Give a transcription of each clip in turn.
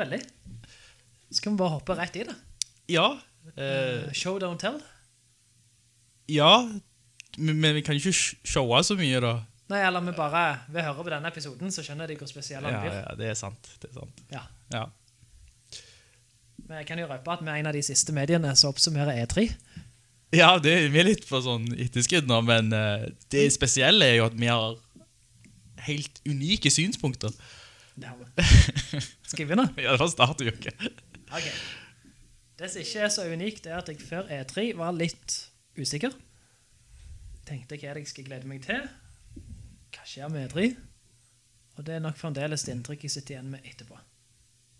Veldig. Skal vi bare hoppe rett i det. Ja. Uh, show, don't tell. ja, men vi kan ikke showe så mye da. Nei, eller vi bare, vi hører på denne episoden, så skjønner de hvor spesiell han Ja, blir. ja, det er sant. Det er sant. Ja. Ja. Men jeg kan jo røpe at vi er en av de siste mediene som oppsummerer E3. Ja, det er, vi litt på sånn etterskudd nå, men eh, det spesielle er jo at vi har helt unike synspunkter. Det har vi. Skal vi begynne? Ja, det var starter jo ikke. Ok. Det som ikke er så unikt er at jeg før E3 var litt usikker. Tenkte hva er det jeg skal glede meg til? Hva skjer med E3? Og det er nok fremdeles det inntrykk jeg sitter igjen med etterpå.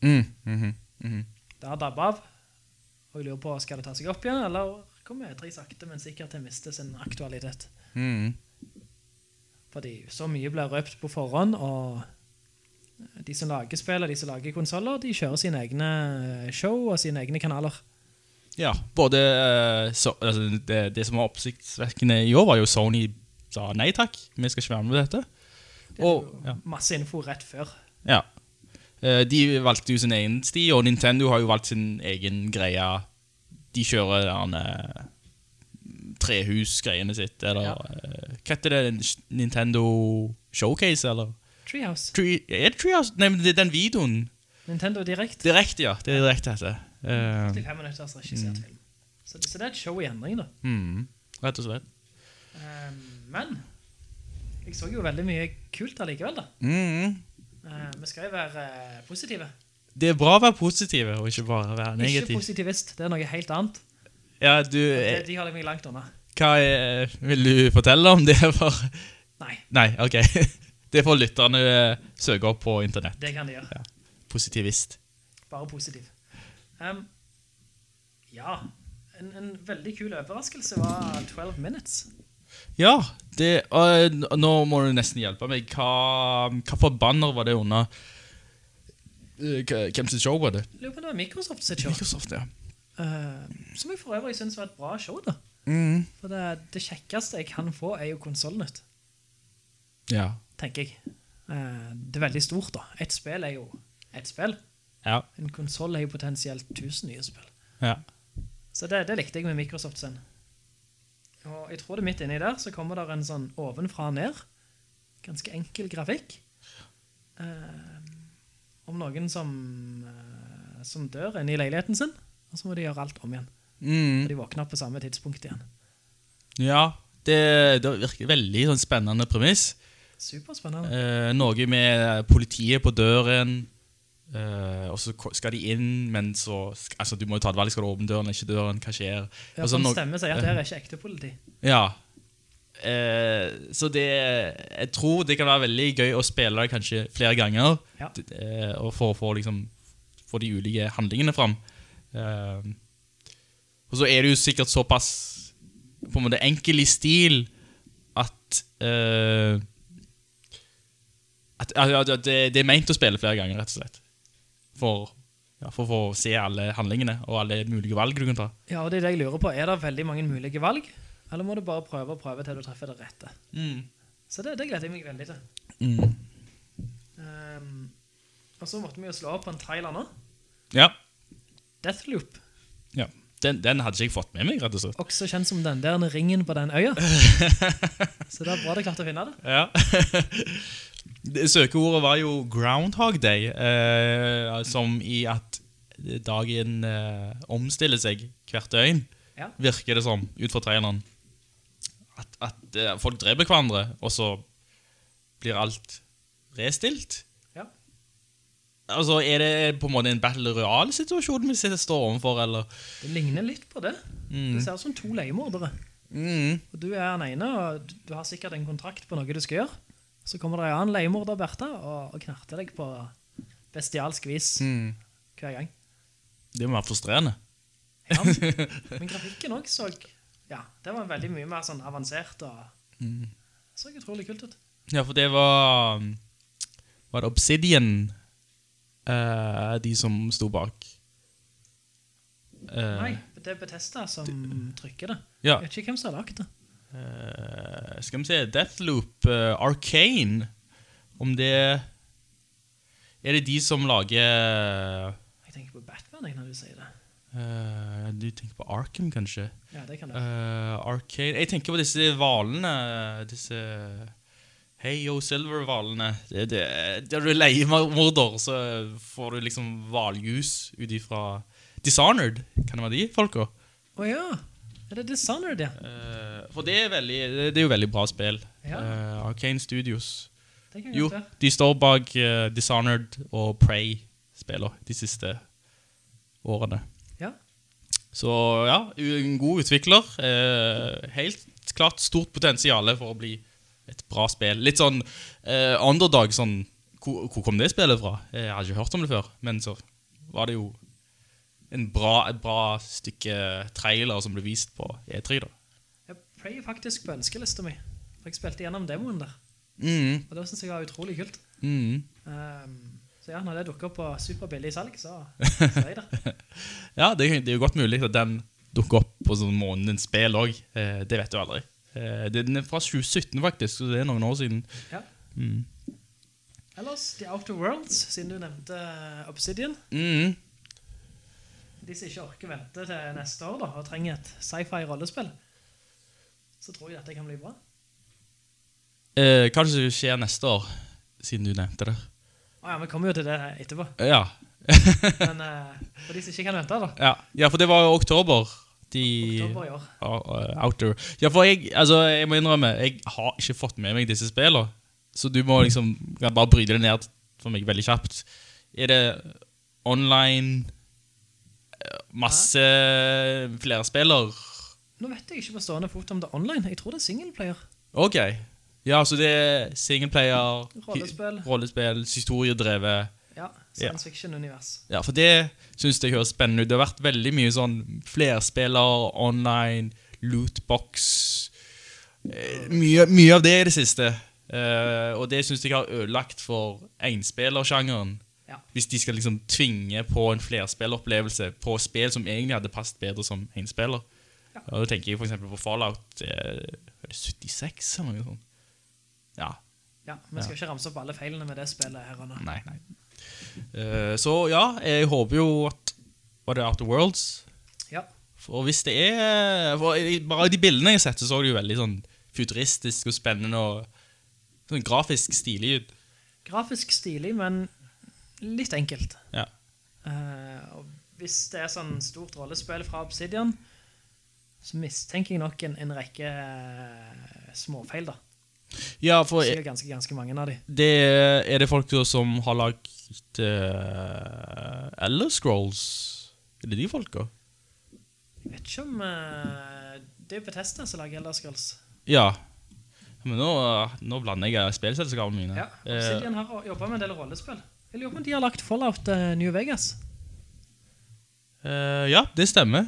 Mm, mhm, mhm. Det har dabba av, og jeg lurer på, skal det ta seg opp igjen, eller kommer E3 sakte, men sikkert til å miste sin aktualitet? Mm. Fordi så mye blir røpt på forhånd, og de som lager spill, og de som lager konsoler, de kjører sine egne show og sine egne kanaler. Ja, både eh, så, altså, det, det som var oppsiktsvekkende i år var jo Sony sa nei takk, vi skal ikke være med på dette. Det Og, ja. masse info rett før. Ja. Eh, De valgte jo sin egen sti, og Nintendo har jo valgt sin egen greie. De kjører den eh, trehusgreiene sitt, eller Ja. eh, hva heter det? Nintendo Showcase, eller? Treehouse. Tree, er det Treehouse? Nei, men det er den videoen. Nintendo Direct. Direkte, ja. Det er direkte heter. Uh, Til fem minutters regissert film. Så, så det er et show i endring da. mm, rett og slett. Um, men, jeg så jo veldig mye kult allikevel da. Mm. Uh, vi skal jo være uh, positive. Det er bra å være positive, og ikke bare være negativ. Ikke positivist, det er noe helt annet. Ja, du, Det, eh, de holder meg langt unna. hva er, vil du fortelle om det? For, Nei, nei, ok. Det får lytterne eh, søke opp på internett. det kan de gjøre. Ja. Positivist. Bare positiv. Um, ja, en, en veldig kul overraskelse var 12 Minutes. Ja, det, og nå må du nesten hjelpe meg. Hva, hva forbanner var det under? Eh, Hvem sitt show var det? Lurer på det var Microsoft sitt show. Microsoft, ja. Uh, som jeg for øvrig synes var et bra show da. Mm. For det, det kjekkeste jeg kan få er jo konsolnytt, Ja. Tenker jeg. Eh, det er veldig stort da. Et spill er jo et spill. Ja. En konsol er jo potensielt tusen nye spill. ja. Så det, det likte jeg med Microsoft sin. Og jeg tror det midt inni der så kommer det en sånn ovenfra og ned, ganske enkel grafikk, eh, om noen som, eh, som dør inne i leiligheten sin, og så må de gjøre alt om igjen. Mm. Og de våkner på samme tidspunkt igjen. Ja, det, det virker veldig sånn spennende premiss. Superspennende. Eh, noe med politiet på døren, eh, og så skal de inn, men så, altså du må jo ta et valg, skal du åpne døren, ikke døren, hva skjer? Ja, Altså, for no- stemme sier at det er ikke ekte politi. Ja. Eh, så det, jeg tror det kan være veldig gøy å spille det kanskje flere ganger, Ja. eh, og for å få liksom, få de ulike handlingene fram. Eh, og så er det jo sikkert såpass, på en måte enkel i stil, at, eh, at, at, at det, det er meint å spille flere ganger, rett og slett. For, ja, for å få se alle handlingene, og alle mulige valg du kan ta. Ja, og det er det jeg lurer på. Er det veldig mange mulige valg? Eller må du bare prøve og prøve til du treffer det rette? Så det, det gleder jeg meg veldig til. Mm. Um, og så måtte vi jo slå opp på en trailer nå. Ja, Deathloop. Ja, den, den hadde ikke jeg fått med meg, rett og slett. Også kjent som den der ringen på den øya. så det er bra du klarte å finne det. Ja. Det Søkeordet var jo Groundhog Day, eh, som i at dagen eh, omstiller seg hvert døgn, Ja. virker det som, ut fra traileren. At, at eh, folk dreper hverandre, og så blir alt restilt. Ja. Altså, er det på en måte en Battle royal-situasjon vi står overfor, eller? Det ligner litt på det. Mm. Det ser ut som to leiemordere. Mm. Og du er den ene, og du- du har sikkert en kontrakt på noe du skal gjøre. Så kommer det en annen leiemorder, Bertha, og, og knerter deg på bestialsk vis Mm. hver gang. Det må være frustrerende. Ja, men grafikken også så, ja, det var veldig mye mer sånn avansert, og Mm. så utrolig kult ut. Ja, for det var Var det Obsidian uh, De som sto bak Uh, Nei, det er Bethesda som trykker det. Ja Jeg vet ikke hvem som har lagt det. Eh, Skal vi se Deathloop uh, Arcane Om det Er det de som lager Jeg tenker på Batman jeg, når du sier det. Uh, Du tenker på Arkham, kanskje? Ja, det kan det. Uh, Arcane Jeg tenker på disse hvalene. Disse Hey Yo Silver-hvalene. Det, det, der du leier morder, så får du liksom hvaljus ut ifra Dishonored. Kan det være de folka? Å ja! Er det Dishonored, ja? Uh, for det er, veldig, det er jo veldig bra spill. Ja. Uh, Arcane Studios. Jo, de står bak uh, Dishonored og Prey-spiller de siste årene. Ja. Så ja, en god utvikler. Helt klart stort potensial for å bli et bra spill. Litt sånn underdog, sånn hvor, hvor kom det spillet fra? Jeg har ikke hørt om det før, men så var det jo bra, et bra stykke trailer som ble vist på E3 da. Jeg Prey er faktisk på ønskelista mi. For jeg spilte gjennom demoen der. Mm, Og det synes jeg var utrolig kult. mm. Um, så ja, når det dukker opp på superbillig salg, så, så er jeg der. Ja, det, det er jo godt mulig at den dukker opp på sånn månedens spill også. Eh, det vet du aldri. Eh, den er fra 2017 faktisk, så det er noen år siden. Ja. Mm. Ellers, The Outer Worlds, siden du nevnte Obsidian. Mm. De som ikke orker vente til neste år da, og trenger et sci-fi rollespill, så tror jeg dette kan bli bra. Eh, hva det som skjer neste år, siden du nevnte det? Å ja, vi kommer jo til det etterpå. Ja, Men eh, for de som ikke kan vente da, ja. ja for det var jo oktober. De oktober i år. uh, uh, Ja, for jeg, altså, jeg må innrømme, jeg har ikke fått med meg disse spillene. Så du må liksom bare bryte det ned for meg veldig kjapt. Er det online eh, masse flere spiller? Nå vet jeg ikke på stående fot om det er online. Jeg tror det er singleplayer. Ok. Ja, så det er singleplayer, Rollespill. rollespill, historiedrevet. Ja, science fiction-univers. Ja, for det synes jeg høres spennende ut. Det har vært veldig mye sånn flerspiller, online, lootbox. Eh, mye, mye av det i det siste. Eh, og det synes jeg har ødelagt for enspillersjangeren. Ja. Hvis de skal liksom tvinge på en flerspilleropplevelse på spill som egentlig hadde passet bedre som enspiller. Ja. Da tenker jeg eksempel på Fallout eh, er det 76 eller noe sånt. Ja, Ja, vi skal ikke ramse opp alle feilene med det spillet her og nå. Nei, nei. Uh, så ja, jeg håper jo at Var det Outer Worlds? Ja, For hvis det er Bare de bildene jeg har sett, så så det jo veldig sånn futuristisk og spennende og sånn grafisk stilig ut. grafisk stilig, men litt enkelt. Ja. Uh, hvis det er sånn stort rollespill fra Obsidian, så mistenker jeg nok en, en rekke uh, småfeil da. ja, for Sikkert ganske, ganske mange av de. det er det folk som har lagd uh, Elder Scrolls. Er det de folka? Jeg vet ikke om uh, det er Bethesda som lager Elder Scrolls. Ja. Men nå, nå blander jeg spillselskapene mine. Ja, Eh, Obsidian har jobbet med en del rollespill. Jeg lurer på om de har lagt Fallout uh, New Vegas. Eh, ja, det stemmer.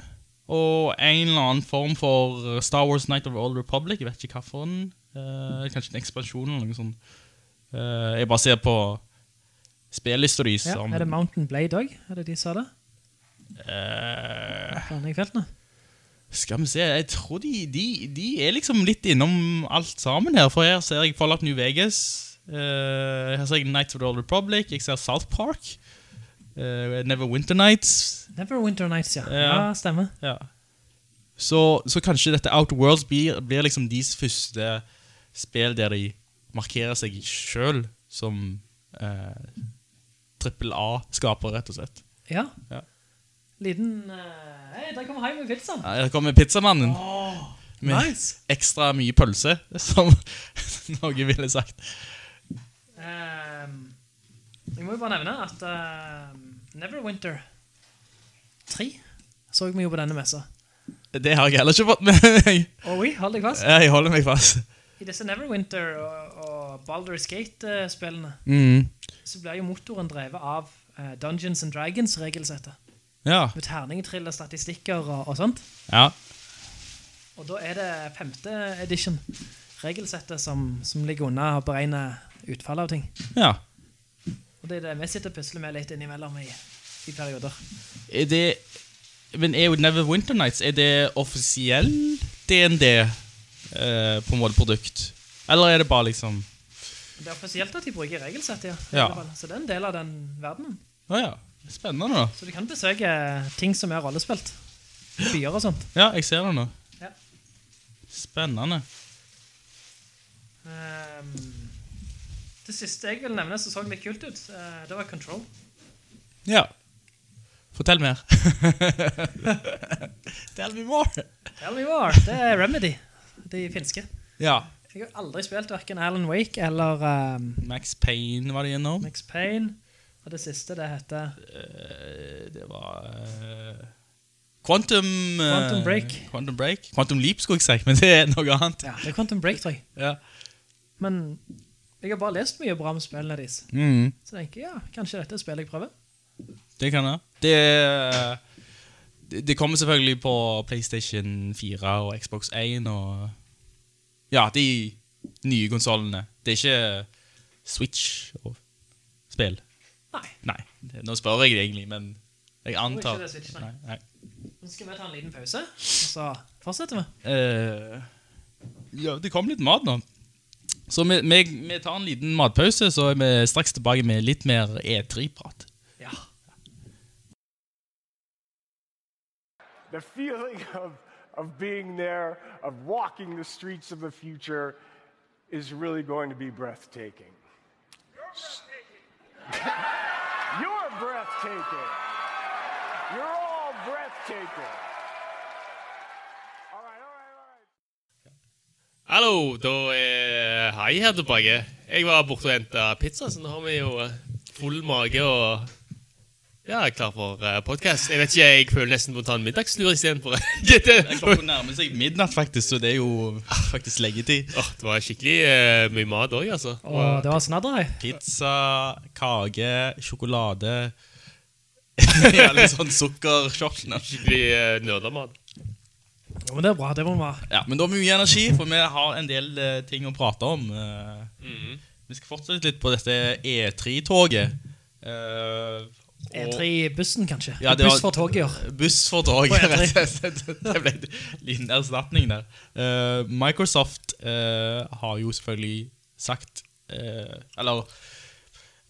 Og en eller annen form for Star Wars Night of the Old Republic. Jeg vet ikke hva for den. Eh, kanskje en ekspansjon eller noe sånt. Eh, jeg bare ser på spillista deres. Ja, som- er det Mountain Blade også? Er det de sa det? Eh, Faen, jeg felt nå. skal vi se, jeg tror de, de, de er liksom litt innom alt sammen her. For her ser jeg Fallout New Vegas. Eh, her ser jeg Knights of the Old Republic. Jeg ser South Park. Never Neverwinter Nights. Neverwinter Nights, ja. Ja. Ja, stemmer. Ja. Så, så kanskje dette Outworlds blir, blir liksom deres første spill der de markerer seg selv som eh, trippel A-skaper, rett og slett. Ja. Ja. Liten... uh, Hei, der kommer Heim med pizzaen. Ja, der kommer pizzamannen med nice. ekstra mye pølse, som noen ville sagt. Ehm, jeg må jo bare nevne at ehm, Neverwinter 3 så vi jo på denne messa. Det har jeg heller ikke fått med meg. Og vi, hold deg fast. Ja, Jeg holder meg fast. I disse Neverwinter og, og Baldur's Gate-spillene Mm. så blir jo motoren drevet av eh, Dungeons and Dragons-regelsettet. Ja. Med terningetriller, statistikker og, og sånt. ja. Og da er det femte edition, regelsettet, som, som ligger unna å beregne utfallet av ting. Ja. Og det er det vi sitter og pusler med litt innimellom i, i perioder. Er det Men er jo Neverwinter Nights Er det offisiell DND eh, På en måte produkt Eller er det bare liksom Det er offisielt at de bruker regelsett, ja. Ja. Så det er en del av den verdenen. Å ja. Spennende, da. Så du kan besøke ting som er rollespilt. Byer og sånt. Ja, jeg ser det nå. Ja. Spennende. Ehm, det siste jeg vil nevne som så litt kult ut, eh, det var Control. Ja. Fortell mer. Tell me more. Tell me more. Det er Remedy, de finske. Ja. Jeg har aldri spilt hverken Alan Wake eller Um, Max Payne var det gjennom. Max Payne. Og det siste det heter Eh, det var Uh, Quantum Quantum Break. Quantum Break. Quantum Leap skulle jeg si, men det er noe annet. Ja, det er Quantum Break, tror jeg. Ja. Men jeg har bare lest mye bra om spillene deres. Mm, Så jeg tenker ja, kanskje dette er spillet jeg prøver. det kan jeg. Det, det, det kommer selvfølgelig på PlayStation 4 og Xbox 1 og Ja, de nye konsollene. Det er ikke Switch og spill. Nei. Nei, nå spør jeg egentlig, men jeg antar det er Switch, nei. nei, nei. Nå skal vi ta en liten pause, og så fortsetter vi. Uh, ja, det kom litt mat nå. Så vi, vi, vi tar en liten matpause, så er vi straks tilbake med litt mer E3-prat. Ja. the feeling of, of being there, of walking the streets of the future, is really going to be breathtaking. You're breathtaking. You're all breathtaking. All right, all right, all right. Hallo, da er Hai her tilbake. Jeg var borte og henta pizza, så nå har vi jo eh, full mage og ja, er klar for uh, podkast. Jeg vet ikke, jeg føler nesten på å ta en middagslur istedenfor. Klokka nærmer seg midnatt, faktisk, så det er jo faktisk leggetid. Åh, det var skikkelig uh, mye mat òg, altså. Og det var snadderhei. Pizza, kake, sjokolade Ja, litt sånn sukkersjokk. Skikkelig uh, nerdemat. Jo, men det er bra, det må vi ha. Ja, men da har vi mye energi, for vi har en del eh, ting å prate om. eh. Vi skal fortsette litt på dette E3-toget. Uh, E3-bussen, kanskje. Ja, det var- Buss for toget, ja. Buss for toget, På E3. rett og slett. det ble en liten erstatning der. Eh, Microsoft eh, har jo selvfølgelig sagt eh, Eller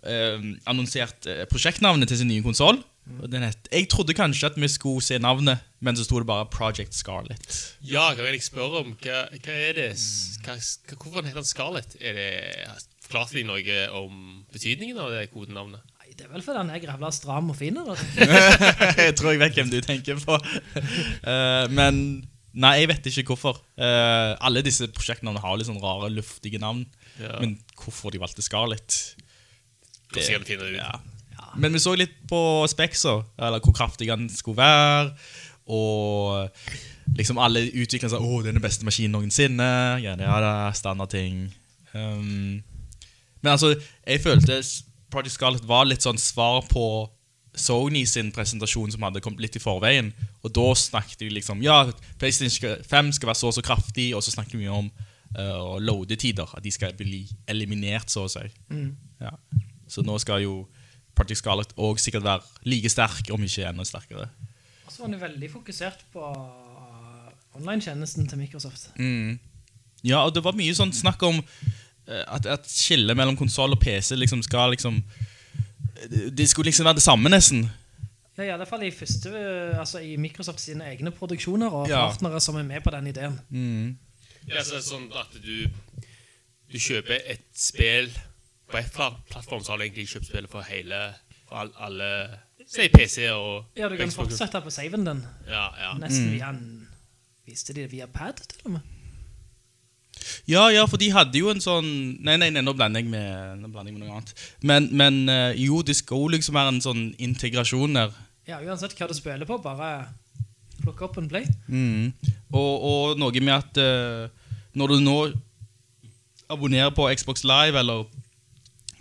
eh, annonsert eh, prosjektnavnet til sin nye konsoll. Jeg trodde kanskje at vi skulle se navnet, men så sto det bare Project Scarlet. Ja, kan jeg spørre om hva, hva er det hva, Hvorfor heter den Scarlett? Er det Forklarte de noe om betydningen av det kodenavnet? Nei, det er vel fordi han er grævla stram og fin. jeg tror jeg vet hvem du tenker på. Uh, men nei, jeg vet ikke hvorfor. Uh, alle disse prosjektnavnene har litt sånn rare, luftige navn. Ja. Men hvorfor de valgte Scarlett Det skal å finne det ut. ja. Men vi så litt på spekser, eller hvor kraftig den skulle være. Og liksom alle utviklerne sa Åh, det er den beste maskinen noensinne. Ja, det er det, standardting. Um, men altså, jeg følte Project Scarlet var litt sånn svar på Sony sin presentasjon som hadde kommet litt i forveien. Og da snakket de liksom Ja, PlayStation 5 skal være så og så kraftig, og så snakket vi om uh, loadetider. At de skal bli eliminert, så å si. Ja. Så nå skal jo Project Scarlett òg sikkert være like sterk, om ikke enda sterkere. Og så var han jo veldig fokusert på online-tjenesten til Microsoft. Ja, og det var mye sånn snakk om eh, at, at skillet mellom konsoll og PC liksom skal liksom det- Det skulle liksom være det samme, nesten. Ja, i alle fall i første, altså i Microsoft sine egne produksjoner og Ja. partnere som er med på den ideen. Ja, så det er sånn at du, du kjøper et spill på et pla- plattform, så har du egentlig kjøpt spillet for hele For all, alle Si PC og Ja, du kan Xbox. fortsette på saven den. Ja, ja. Nesten via en... Viste de det via pad, til og med? Ja, ja, for de hadde jo en sånn Nei, nei, nei nå blander jeg med, blander jeg med noe annet. Men, men eh, jo, det skal liksom være en sånn integrasjon der. Ja, uansett hva du spiller på, bare plukke opp en play. Og, og noe med at uh, når du nå abonnerer på Xbox Live eller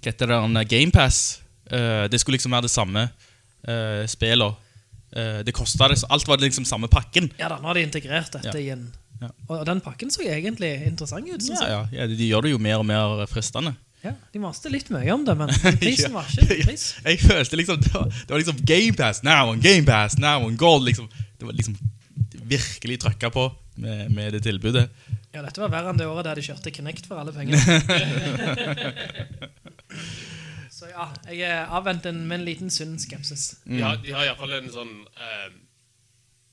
hva heter det, der, GamePass, uh, det skulle liksom være det samme uh, spillet. Eh, det kostet det, alt var liksom samme pakken. Ja da, nå har de integrert dette Ja. i en... Ja. Og den pakken så egentlig interessant ut, Ja, ja, ja, de, gjør det jo mer og mer fristende. Ja, de maste litt mye om det, men prisen var ikke pris. Jeg følte liksom Det var, det var liksom GamePass, now on GamePass, now on Gold. Liksom. Det var liksom virkelig trykka på med, med det tilbudet. Ja, dette var verre enn det året der de kjørte Kinect for alle pengene. Så ja, jeg er avvent med en liten sunn skepsis. De har, de har iallfall en sånn eh,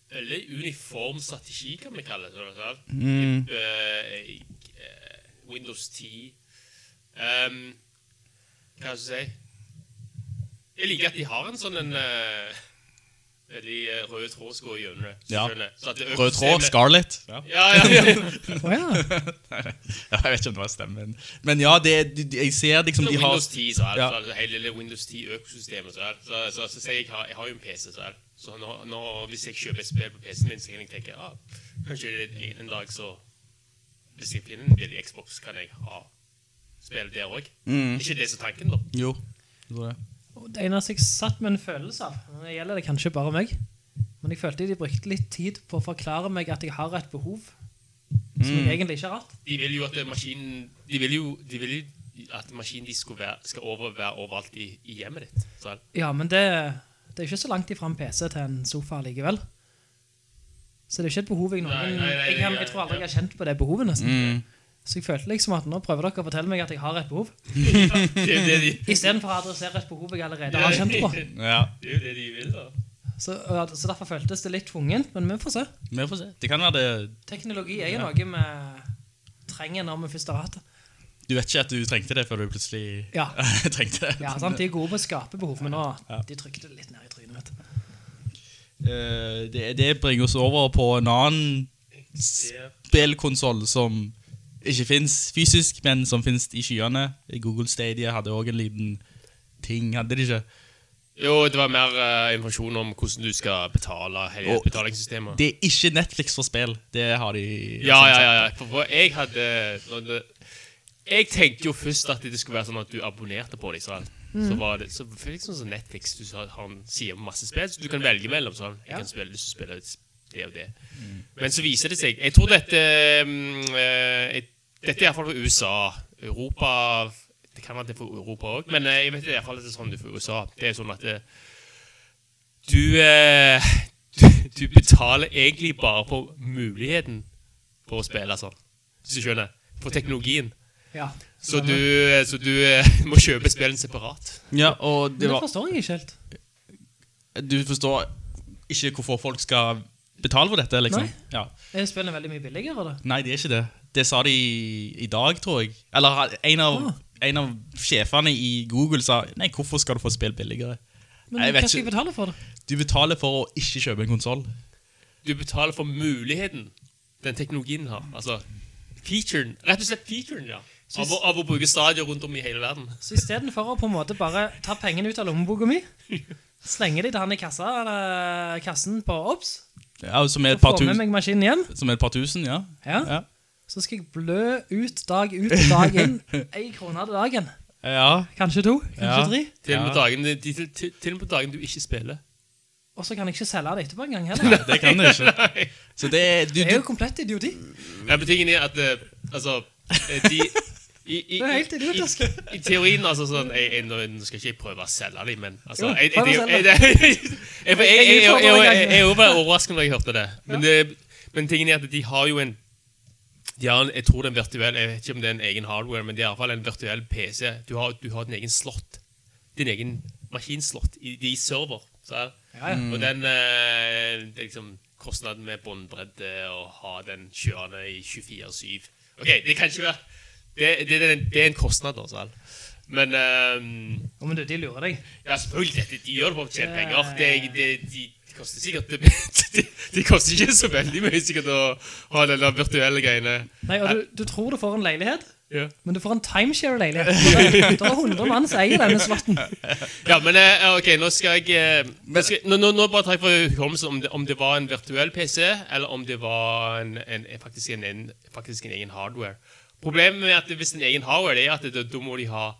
Veldig uniform strategi, kan vi kalle det. Sånn? Mm. Eh, uh, Windows 10 um, Hva skal jeg si? Jeg liker at de har en sånn en eh, veldig eh, rød tråd som går gjennom det. så Ja. det Rød tråd, Scarlett. Ja. Ja, ja, ja. Å ja. Ja, jeg vet ikke om det var stemmen. Men ja, det, de, de- jeg ser liksom de har Windows 10, så er det, Ja. så er det hele Windows 10-økosystemet. Så, det- så, så, så, sier jeg, har, jeg har jo en PC, så, er det. så nå, nå, hvis jeg kjøper et spill på PC-en min, så kan jeg tenke ah, kanskje det er en dag så Hvis jeg finner en billig Xbox, kan jeg ha spill der òg. Mm. Ikke det som er tanken, da. Jo. jeg tror det. Det eneste jeg satt med en følelse av, det gjelder det kanskje bare meg, men jeg følte de brukte litt tid på å forklare meg at jeg har et behov som jeg egentlig ikke har hatt. De vil jo at maskinen De vil jo, de vil jo at maskinen de skal, være, skal over, være overalt i, i hjemmet ditt. Så, Ja, men det, det er ikke så langt ifra en PC til en sofa likevel. Så det er ikke et behov jeg noen Nei, nei, nei, jeg, jeg, jeg tror aldri jeg har kjent på det behovet nesten. Mm. Så jeg følte liksom at nå prøver dere å fortelle meg at jeg har et behov, det er jo det de, i stedet for å adressere et behov jeg allerede har kjent på. Ja, det er jo det de vil, da. Så, så derfor føltes det litt tvungent, men vi får se. vi får se. Det kan være det Teknologi er jo noe vi trenger når vi først har hatt det. Du vet ikke at du trengte det før du plutselig Ja. trengte det. Ja, sant? De er gode på å skape behov, men nå Ja. de trykte det litt ned i trynet. Eh, det, det bringer oss over på en annen spillkonsoll som ikke finnes fysisk, men som finnes i skyene. Google Stadia hadde også en liten ting, hadde de ikke? Jo, det var mer uh, informasjon om hvordan du skal betale hele betalingssystemet. Det er ikke Netflix for spill, det har de Ja, ja, ja. ja. For, for jeg hadde det, Jeg tenkte jo først at det skulle være sånn at du abonnerte på det. Sånn. Så var det så liksom sånn Netflix. Du har har sier masse spill, så du kan velge mellom. sånn. Jeg kan spille, lyst til å spille det og det. Men så viser det seg Jeg tror dette um, uh, jeg, Dette er iallfall for USA. Europa Det kan være det for Europa òg, men eh, jeg vet i hvert fall at det er sånn det er for USA. Det er sånn at det, du, eh, du Du betaler egentlig bare på muligheten for å spille sånn. Hvis du skjønner. For teknologien. Ja. Så du, så du eh, må kjøpe spillene separat. Ja, og Men det det forstår jeg ikke helt. du forstår ikke hvorfor folk skal betale for dette, liksom? Nei. Ja. Er spillene veldig mye billigere, da? Nei, det er ikke det. Det sa de i, i dag, tror jeg. Eller en av, Ah. en av sjefene i Google sa Nei, hvorfor skal du få spill billigere? Men Jeg hva skal jeg betale for det? Du betaler for å ikke kjøpe en konsoll. Du betaler for muligheten den teknologien har. Altså featuren. Rett og slett featuren, ja. Av, å- av å bruke stadier rundt om i hele verden. Så istedenfor å på en måte bare ta pengene ut av lommeboka mi, slenge de til han i kassa, eller kassen på OBS, Ja, som er et par, få med meg maskinen hjem, som er et par tusen, ja. ja, Ja. så skal jeg blø ut dag ut dag inn, en krone til dagen. ja. Kanskje to, kanskje Ja. tre. Til og med dagen, til, til, til og med dagen du ikke spiller. Og så kan jeg ikke selge det etterpå engang heller. Nei, Det kan du ikke. Så det, du, Det er jo komplett idioti. Ja, Betingen tingen er at eh, Altså eh, de i, i, det er. I, i, teorien, altså sånn jeg, jeg, Nå skal ikke jeg prøve å selge dem, men altså, jeg, er jo bare overrasket når jeg hørte det. Men, det, eh, men tingen er at de har jo en de har en, jeg tror det er en virtuell Jeg vet ikke om det er en egen hardware, men det er iallfall en virtuell PC. Du har, du har din egen slott. Din egen maskinslott i, i server. Ja, ja. Og den eh, liksom, kostnaden med båndbredde å ha den kjørende i 24-7 OK, det kan ikke være det, det, det, det er en kostnad. Sånn. Men um, ja, men du, de lurer deg. Ja, selvfølgelig. De gjør det for å tjene penger. Det, det, de, koster sikkert det, de, de koster ikke så veldig mye sikkert å ha de virtuelle greiene. Nei, og du, du tror du får en leilighet, Ja. men du får en timeshare-leilighet. Det er 100 mann som eier denne slotten. Ja, men eh, ok, nå skal jeg eh, nå, skal, nå, nå, nå bare tar jeg for hukommelsen om, om det var en virtuell PC, eller om det var en, en, en, faktisk, en, en, faktisk en egen hardware. Problemet med at hvis en egen hardware, det er at da må de ha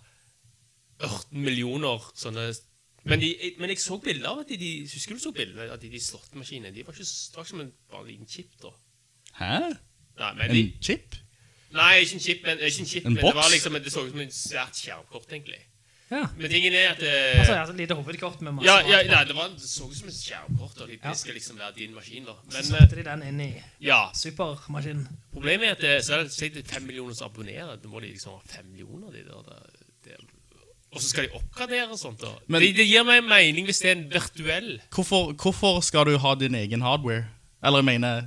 18 millioner sånne men, de, men jeg så bilder av at de, de Husker du så bilder av de, de slåttmaskinene? De var ikke, var ikke som en bare liten chip, da. Hæ? Nei, men de, En chip? nei ikke en chip, men, ikke en chip, En men det var liksom Det så ut som en svært skjermkort, egentlig. Ja. Men tingen er at eh, Altså, altså, lite hovedkort med masse ja, ja, nei, det, var, det så ut som et skjermkort, og det, Ja. skal liksom være din maskin, da. Så satte de den inn i eh, ja, supermaskinen. problemet er at det, så er det er fem millioner som abonnerer. Da må de liksom ha fem millioner, de der. Det, det, og så skal de oppgradere og sånt. da. Men- det, det gir meg mening hvis det er en virtuell Hvorfor, hvorfor skal du ha din egen hardware? Eller jeg mener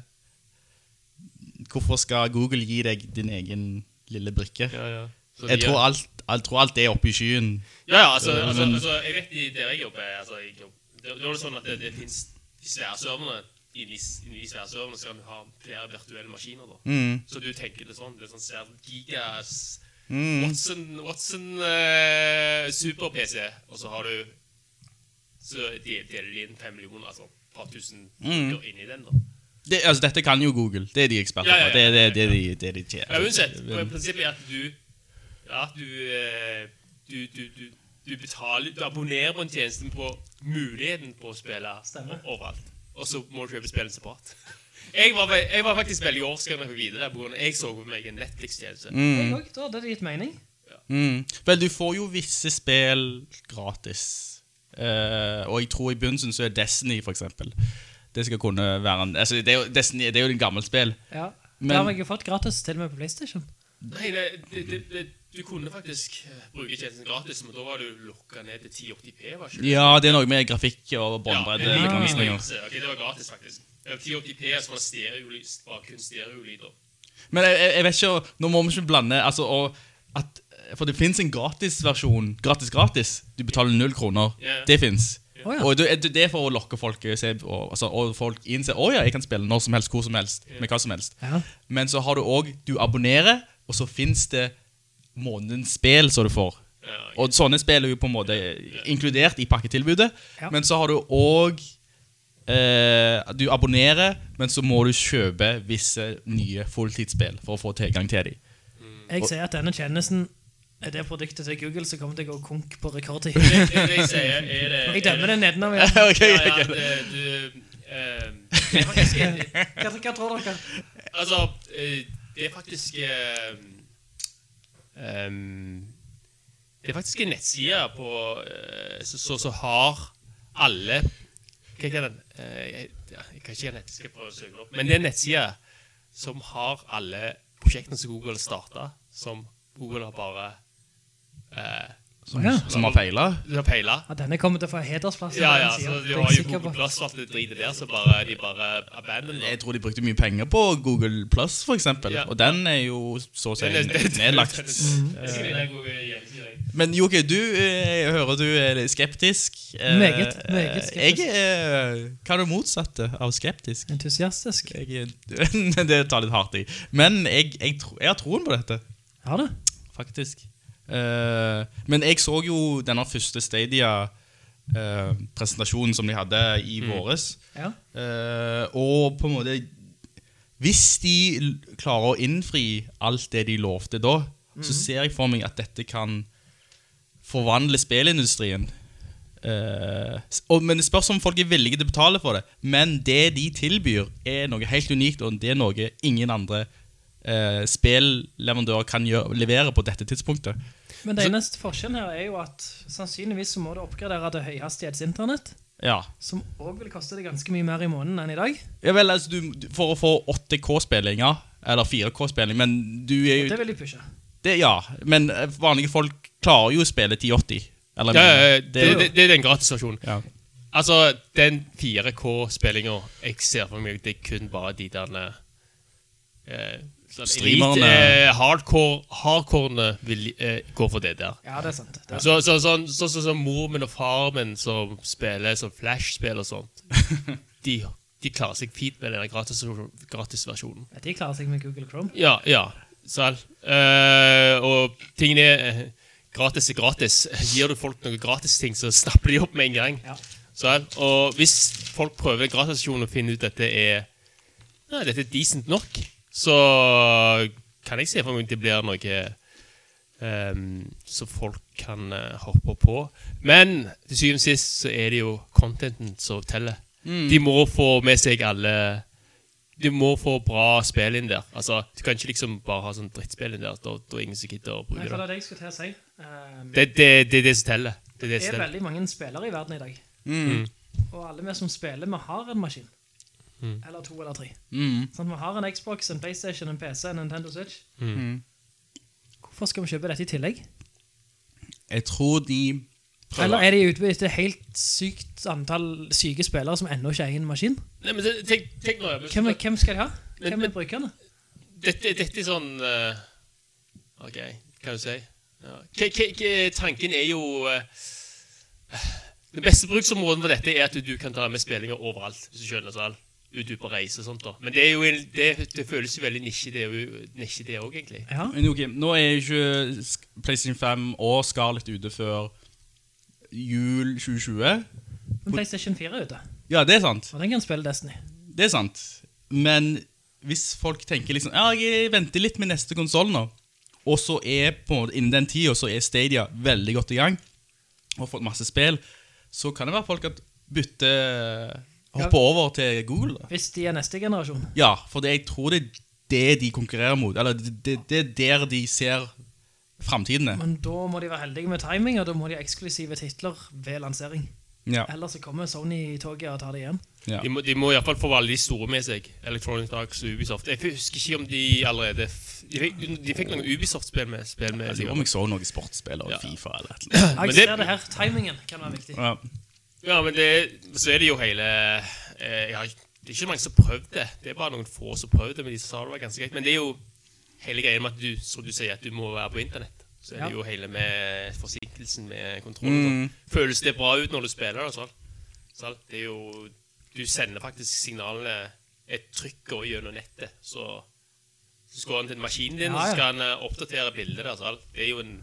Hvorfor skal Google gi deg din egen lille brikke? Ja, ja. Jeg tror alt, jeg tror alt er oppe i skyen. Ja, ja, altså, altså, altså jeg vet i der jeg jobber altså, jeg jobber, det, det det sånn at det, det finnes de svære serverne inni, inni de svære serverne skal du ha flere virtuelle maskiner da. Mm. Så du tenker det sånn, det er sånn svært gigas Mm. Watson, Watson uh, super-PC, og så har du Så deler de inn fem millioner, altså et par tusen Mm. inni den da. Det, altså, dette kan jo Google. Det er de eksperter Ja, ja, på. Det ja, det, det, er de, det de tjener. Ja, uansett, på prinsippet er at du Ja, du eh, du, du, du, du betaler Du abonnerer på en tjeneste på muligheten på å spille Stemmer. overalt. Og så må du kjøpe spillene separat. Jeg var, jeg var faktisk veldig overrasket over på grunn av- Jeg så på meg en Netflix-tjeneste. Òg. Da hadde det gitt mening. Mm. Vel, du får jo visse spill gratis. Uh, og jeg tror i begynnelsen så er Destiny, for eksempel. Det skal kunne være en altså, det, er jo, Destiny det er jo et gammelt spill. Ja. Men- det har jeg jo fått gratis til og med på PlayStation. Nei, det, det, det, det, du kunne faktisk eh, bruke tjenesten gratis, men da var du lukka ned til 1080p. var ikke det? Ja, det er noe med grafikk og Ja, båndbredde. det, begrensninger. okay, det var gratis, faktisk. 1080p som var stereolys, var kun stereolyder. Men jeg, jeg- jeg vet ikke, nå må vi ikke blande altså, og at, For det fins en gratisversjon. Gratis, gratis. Du betaler null kroner. Yeah. Det fins. Oh, ja. Og det, det er for å lokke folk se, og, altså, og folk innser Å ja, jeg kan spille når som helst, hvor som helst. Med hva som helst. Ja. Men så har du òg Du abonnerer, og så fins det månedens spill som du får. Og sånne spill er jo på en måte inkludert i pakketilbudet. Ja. Men så har du òg eh, Du abonnerer, men så må du kjøpe visse nye fulltidsspill for å få tilgang til dem. Jeg sier at denne tjenesten er det produktet til Google som kommer til å gå konk på rekordtid. Det, det, det jeg sier, er det Jeg dømmer det nedenom igjen. Ok, Ja, ja, det, du, uh, det er faktisk Hva, hva tror dere? Altså, eh, det er faktisk eh, ehm, Det er faktisk en nettside på uh, så, så, så har alle Hva heter den? Uh, jeg, ja, jeg kan ikke nett, skal prøve å søke opp. Men det er en nettside som har alle prosjektene som Google starta, som Google har bare eh, Som, Ja. som har feila. de har peila. Ja, denne kommer til å få hedersplass. Ja, ja, så Det de har jo. Google Plus og alt det dritet der, så bare, de bare abandoner. Jeg tror de brukte mye penger på Google Plus, for eksempel. Ja. Og den er jo så å si nedlagt. Jeg jeg. Men Joke, du eh, jeg hører du er skeptisk. Eh, Meget, meget skeptisk. Jeg er Hva er det motsatte av skeptisk? Entusiastisk. Jeg, det tar litt hardt i. Men jeg, jeg, tro- jeg har troen på dette, Har det? faktisk. Eh, men jeg så jo denne første Stadia-presentasjonen som de hadde i våres. Ja. Uh, og på en måte Hvis de klarer å innfri alt det de lovte da, så ser jeg for meg at dette kan forvandle spillindustrien. Eh, og, men det spørs om folk er villige til å betale for det. Men det de tilbyr, er noe helt unikt, og det er noe ingen andre uh, spillleverandører kan gjøre, levere på dette tidspunktet. Men det eneste forskjellen her er jo at sannsynligvis så må du oppgradere til høyhastighetsinternett, Ja. som også vil koste deg ganske mye mer i måneden enn i dag. ja vel, altså, du, for å få 8K-spillinger. Eller 4K-spilling, men du er jo det vil de pushe. det, Ja, men eh, vanlige folk klarer jo å spille 1080. Eller, Ja, ja, ja, det, det, det, det er den gratisversjonen. ja. Altså, den 4K-spillinga Jeg ser for meg det er kun bare de der eh, Streamerne. elite, eh, hardcore Hardcorene vil eh, gå for det der. Ja, det er sant. Det er Så, så, sånn så, så, så mor min og far min som spiller sånn Flash-spill og sånt, de, de klarer seg fint med den gratisversjonen. Gratis ja, De klarer seg med Google Chrome. Ja, ja. selv. Eh, og tingene er eh, Gratis er gratis. Gir du folk noe gratisting, så snapper de opp med en gang. Ja. Selv. Og hvis folk prøver gratisversjonen og finner ut at dette er ja, dette er decent nok, så kan jeg se for meg at det blir noe um, så folk kan uh, hoppe på. Men til syvende og sist så er det jo contenten som teller. De må få med seg alle Du må få bra spill inn der. Altså, Du kan ikke liksom bare ha sånn drittspill inn der. Da, da er ingen som gidder å bruke det det. det jeg skulle til å si. Eh, Det, det, det er det som teller. Det er det som er veldig mange spillere i verden i dag. Mm. Og alle vi som spiller, vi har en maskin. Mm. Eller to eller tre. Mm. Sånn, vi har en Xbox, en Playstation, en PC, en Nintendo Switch. Mm. Hvorfor skal vi kjøpe dette i tillegg? Jeg tror de prøver Eller er de ute etter et helt sykt antall syke spillere som ennå ikke eier en maskin? Nei, men tenk, tenk nå Hvem, hvem skal de ha? Hvem men- er brukerne? dette, dette er sånn uh, Ok, hva kan du si? Ja. K -k -k tanken er jo uh, Den beste bruksområden for dette er at du kan ta med spillinger overalt. hvis du skjønner sånn. Ut på reise og sånt da. Men det, er jo, en- det, det føles jo veldig nisje, det òg, egentlig. Ja. Men ok, nå er jo ikke Sk- PlayStation 5 og Scarlett ute før jul 2020. Men PlayStation 4 er ute, Ja, det er sant. og den kan spille Destiny. Det er sant. Men hvis folk tenker liksom Ja, jeg venter litt med neste konsoll nå, og så er på en måte innen den tida så er Stadia veldig godt i gang, og har fått masse spill, så kan det være folk at bytter Hopper over til Google. da. Hvis de er neste generasjon. Ja, for det, jeg tror det er det de konkurrerer mot. Eller det, det, det er der de ser framtiden er. Men da må de være heldige med timing, og da må de ha eksklusive titler ved lansering. Ja, Ellers så kommer Sony i toget og tar det igjen. ja. De må, de må fall få alle de store med seg. Electronic Arts og Ubisoft. Jeg husker ikke om de allerede f- De fikk, de fikk noen Ubisoft-spill med. Spill med lurer om jeg så noen sportsspillere Ja. Fifa eller et eller annet. Jeg ser det her. Timingen kan være viktig. Ja. Ja, men det, så er det jo hele eh, har, Det er ikke mange som har prøvd det. Det er bare noen få som har prøvd det, men de sa det var ganske greit. Men det er jo hele greia med at du, som du sier, at du må være på internett. Så er det Ja. jo hele med forsinkelsen med kontrollen. Mm. Føles det bra ut når du spiller det? Sånn? Så Det er jo Du sender faktisk signalene et trykk gjennom nettet, så så skal han til maskinen din, Ja, og så skal han eh, oppdatere bildet der. Så det er jo en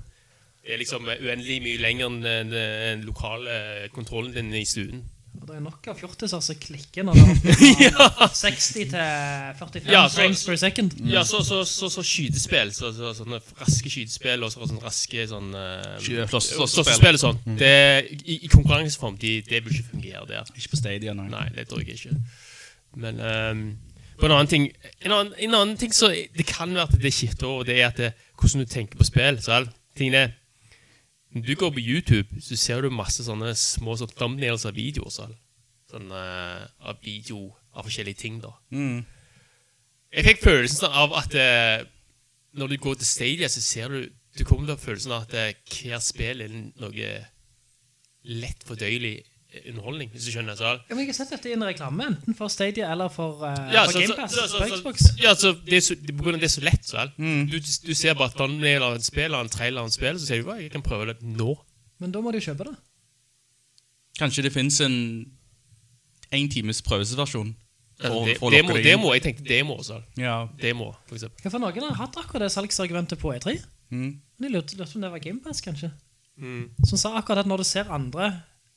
det er liksom uendelig mye lenger enn den den lokale kontrollen din i stuen. Og det er nok av fjortiser som klikker når det er fra 60 til 45 Ja, så- frames per second. Ja, så, så, så, så skytespill, så, så, sånne raske skytespill og sånne raske sånn uh, flossespill. Flossespill og sånn. Det, i, I konkurranseform, de, det vil ikke fungere der. Ikke på Stadia, nei. Nei, det tror jeg ikke. Men um, på en annen ting En annen, en annen ting så Det kan være at det skifter over, det er at det, hvordan du tenker på spill. Tingene er du går på YouTube, så ser du masse sånne små sånn thumbnails av videoer. Sånn eh, av video av forskjellige ting, da. Mm. Jeg fikk følelsen av at eh, når du går til Stadia, så ser du Du kommer til å ha følelsen av at eh, hver spill er noe lett fordøyelig underholdning, hvis du skjønner. Så, Ja, men jeg har sett dette i en reklame, enten for Stadia eller for, uh, Ja, for Gamepass så, Game Pass så, så, på Xbox. ja, så det er så, det, på grunn av det er så lett, så vel. Du, du ser bare thumbnail av en spill, eller en trailer av en spill, så sier du bare, jeg kan prøve det nå. Men da må jo kjøpe det. Kanskje det finnes en en times prøvesversjon for, det, for demo, demo, jeg tenkte demo, også. Ja. Demo, for eksempel. Ja, for noen har hatt akkurat det salgsargumentet på E3. Mm. De lurte, lurte om det var Game Pass, kanskje. Mm. Som sa akkurat at når du ser andre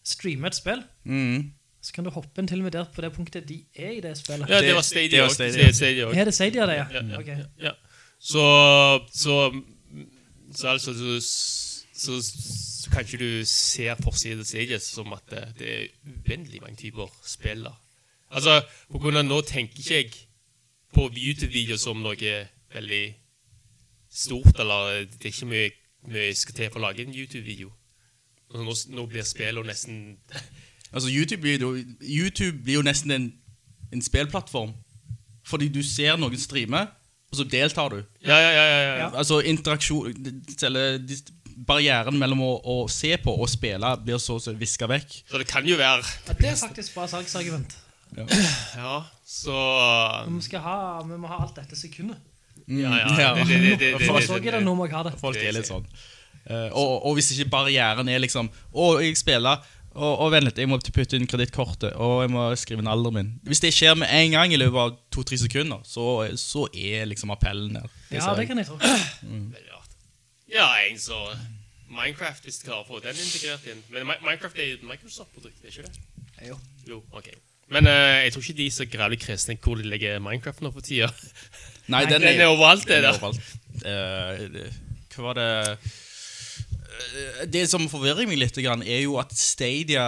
streame et spill, Mm. så kan du hoppe inn til og med der på det punktet de er i det spillet. Ja, det, var Stadia òg. også. Det er Stadia. Det Stadia det, ja? Ja, ja, ja, ja. Så, så, så altså så, så, så kanskje du ser forsiden Stadia som at det, det er uendelig mange typer spill. Altså, på grunn av nå tenker ikke jeg på YouTube-video som noe veldig stort, eller det er ikke mye, mye skal til for å lage en YouTube-video. Altså, Nå, nå blir spillet nesten Altså, YouTube blir, jo, YouTube blir jo nesten en, en spillplattform. Fordi du ser noen streame, og så deltar du. Ja, ja, ja. ja, ja. Ja. Altså, interaksjon eller, Barrieren mellom å, å se på og spille blir så, så viska vekk. Så det kan jo være Ja, det er faktisk bra salgsargument. Ja, så Vi, skal ha, vi må ha alt dette sekundet. Mm, ja. Ja. Det, det, det, det, det, det, det, så det må det. Folk er litt sånn. Eh, og, og hvis ikke barrieren er liksom Å, jeg spiller og, og vent litt, jeg må putte inn kredittkortet Og jeg må skrive inn alderen min Hvis det skjer med en gang i løpet av to-tre sekunder Så, så er liksom appellen der Ja, det kan jeg tro. Veldig rart. Ja, en så Minecraft, hvis de klarer å få den integrert inn. Men Minecraft er jo et Microsoft-produkt, er ikke det? Jo. Jo, ok. Men uh, jeg tror ikke de er så grævlig kresne hvor de legger Minecraft nå for tida. Nei, den, Den er overalt, det er der. overalt. Eh, Hva var det Det som forvirrer meg litt Er jo at Stadia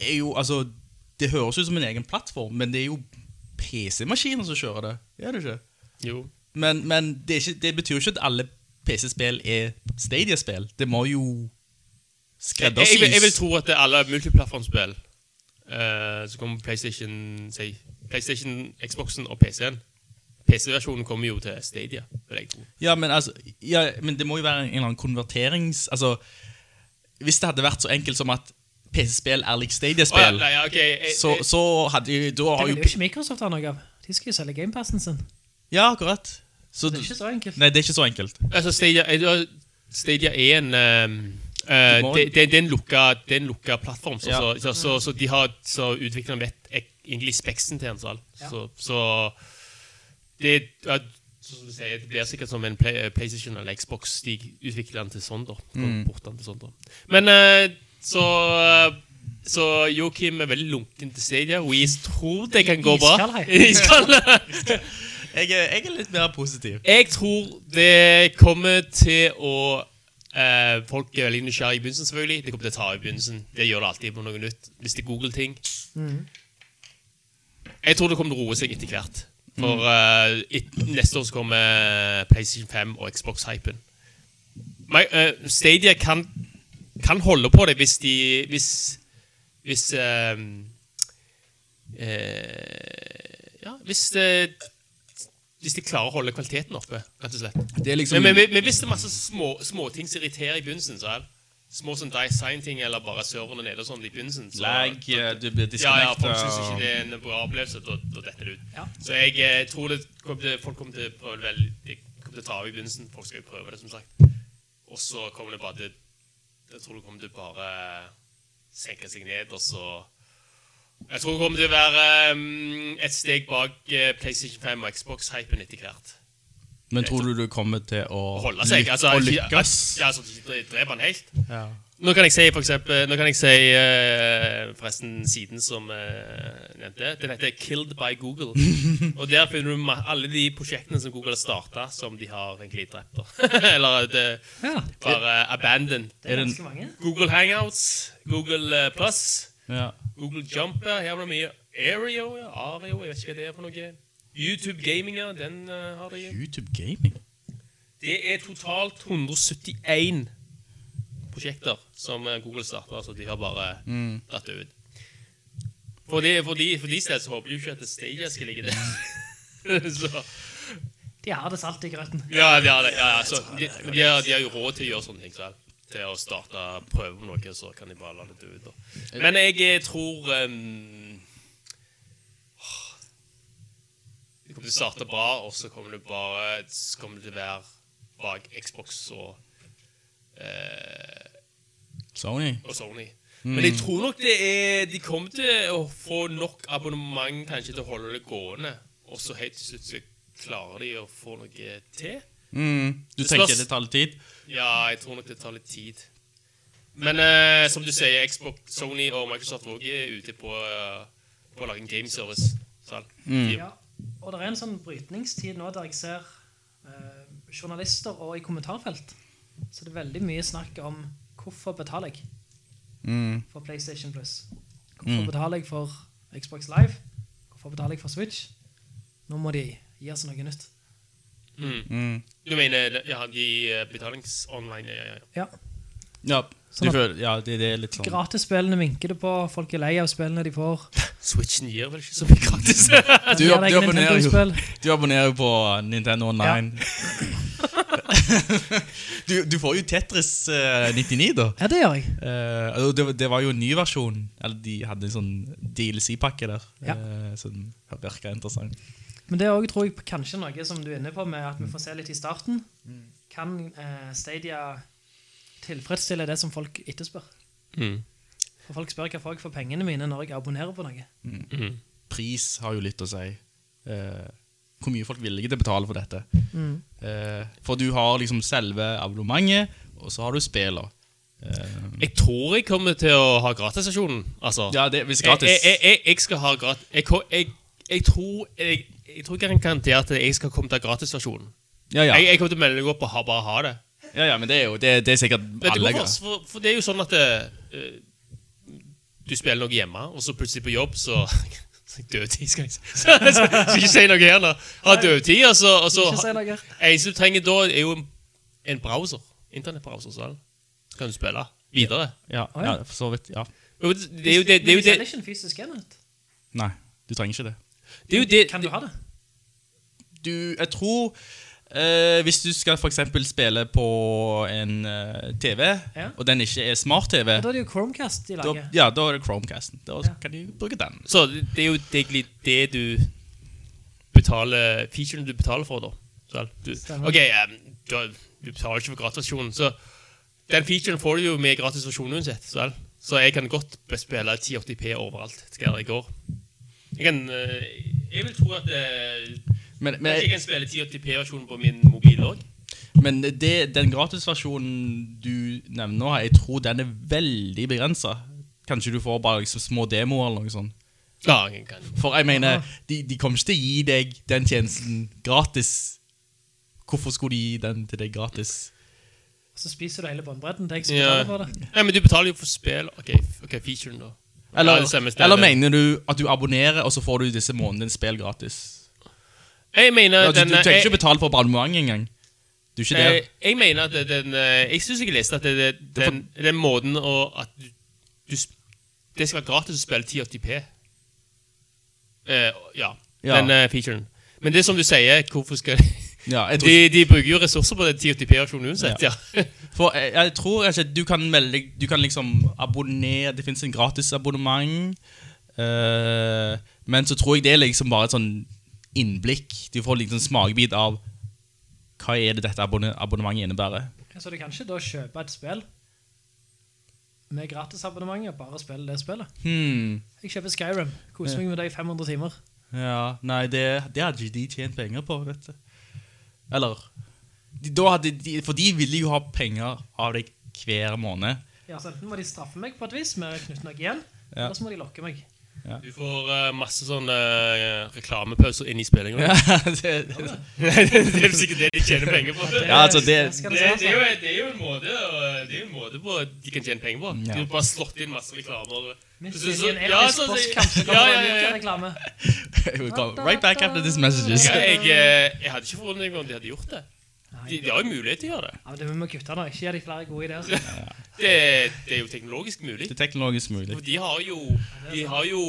Er jo, altså Det høres ut som en egen plattform Men det er jo PC-maskiner som kjører det Er det ikke? Jo. Men, men det, ikke, det betyr jo ikke at alle PC-spill er Stadia-spill. Det må jo skreddersys. jeg, vil- jeg vil tro at det er alle multiplattformspill uh, som kommer på PlayStation, si, PlayStation, Xboxen og PC-en PC-versjonen kommer jo til Stadia. Ja, men altså ja, Men det må jo være en eller annen konverterings... Altså Hvis det hadde vært så enkelt som at PC-spill er lik Stadia-spill, oh, ja, okay. så, så hadde jo Da Det har vil jo ikke Microsoft ha noe av. De skal jo selge gamepassen sin. Ja, akkurat. Så, Det er ikke så enkelt. Nei, det er ikke så enkelt. altså, Stadia, jeg- Stadia er en um, uh, det, det, det er en lukka, det er en lukka plattform, så, Ja. så, så, så, så de har så utviklerne vet egentlig speksen til en sal. Ja. Så, så det, ja, som du sier, det blir sikkert som en play, PlayStation eller Xbox. De utvikler den til sånn, da. Den til sånn, da. Men uh, så uh, så Joakim er veldig lunken til Stadia. Og jeg tror det kan gå bra. Iskald, Jeg, er- jeg er litt mer positiv. Jeg tror det kommer til å eh, Folk er veldig nysgjerrige i begynnelsen, selvfølgelig. Det kommer til å ta i begynnelsen. Det gjør det alltid på noe nytt. Hvis det googler ting. Mm. Jeg tror det kommer til å roe seg etter hvert. For uh, et, neste år så kommer PlayStation 5 og Xbox-hypen. My- eh, Stadia kan, kan holde på det hvis de Hvis, hvis eh, Ja, hvis hvis de klarer å holde kvaliteten oppe, rett og slett. Det er liksom Men, men, men hvis det er masse små, som irriterer i begynnelsen, så er det små sånn design-ting eller bare serverne nede og sånn i begynnelsen så, Lag, så, du blir ja, ja, folk syns ikke det er en bra opplevelse, da, da detter det ut. Ja. Så jeg eh, tror det kom til, folk kommer til å prøve det vel, kommer til å ta av i begynnelsen. Folk skal jo prøve det, som sagt. Og så kommer det bare til Jeg tror det kommer til å bare senke seg ned, og så Jeg tror det kommer til å være um, et steg bak uh, PlayStation 5 og Xbox-hypen etter hvert. Men tror du du kommer til å, holde seg. Altså, å lykkes? Ja, altså, dreper han helt. Ja. Nå kan jeg si for eksempel Nå kan jeg si uh, forresten siden som uh, nevnte. Den heter Killed by Google. og der finner du alle de prosjektene som Google har starta, som de har egentlig drept. Eller det Ja, bare abandoned. det er ganske mange. Google Hangouts, Google eh, Plus, Ja. Google Jumper. Her var det mye Aereo, ja. Ario, jeg vet ikke hva det er for noe. YouTube Gaming, ja. Den uh, har de. YouTube Gaming? Det er totalt 171 prosjekter som eh, Google starter. Altså de har bare dratt det ut. For de, for de, for de steder så håper de jo ikke at Stadia skal ligge der. så, De har det salt i grøten. ja, de har det. Ja, ja, så de, de, har, de har jo råd til å gjøre sånne ting selv. Til å starte prøve på noe, så kan de bare la det dø ut. da. Men jeg eh, tror um, Det kommer til å starte bra, og så kommer det bare så kommer det til å være bak Xbox og eh, Sony? og Sony. Men jeg tror nok det er De kommer til å få nok abonnement kanskje til å holde det gående. Og så helt til slutt så klarer de å få noe til. Mm. Du Det tenker det tar litt tid? Ja, jeg tror nok det tar litt tid. Men eh, som du sier, Xbox, Sony og Microsoft også er ute på, eh, på å lage en gameservice. Mm. De- Ja. Og det er en sånn brytningstid nå der jeg ser eh, journalister og i kommentarfelt. Så det er veldig mye snakk om hvorfor betaler jeg Mm. for PlayStation Plus? Hvorfor betaler jeg for Xbox Live? Hvorfor betaler jeg for Switch? Nå må de gi oss noe nytt. Mm. Mm. Du mener ja, de eh, betalings-online? Ja, ja, ja. Ja. Sånn føler, ja det, det er litt sånn Gratisspillene vinker det på. Folk er lei av spillene de får. Switchen gir vel ikke så mye gratis? Du, du, abonnerer jo, du abonnerer jo på Nintendo Online. du, du får jo Tetris uh, 99, da. Ja, det gjør jeg. Uh, det, det var jo en ny versjon. Eller de hadde en sånn DLC-pakke der. Ja. uh, som virka interessant. Men det er også, tror jeg, kanskje noe som du er inne på med at vi får se litt i starten. Kan eh, Stadia tilfredsstille det som folk etterspør? Mm. For folk spør hva får jeg for pengene mine når jeg abonnerer på noe. Mm. Pris har jo litt å si. Eh, hvor mye folk er villige til å betale for dette. Mm. Eh, for du har liksom selve abonnementet, og så har du spiller. Eh, Jeg tror jeg kommer til å ha gratisstasjonen. Altså. ja, det, hvis gratis. jeg, jeg, jeg, jeg skal ha gratis jeg, jeg, jeg tror jeg, jeg tror ikke jeg kan garantere at jeg skal komme til gratisversjonen. ja, ja. Jeg, jeg kommer til å melde meg opp og ha, bare ha det. Ja, ja, men det er jo det, det er sikkert Vet du alle. hvorfor? For, for det er jo sånn at eh, du spiller noe hjemme, og så plutselig på jobb så Dødtid, skal jeg si. Så, skal ikke si noe her nå. Ha dødtid, og så, og så Ikke si noe. Eneste du trenger da, er jo en, en browser, internettbrowser, så kan du spille videre. Ja, ja. ja, for så vidt. Ja. Jo, Det er jo det, det, er jo Men de det, selger ikke en fysisk enhet. Nei, du trenger ikke det. det, er jo det Kan du ha det? Du, jeg tror eh, Hvis du skal for eksempel spille på en eh, TV, Ja. og den ikke er smart-TV, da er det jo Chromecast de da, lager. ja, da er det Chromecasten. Da Ja. kan du bruke den. Så det er jo egentlig det du betaler Featuren du betaler for, da. Så, du, Stemmer. ok, em, du, har- du betaler ikke for gratisversjonen, så den featuren får du jo med gratisversjonen uansett. Så, så jeg kan godt spille 1080p overalt. Det skal jeg gjøre i går. Jeg kan eh, Jeg vil tro at eh, Men, men, jeg kan spille 1080p-versjonen på min mobil òg. men det, den gratisversjonen du nevner jeg tror den er veldig begrensa. Kanskje du får bare liksom små demoer eller noe sånt. Ja, jeg kan. For jeg mener, de, de kommer ikke til å gi deg den tjenesten gratis. Hvorfor skulle de gi den til deg gratis? Så spiser du hele båndbredden til jeg Ja. for det. Nei, men du betaler jo for spill. Ok, ok, featuren, da. Eller, Ja, det eller mener du at du abonnerer, og så får du disse månedene spill gratis? Jeg mener Ja, du, den, du trenger jeg- å betale for abonnement engang. Du er ikke det? der. jeg mener at den eh, Jeg syns jeg leste at det, det, den, den måten å At du, du Det skal være gratis å spille 1080p. Uh, ja. Ja. Den uh, featuren. Men det er som du sier, hvorfor skal Ja, De, de bruker jo ressurser på den 1080p-versjonen uansett. Ja. for jeg, jeg tror ikke du kan melde Du kan liksom abonnere Det fins en gratis abonnement. Uh, men så tror jeg det er liksom bare et sånn innblikk. Du får en smakebit av hva er det dette abonne abonnementet innebærer. Så du kan ikke da kjøpe et spill med gratisabonnement og bare spille det spillet. Hmm. Jeg kjøper Skyrim, koser meg med det i 500 timer. Ja, nei, det, det hadde ikke de tjent penger på, vet du. Eller de, de, For de ville jo ha penger av deg hver måned. Ja, så enten må de straffe meg på et vis med å knytte noe igjen, Ja. eller så må de lokke meg. Du får uh, masse sånne uh, reklamepauser inn i spillingen. Ja, det, det, det er jo sikkert det de tjener penger på. Ja, altså, det- det Det, det det, er jo, altså. det er jo en måte Det er jo en måte på de kan tjene penger på. Ja. De har bare slått inn masse reklamer. Så- det så- er ja, episk så- ja, ja, ja, ja. reklame. right back after these messages. Jeg, eh, jeg hadde ikke forundret meg om de hadde gjort det. De, de har jo mulighet til å gjøre det. Ja, men det må kutte nå, ikke gi de flere gode ideer. Det, det er jo teknologisk mulig. Det er teknologisk mulig. For de har jo De har jo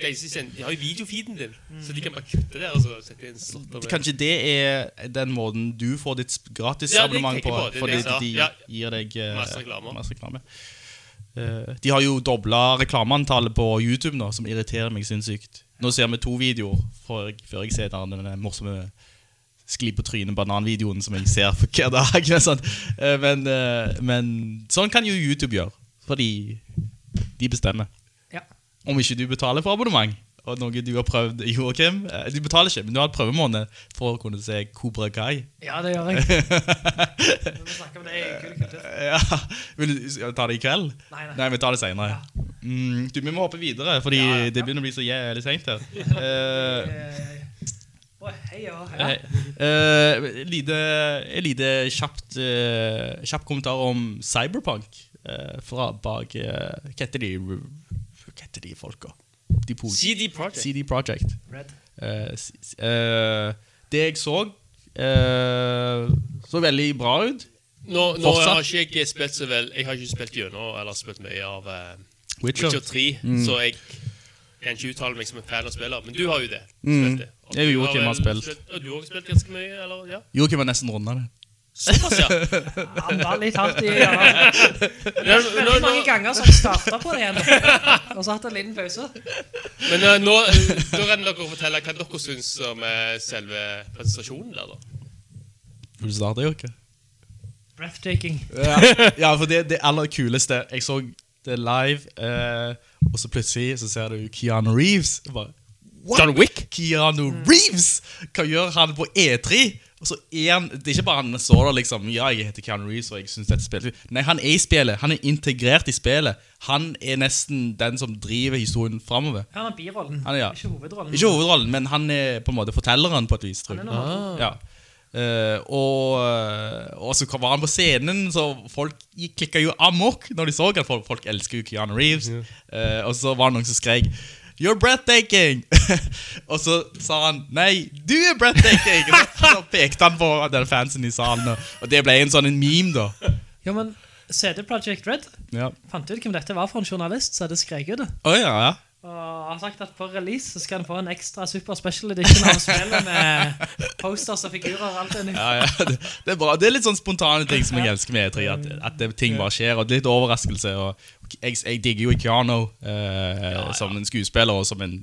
De de har jo videofeeden din, så de kan bare kutte der og så sette inn slotter med. Kanskje det er den måten du får ditt gratis Ja, abonnement på, på, fordi det de Ja. gir deg uh, Masse reklamer. masse reklame. Uh, de har jo dobla reklameantallet på YouTube nå, som irriterer meg sinnssykt. Nå ser vi to videoer før jeg, før jeg ser den morsomme skli på trynet bananvideoen som jeg ser for hver dag. Sånn. Men, eh, men sånn kan jo YouTube gjøre, fordi de bestemmer. Ja. Om ikke du betaler for abonnement, og noe du har prøvd, Joakim eh, Du betaler ikke, men du har hatt prøvemåned for å kunne se Cobra Kai. Ja, det gjør jeg. Vi snakker snakke om det i kul kultur. Ja, Vil du ta det i kveld? Nei, nei. Nei, vi tar det senere. Mm, du, vi må hoppe videre, fordi Ja, ja. det begynner å bli så jævlig sent her. Eh, Eh, hei og hei. eh, lite, lite kjapt, uh, kjapp kommentar om Cyberpunk uh, fra bak uh, Hva heter de Hva heter de folka? De CD Projekt. CD Project. Eh, eh, det jeg så, eh, så veldig bra ut. Nå, nå jeg har ikke jeg spilt så vel Jeg har ikke spilt gjennom eller spilt mye av eh, Witcher. Witcher 3, Mm. så jeg kan ikke uttale meg som en fan av spiller, Men du har jo det. Mm. Det. Og Jeg og Joakim har spilt. Og du har også spilt ganske mye? eller? Ja. Joakim var nesten runda det. Såpass, ja. Han var litt hardt i ja, Nå, nå, Veldig mange ganger som starta på det igjen. Og så hatt en liten pause. men uh, nå, da renner dere fortelle hva dere syns om eh, selve presentasjonen der, da. Vil du starte, Joakim? Breathtaking. Ja, ja, for det, det aller kuleste Jeg så det live, eh, og så plutselig så ser du Keanu Reeves. Bare, What? John Wick? Keanu Reeves! Hva gjør han på E3? Og så er han, Det er ikke bare han står der liksom Ja, jeg heter Keanu Reeves, og jeg synes dette spillet Nei, han er i spillet. Han er integrert i spillet. Han er nesten den som driver historien framover. Han har birollen, Han er, ja. ikke hovedrollen. Ikke hovedrollen, men han er på en måte fortelleren på et vis. tror jeg. Han er noe. to. Ja. Eh, og, og så var han på scenen, så folk gikk- klikka jo amok når de så han. Folk, folk elsker jo Keanu Reeves. Eh, og så var det noen som skrek You're breathtaking! Og så sa han Nei, du er breathtaking! Og så, så pekte han på den fansen i salen, og, og det ble en sånn en meme, da. Ja, men CD Projekt Red Ja. fant ut hvem dette var for en journalist som hadde jo det. Oh, ja, ja. Og har sagt at på release så skal han få en ekstra super special edition av spillet med posters og figurer og alt det. Ja, ja, det, det er bra. Det er litt sånn spontane ting som jeg elsker med E3. At, at det, ting bare skjer, og litt overraskelse. Og jeg, jeg digger jo Keanu eh, som en skuespiller og som en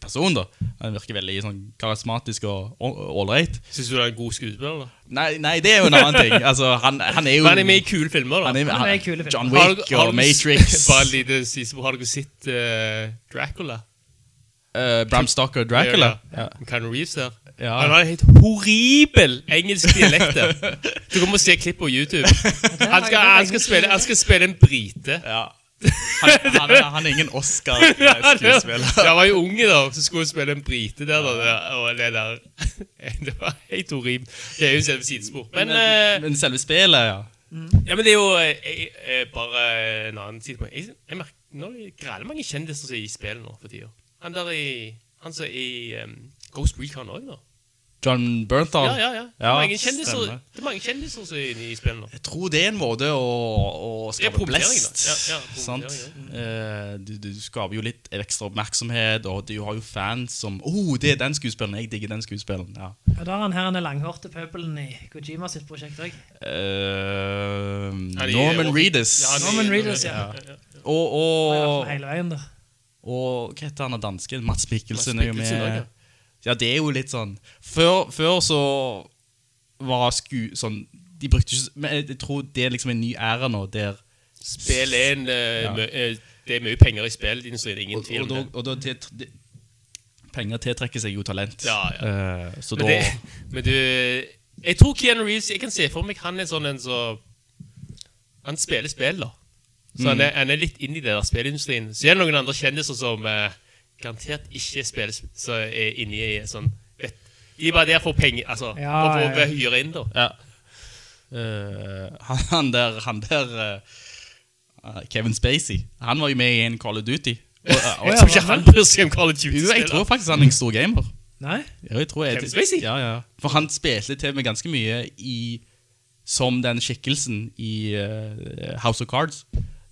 person. da Han virker veldig sånn karismatisk og ålreit. Syns du du er en god skuespiller? da? Nei, nei, det er jo en annen ting. Altså, han, han er jo Men han er med i kule filmer, da. han er, Han er i kule filmer. John Har Wick dere- har og Matrix. Bare en liten siste Har dere sett uh, Dracula? Uh, Bram Stoker Dracula. Ja. Keanu Reeves der. Ja. Han har en helt horribel engelsk dialekt. Du kommer og se klipp på YouTube. Han skal, han skal, spille, han skal spille en brite. Ja. Han, han, han er ingen Oscar-skuespiller. Jeg var jo unge da, så skulle jeg spille en brite der. da Og det der Det var helt horribelt. Det er jo selve sidespor. Men, eh, Men selve spillet, ja. ja, men det er jo jeg, eh, eh, bare en annen sidespor. Jeg, jeg merker nå er det greit mange kjendiser som er i spillet nå for tida. Han der i Han som er i um, Ghost Recon òg, da. John Bernthal. Ja, ja, ja. Det er mange kjendiser, stemmer. det er mange kjendiser som er inne i spillet nå. Jeg tror det er en måte å, å skape promotering, da. blest. Ja, ja, sant? promotering, Eh, du, du skaper jo litt ekstra oppmerksomhet, og du har jo fans som oh, det er den skuespilleren. Jeg digger den skuespilleren. Ja. Og da har han her den langhårte pøbelen i Kojima sitt prosjekt òg. Eh, de- Norman Reedus. Ja, de- Norman Reedus, ja. ja. Og, Og, og, hele veien da. og hva heter han av dansken? Mats Mikkelsen Mads er jo Mikkelsen med. også, ja. Ja, det er jo litt sånn Før, før så var sku... Sånn De brukte ikke Men jeg, tror det er liksom en ny æra nå, der Spill er en eh, Ja. eh, Det er mye penger i spillindustrien, ingen tvil om det. og da til, det, Penger tiltrekker seg jo talent. Ja, Eh, så Men, da det, men du Jeg tror Keanu Reeves Jeg kan se for meg han er sånn en så Han spiller spill, da. Så Mm. han, er, han er litt inn i det der spillindustrien. Så er det noen andre kjendiser som eh, garantert ikke spiller sp- Så er inne i sånn vet, De er bare der for penger, altså. Ja, for å hyre inn, da. Ja. Uh, han, der, han der uh, Kevin Spacey, han var jo med i en Call of Duty. Og, og, Jeg tror ikke han bryr seg om Call of Duty. Jo, jeg tror faktisk han er en stor gamer. Nei? Jeg tror jeg, Kevin Spacey? Ja, ja. For han spilte til med ganske mye i Som den skikkelsen i House of Cards.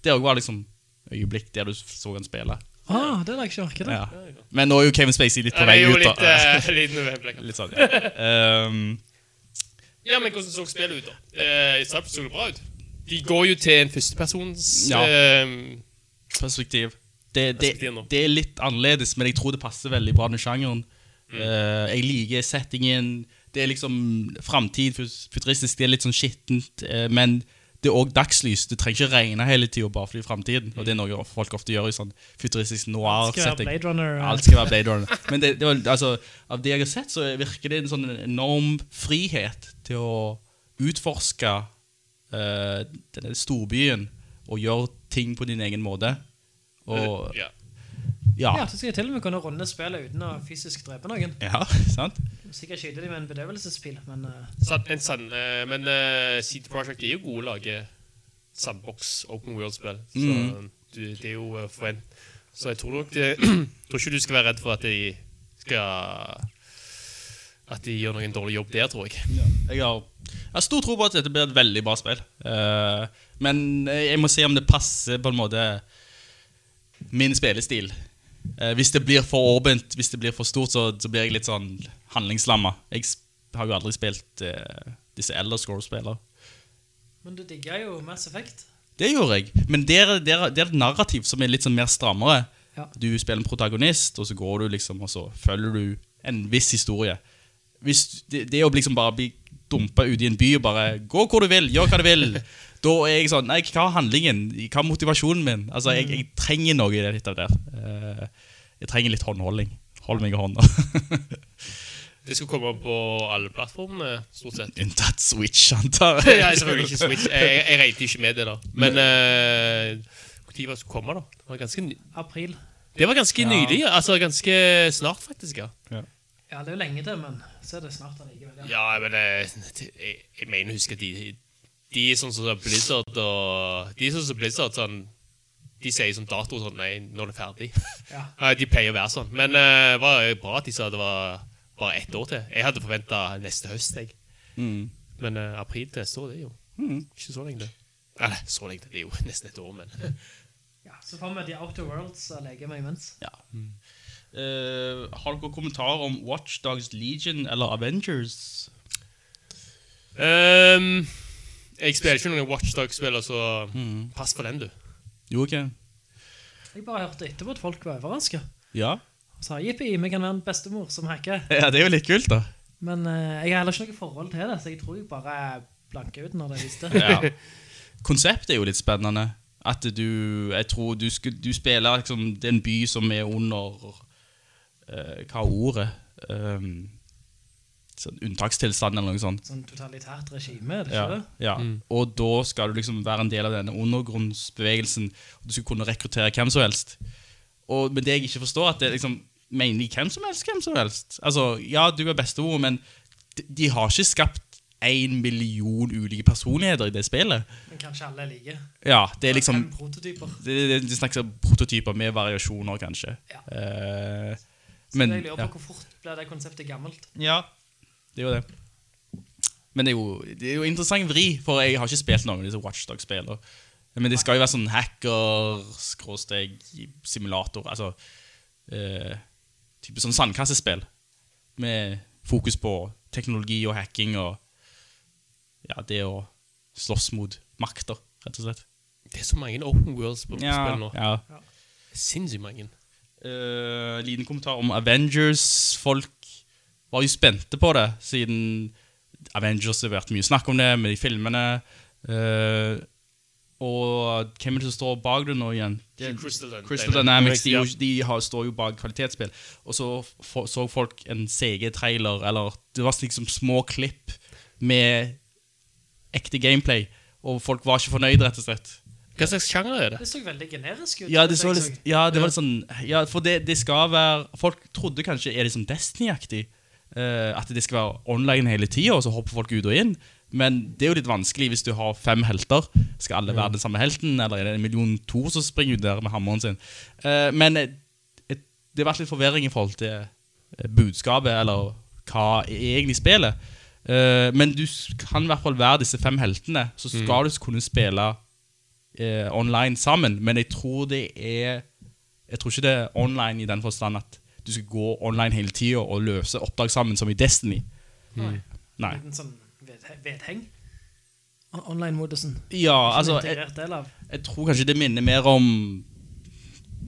Det òg var liksom øyeblikk der du så han spille. Ah, det har jeg ikke orket det. Ja. Men nå er jo Kevin Spacey litt på vei ut. litt, da. eh, litt nødvendig. litt sånn, ja. Um, Ja, men hvordan så spillet ut, da? Eh, starten så det bra ut. De går jo til en førstepersons Ja. eh, perspektiv. Det, det, Perspektiv det er litt annerledes, men jeg tror det passer veldig bra med sjangeren. Mm. Eh, jeg liker settingen. Det er liksom framtid, futuristisk. Det er litt sånn skittent, eh, men det er òg dagslys. Det trenger ikke regne hele tida bare fordi framtiden. Og det er noe folk ofte gjør i sånn futuristisk noir-setting. Blade Runner. Alt skal være Blade Runner. Men det, det var, altså, av det jeg har sett, så virker det en sånn enorm frihet til å utforske uh, denne storbyen og gjøre ting på din egen måte. Og ja. Ja. Ja, så skal jeg til og med kunne runde spillet uten å fysisk drepe noen. Ja, sant? Sikkert skyter de med en bedøvelsespil, men Uh, sant, en sann, uh, men uh, CD Projekt er jo gode å lage sandbox open world-spill. Så Mm. du, det er jo uh, forvent... Så jeg tror nok det, tror ikke du skal være redd for at de skal At de gjør noen dårlig jobb der, tror jeg. Jeg har, jeg har stor tro på at dette blir et veldig bra spill. Eh, men jeg må se om det passer på en måte min spillestil. Eh, hvis det blir for åpent, hvis det blir for stort, så, så blir jeg litt sånn handlingslamma. Jeg har jo aldri spilt eh, disse Elder Scrolls-spillene. Men du digger jo Mass Effect. Det gjorde jeg. Men det er, det, er, det er et narrativ som er litt sånn mer strammere. Ja. Du spiller en protagonist, og så går du liksom, og så følger du en viss historie. Hvis det, det å liksom bare bli dumpa ute i en by og bare gå hvor du vil, gjør hva du vil, da er jeg sånn Nei, hva er handlingen? Hva er motivasjonen min? Altså, jeg, jeg trenger noe i det litt av det. Eh, jeg trenger litt håndholdning. Hold meg i hånda. Det skal komme på alle plattformene, stort sett. Unntatt Switch, antar jeg. ja, selvfølgelig ikke Switch. Jeg, jeg, regnet ikke med det, da. Men uh, når var det skulle komme, da? Det var ganske, ny- April. det var ganske Ja. nylig. Altså ganske snart, faktisk. ja Ja, det er jo lenge til, men så er det snart allikevel. Ja. Ja, men eh, jeg, jeg mener å huske at de, de er sånn som Blizzard og De er sånn som Blizzard sånn de sier sånn dato sånn Nei, når det er ferdig. Ja. Ja, de pleier å være sånn. Men eh, det var bra at de sa det var bare ett år til. Jeg hadde forventa neste høst, jeg. Mm. Men uh, april til neste år, det er jo ikke så lenge. det. Eller så lenge, det er jo nesten et år, men Ja, så får vi The Outer Worlds og leker meg imens. Ja. Eh, har dere kommentarer om Watchdogs Legion eller Avengers? Ehm, Jeg spiller ikke noen Watchdog-spiller, så Mm. pass for den, du. Jo, ok. Jeg bare hørte etterpå at folk var overraska. Ja. Og sa, jippi, vi kan være en bestemor som hacker. ja, det er jo litt kult, da. Men uh, jeg har heller ikke noe forhold til det, så jeg tror jeg bare blanker ut når det visste. Ja. Konseptet er jo litt spennende. At du Jeg tror du, skal, du spiller liksom Det er en by som er under uh, Hva er ordet? Um, sånn unntakstilstand eller noe sånt. Sånn totalitært regime, er det Ja, ikke det? ja. Og da skal du liksom være en del av denne undergrunnsbevegelsen. Og du skal kunne rekruttere hvem som helst. Og men det jeg ikke forstår, at det er liksom Mener de hvem som helst, hvem som helst? Altså, ja, du er bestemor, men de, de har ikke skapt en million ulike personligheter i det spillet. Men kanskje alle er like. Ja, det er liksom Fem prototyper. Det, det, det snakkes om prototyper med variasjoner, kanskje. Ja. Eh, Så men jeg lurer på ja. hvor fort blir det konseptet gammelt. ja, det er jo det. Men det er jo, det er jo interessant vri, for jeg har ikke spilt noen av disse Watchdog-spillene. Men det skal jo være sånn hacker, skråsteg, simulator, altså eh, type sånn sandkassespill. Med fokus på teknologi og hacking og ja, det å slåss mot makter, rett og slett. Det er så mange open Ja, spill nå. ja. Sinnssykt mange. Uh, liten kommentar om Avengers. Folk var jo spente på det, siden Avengers har vært mye snakk om det med de filmene. Uh, og hvem er det som står bak det nå igjen? Det Crystal Crystal Dynamics. De, de har, står jo bak kvalitetsspill. Og så for, så folk en CG-trailer, eller det var liksom små klipp med ekte gameplay. Og folk var ikke fornøyde, rett og slett. Hva slags sjanger er det? Det så veldig generisk ut. Ja, det så ja, det var litt sånn Ja, for det, det skal være Folk trodde kanskje Er det sånn Destiny-aktig At det skal være online hele tiden Og så hopper folk ut og inn. Men det er jo litt vanskelig hvis du har fem helter. Skal alle være den samme helten Eller er det en million to som springer ut der med hammeren sin? Eh, Men eh, et, det har vært litt forvirring i forhold til eh, Budskapet Eller hva er egentlig spillet. Eh, Men du kan i hvert fall være disse fem heltene Så skal du kunne spille eh, online sammen, men jeg tror det er Jeg tror ikke det er online i den forstand at du skal gå online hele tida og løse oppdrag sammen, som i Destiny. Nei. Nei. En sånn vedheng. Online-modusen. Ja, altså jeg, jeg tror kanskje det minner mer om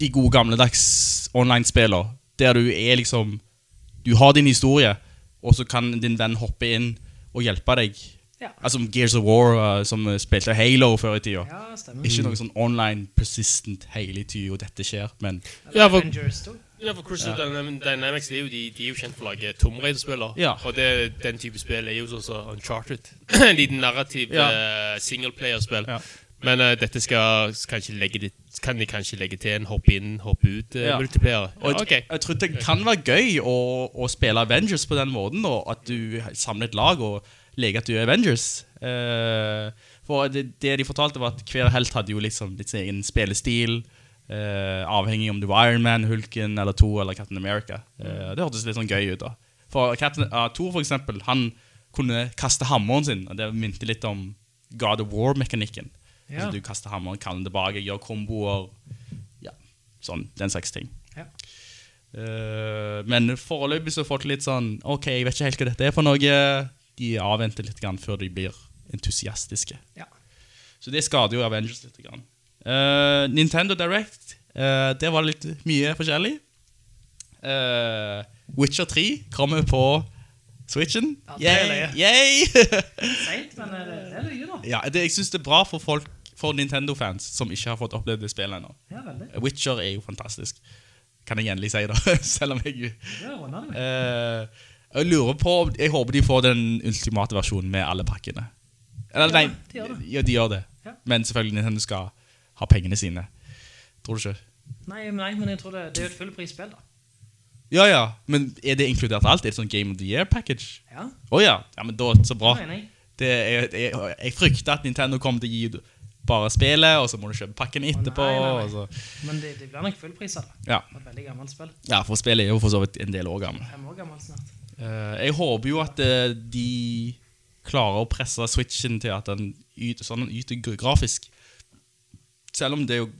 de gode gamledags online-spiller, der du er liksom Du har din historie, og så kan din venn hoppe inn og hjelpe deg. Ja. Altså Gears of War, uh, som spilte Halo før i tida. Ja, stemmer. Ikke noe sånn online persistent hele tida, og dette skjer, men Ja, for, Avengers 2. ja, for Crystal ja. Dynamics de er, jo, de, de er jo kjent for å lage Tomb Raider-spiller. Ja. Og det, den type spill er jo også Uncharted. en liten narrativ Ja. uh, singleplayer-spill. Ja. Men uh, dette skal kanskje legge det, kan de kanskje legge til en hopp inn, hopp ut uh, Ja. multiplayer. Og Ja, jeg, tror det kan være gøy å, å spille Avengers på den måten, og at du samler et lag og leker at du er Avengers. Uh, for det, det de fortalte var at hver helt hadde jo liksom litt sin egen spillestil, eh, avhengig om du var Iron Man, Hulken eller Thor eller Captain America. Eh, det hørtes litt sånn gøy ut da. For Captain, uh, Thor for eksempel, han kunne kaste hammeren sin, og det minte litt om God of War-mekanikken. Ja. Altså, du kaster hammeren, kaller den tilbake, gjør komboer, ja, sånn, den slags ting. Ja. Eh, men foreløpig så har folk litt sånn Ok, jeg vet ikke helt hva dette er for noe. De avventer litt grann før de blir entusiastiske. Ja. Så det skader jo Avengers litt. Grann. Eh, Nintendo Direct, uh, der var det litt mye forskjellig. Uh, Witcher 3 kommer på Switchen. Ja, det Yay! Yay! Seint, men det, det er løye, da. ja, det, jeg syns det er bra for folk For Nintendo-fans som ikke har fått opplevd det spillet ennå. Ja. Witcher er jo fantastisk. Kan jeg endelig si, da. Selv om jeg Ja, uh, det. Jeg lurer på Jeg håper de får den ultimate versjonen med alle pakkene. Eller Ja, nei, de gjør det. Ja, de gjør det. Men selvfølgelig Nintendo skal ha pengene sine. Tror du ikke? Nei, nei, men jeg tror det, det er jo et fullprisspill, da. Ja, ja. Men er det inkludert alt? Er det sånn Game of the Year-package? Ja, Å ja. ja. Men da, så bra. nei, nei. Det er, jeg, jeg frykter at Nintendo kommer til å gi bare spillet, og så må du kjøpe pakken etterpå. nei, nei, nei. Men det, det blir nok fullpris av det. Ja. Et veldig gammelt spill. ja, for spillet er jo for så vidt en del år gammel. Fem år gammelt snart. Uh, jeg håper jo at uh, de klarer å presse Switchen til at den yter, sånn den yter grafisk. Selv om det er jo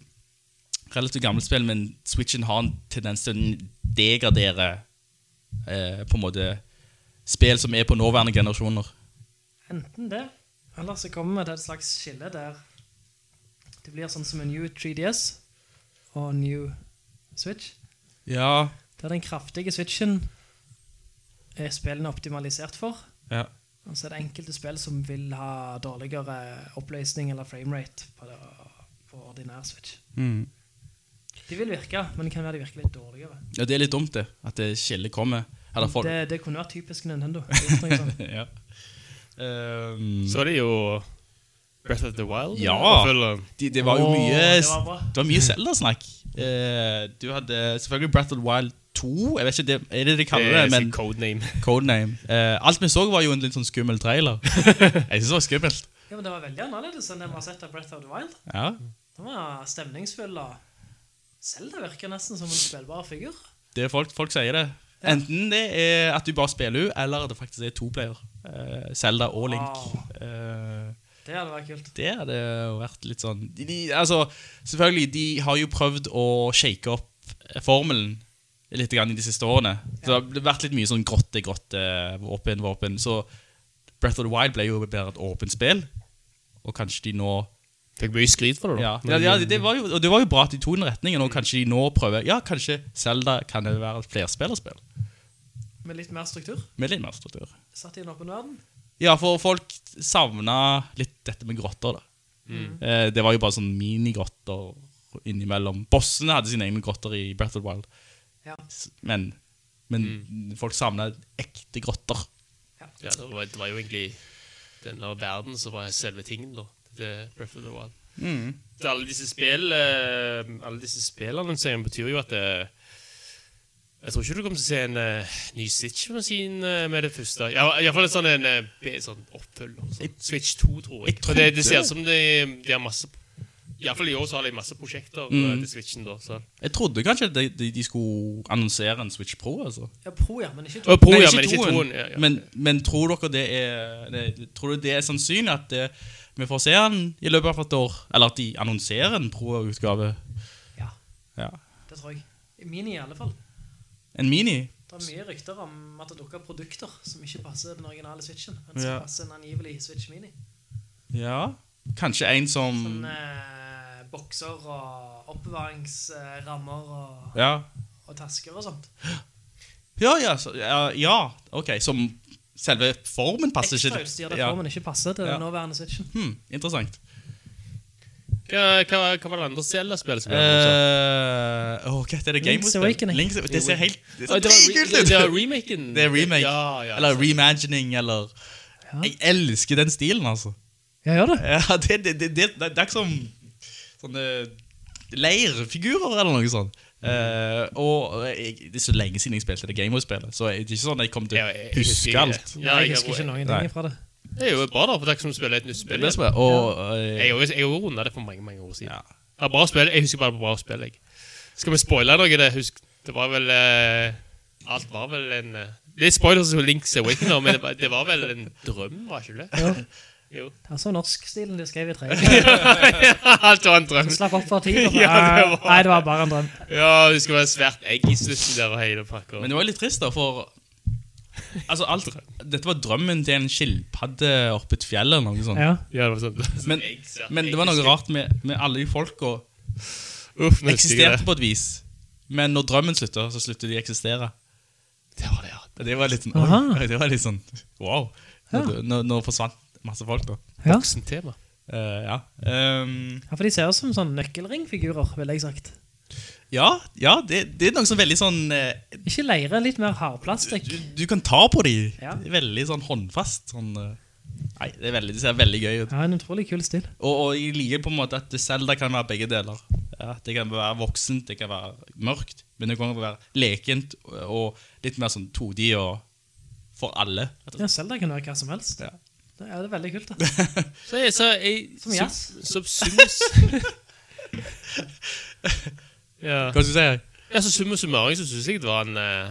relativt gammelt spill, men Switchen har en tendens til å degradere eh, på en måte spill som er på nåværende generasjoner. Enten det, eller så kommer til et slags skille der det blir sånn som en New 3DS og New Switch. Ja, Der den kraftige Switchen er spillene optimalisert for. ja. Og så er det enkelte spill som vil ha dårligere oppløsning eller framerate på, det, på ordinær Switch. Mm. De vil virke, men det kan være de virker litt dårligere. ja, det er litt dumt det, at det skillet kommer. Eller folk... Det, det kunne vært typisk Nintendo. Gjort ja. um... Så er det jo Breath of the Wild. Ja. de, det var jo mye det var. Det var mye Zelda-snakk. Uh, du hadde selvfølgelig Breath of the Wild 2. Jeg vet ikke, det, Er det de kaller det? Det Men codename. Codename. Uh, alt vi så, var jo en litt sånn skummel trailer. Jeg synes det var skummelt. Ja, men det var veldig annerledes enn det vi har sett av Breath of the Wild. Ja. Den var stemningsfull, og Zelda virker nesten som en spillbar figur. Det er folk, folk sier det. Enten det er at du bare spiller ut, eller at det faktisk er to player. Eh, Zelda og Link. Wow. Eh, Det hadde vært kult. det hadde vært litt sånn de, de, Altså, selvfølgelig, de har jo prøvd å shake opp formelen litt grann i de siste årene. Så det har vært litt mye sånn grotte, grotte, våpen, våpen. Så Breath of the Wild ble jo bare et åpent spill. Og kanskje de nå Fikk mye skryt for det, da. Ja, ja, ja det, var jo, og det var jo bra at de tok den retningen, og kanskje de nå prøver Ja, kanskje Zelda kan det være et flerspillerspill. Med litt mer struktur. Med litt mer struktur. Satt i en åpen verden. Ja, for folk savna litt dette med grotter, da. Eh, det var jo bare sånn minigrotter innimellom. Bossene hadde sine egne grotter i Breath of the Wild. Ja. men, Men, mm. folk savna ekte grotter. Ja, det, var, det var jo egentlig denne verden som var selve tingen, da. Til Breath of the Wild. Mm. alle disse spill eh, spillannonseringene betyr jo at det, Jeg tror ikke du kommer til å se en uh, ny Switch-maskin uh, med det første. Ja, Iallfall en sånn, en, eh, sånn oppfølger. Sånn. Switch 2, tror jeg. Jeg det, det ser ut som de, de har masse Iallfall i år så har de masse prosjekter mm. til Switchen. da så. Jeg trodde kanskje de, de, de skulle annonsere en Switch Pro, altså. Ja, Pro, ja, men ikke. Pro, Nei, ja, men ikke toen. toen. Ja, ja. Men, men tror dere det er det, Tror du det er sannsynlig at det, vi får se den i løpet av et år? Eller at de annonserer en Pro-utgave? Ja, Ja. det tror jeg. Mini i alle fall. En mini? Det er mye rykter om at det dukker produkter som ikke passer den originale Switchen, men som Ja. passer en angivelig Switch Mini. Ja. Kanskje en som Sånn eh, bokser og oppbevaringsrammer og, Ja. og tasker og sånt. Ja, ja, så, ja, ja. Ok, som selve formen passer Ekstra ikke utstyr der ja. formen ikke passer til Ja. den nåværende Switchen. Hmm, Interessant. Hva, hva, hva var det andre Zelda-spillet som ble? Uh, oh, hva heter det? Game Link's? Awakening. Link's, det ser helt Det ser dritkult ut! det var remaken? Det er remake. Ja, ja, Eller reimagining, eller Ja. Jeg elsker den stilen, altså. Ja, gjør det. Ja, det, det, det, det, det er ikke som sånne leirfigurer eller noe sånt. Eh, og jeg, det er så lenge siden jeg spilte det Gameboy-spillet, så det er ikke sånn at jeg kommer til å huske alt. Ja, jeg husker ikke noen ting fra det. Det er jo bra, da, for dere som spiller et nytt spill. Det er. Og, uh, Jeg har jo- runda det for mange mange år siden. ja. Det er bra spill. Jeg husker bare det var bra spill. Jeg. Skal vi spoile noe? Det, Husk, det var vel uh, Alt var vel en uh, er spoilers som Links Awakener, men det var, det var vel en drøm, var ikke det? Ja. Jo. Det er så norskstilen de skrev i tre. Alt var en drøm. Slapp opp for tid. Ja, det var- Nei, det var bare en drøm. Ja, det skulle være svært egg i slutten der og hele pakka. Men det var litt trist, da, for Altså, alt Dette var drømmen til en skilpadde oppe et fjell eller noe sånt. Ja. Ja, det var sånn, Men, men det var noe rart med, med alle de folka Uff, nå eksisterte på et vis. Men når drømmen slutter, så slutter de å eksistere. Det var det, ja. Det var litt sånn Aha. Det var litt sånn Wow. Ja. Nå, nå, nå forsvant masse folk, da. Ja. Voksentema. Uh, ja. Um, ja, for de ser ut som sånn nøkkelringfigurer, ville jeg sagt. ja, ja det, det er noe som veldig sånn uh, Ikke leire, litt mer hardplastikk. du, du kan ta på dem. Ja. Veldig sånn håndfast. Sånn, uh, nei, det, er veldig, det ser veldig gøy ut. Ja, en utrolig kul stil. Og, og jeg liker på en måte at Zelda kan være begge deler. Ja, det kan være voksent, det kan være mørkt, men det kan være lekent og litt mer sånn 2D og for alle. Ja, Zelda kan være hva som helst. Ja. Det er det veldig kult, da. Så jeg, så jeg Som jazz. Som synes Ja. Hva skal du si? Ja, så summa summarum så syns jeg det var en eh,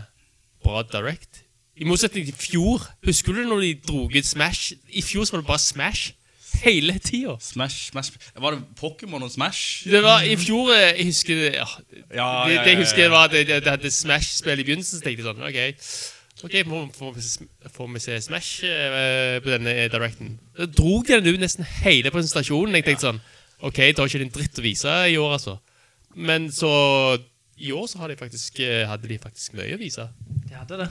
bra direct. I motsetning til i fjor. Husker du når de dro ut Smash? I fjor så var det bare Smash. Hele tida. Smash, Smash Var det Pokémon og Smash? Det var i fjor eh, Jeg husker det ja, Ja, ja, ja, det jeg husker var at det, det, det hadde Smash-spill i begynnelsen. Så tenkte jeg sånn OK, Ok, får, får, vi se, får vi se Smash eh, på denne eh, directen. Da drog de den ut nesten hele presentasjonen. Jeg tenkte sånn OK, det har ikke en dritt å vise i år, altså. Men så I år så hadde de faktisk, eh, hadde de faktisk mye å vise. De hadde det.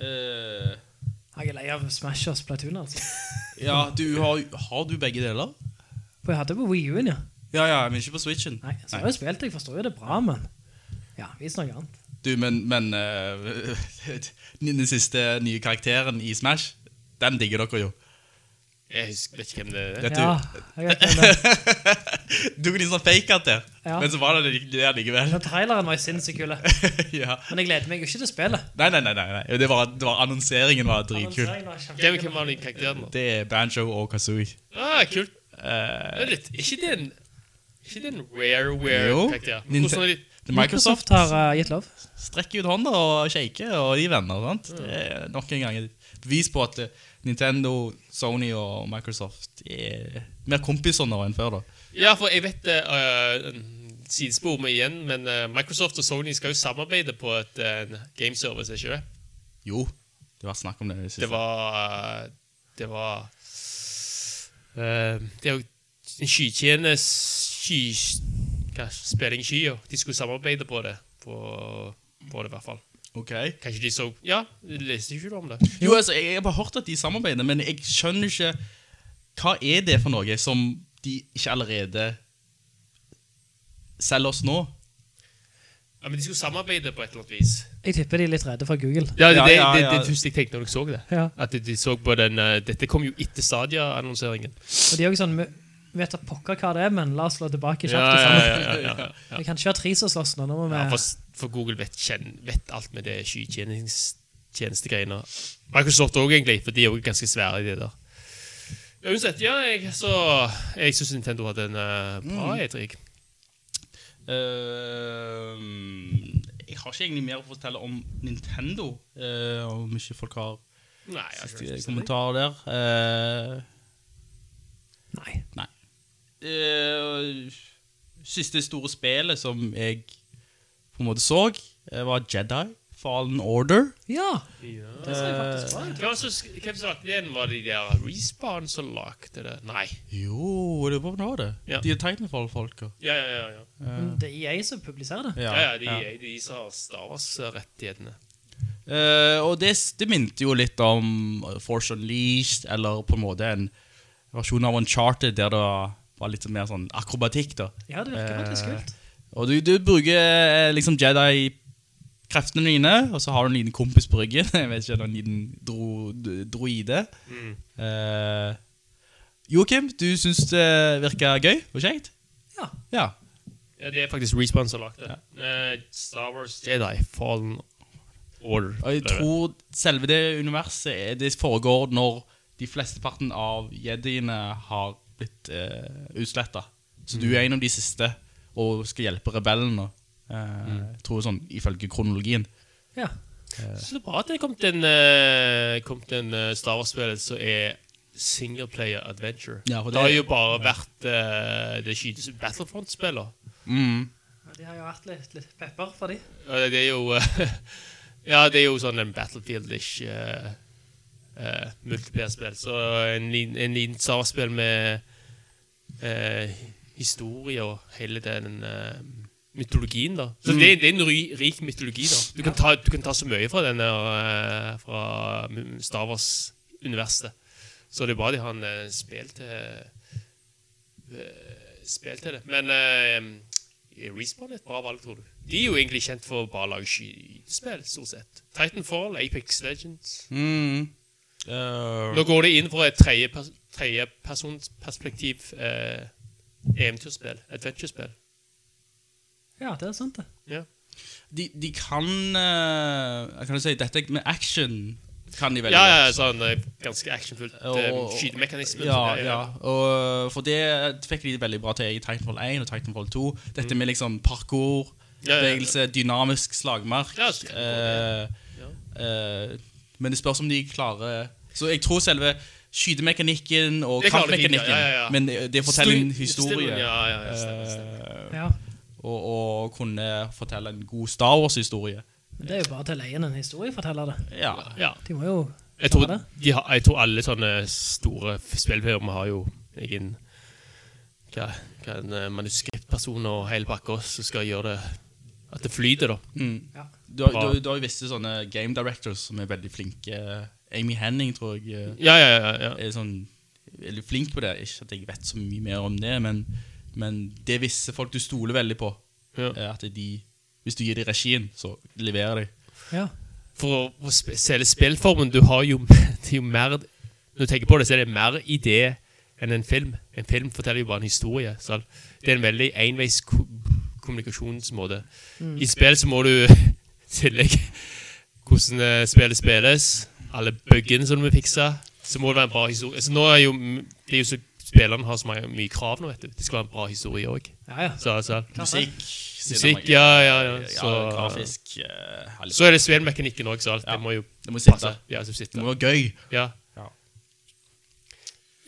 Eh, Jeg er lei av Smash og Splatoon, altså. ja, du har, har du begge deler? For jeg hadde på Wii U-en, ja. Ja, ja, men ikke på Switchen. Nei, så har jeg spilt, jeg forstår jo det bra, men ja, vis noe annet. Du, men, men uh, Den siste nye karakteren i Smash, den digger dere jo. Jeg husker, vet ikke hvem det er. Vet Ja, jeg vet hvem det er. Du kunne liksom fake at det, Ja. men så var det det likevel. Den traileren var sinnssykt kule. ja. Men jeg gleder meg jo ikke til spillet. Nei, nei, nei, nei. Det var, det var annonseringen var dritkul. Hvem, var den karakteren? Det er Banjo og Kazooie. Ah, kult. Uh, Det litt, ikke det en Ikke det en rare Jo. karakter? Hvordan er de Microsoft har uh, gitt lov. strekker ut hånda og shaker, og de venner, sant? Det er nok en gang et bevis på at eh, Nintendo, Sony og Microsoft er mer kompiser nå enn før da. Ja, for jeg vet det uh, Sidespor meg igjen, men uh, Microsoft og Sony skal jo samarbeide på et uh, gameservice, er ikke det? Jo, det var snakk om det det. Det var eh, Det var uh, Det er jo en skykjene sky... Hva, spilling i skyer. De skulle samarbeide på det. På, på det, i hvert fall. Ok. Kanskje de så Ja, leste ikke du om det? Jo, altså, jeg har bare hørt at de samarbeider, men jeg skjønner ikke Hva er det for noe som de ikke allerede selger oss nå? Ja, Men de skulle samarbeide på et eller annet vis. Jeg tipper de er litt redde for Google. Ja, det, det, det, det første jeg tenkte når jeg så det. Ja. At de, de så på den uh, Dette kom jo etter Stadia-annonseringen. Og de er jo sånn, vi vet da pokker hva det er, men la oss slå tilbake Ja, kjapt ja, ja, ja, ja, ja. Vi kan ikke ha tre som slåss nå, nå må vi... ja for, for Google vet, kjenn, vet alt med det skytjenestegreiene. Microsoft òg, egentlig, for de er jo ganske svære i det der. Uansett, ja, jeg, så Jeg syns Nintendo hadde en uh, bra E3. Eh, jeg har ikke egentlig mer å fortelle om Nintendo, uh, om ikke folk har Nei, kommentarer der. Uh, Nei. Nei. Eh, siste store spillet som jeg på en måte så, eh, var Jedi Fallen Order. Ja, Ja. det sa jeg faktisk var. Hvem som lagde den? Var det de der Respawn som lagde det? Nei. Jo, det var det. Ja. De er Titanfall-folka. Ja, ja, ja. ja. Men det er EA som publiserer det. ja, ja de, de som har Star Wars-rettighetene. Uh, og det, det minte jo litt om Force Unleashed, eller på en måte en versjon av Uncharted der det var, var litt mer sånn akrobatikk. da. Ja, det virker faktisk Eh, kult. Og du, du bruker eh, liksom Jedi-kreftene dine, og så har du en liten kompis på ryggen. Jeg vet ikke, en liten dro, droide. droide. Eh, Joakim, du syns det virka gøy og kjekt? Ja. Ja. Ja, det er faktisk Response som lagde det. Eh, Star Wars Jedi Fallen Order. Og jeg tror selve det universet er- det foregår når de flesteparten av jediene har blitt uh, utsletta. Så du er en av de siste og skal hjelpe rebellene. Uh, Jeg tror sånn ifølge kronologien. Ja. Så det er bra at det kom til en, uh, kom til en uh, Star Wars-spill som er singleplayer adventure. Ja, det, det- har jo bare vært uh, det skytes Battlefront-spiller. Mm. De har jo vært litt, litt pepper for de. Ja, det er jo eh, Ja, det er jo sånn en Battlefield-ish uh, multiplierspill. Så en, en liten Star Wars-spill med eh, historie og hele den eh, mytologien, da. Så det, det er en ry, rik mytologi, da. Du kan, ta, du kan ta så mye fra denne eh, Fra Star Wars-universet. Så det er bra de har en uh, spill til eh, Spill til det. Men uh, Respawn er et bra valg, tror du. De er jo egentlig kjent for å bare lage skytespill, stort sett. Titanfall, Apex Legends. Mm. Eh, Nå går de inn for et tredje- tredjepersonsperspektiv eh, eventyrspill, Adventurespill. Ja, det er sant det. Ja. de, de kan uh, Kan du si dette med action kan de veldig Ja, ja, sånn eh, ganske actionfullt. eh, Og- Skytemekanismen. Ja, ja. Og, for det fikk de veldig bra til i Titanfall 1 og Titanfall 2. Dette med liksom parkour, Ja, ja, ja. bevegelse, dynamisk slagmark. Ja, så- eh, men det spørs om de klarer Så jeg tror selve skytemekanikken og kampmekanikken ja, ja, ja. Men det, det forteller en Stor- historie. Ja, ja, ja, stemmer, stemmer. eh, Ja. og, og kunne fortelle en god Star Wars-historie. Men det er jo bare til å leie en historieforteller det. Ja. Ja. De må jo Jeg tror, har, jeg tror alle sånne store spillfirmaer har jo egen hva, hva en eh, manuskriptperson og hele pakka som skal gjøre det at det flyter, da. Mm. Ja. Du, har- du, du har jo visse sånne game directors som er veldig flinke. Amy Henning tror jeg eh, Ja, ja, ja. ja. er sånn veldig flink på det. Ikke at jeg vet så mye mer om det, men, men det er visse folk du stoler veldig på. Ja. Eh, At de, hvis du gir dem regien, så leverer de. Ja. For å, å selge spillformen, du har jo, jo mer Når du tenker på det, så er det mer idé enn en film. En film forteller jo bare en historie. Så det er en veldig enveis ko kommunikasjonsmåte. I spill så må du tillegg hvordan eh, spillet spilles, alle buggene som du må fikse, så må det være en bra historie. Så nå er jo, det er jo så Spillerne har så mye, mye krav nå, vet du. Det skal være en bra historie òg. Ja, ja. Så, så, Musikk, Musikk, ja, ja, ja, ja. ja Så, grafisk uh, så er det spillmekanikken òg, så alt Ja. det må jo Det må sitte. passe. Ja. Det må være gøy. Ja. Ja.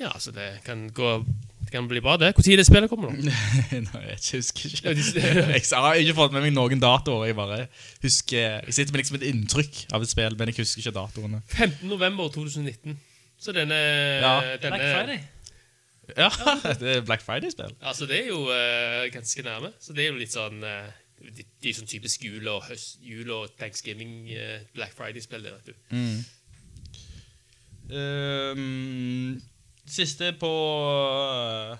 ja, så det kan gå Det kan bli bra, det. Når det spillet kommer, da? Nei, jeg husker ikke. Jeg har ikke fått med meg noen datoer. Jeg bare husker Jeg sitter med liksom et inntrykk av et spill, men jeg husker ikke datoene. 15. november 2019. Så denne, Ja. denne Black Friday. Ja, det er Black Friday-spill. Altså, det er jo uh, ganske nærme. Så det er jo litt sånn uh, De, de er sånn typisk jul og høst, jul og thanksgiving, uh, Black Friday-spill, det, vet du. Ehm, siste på uh,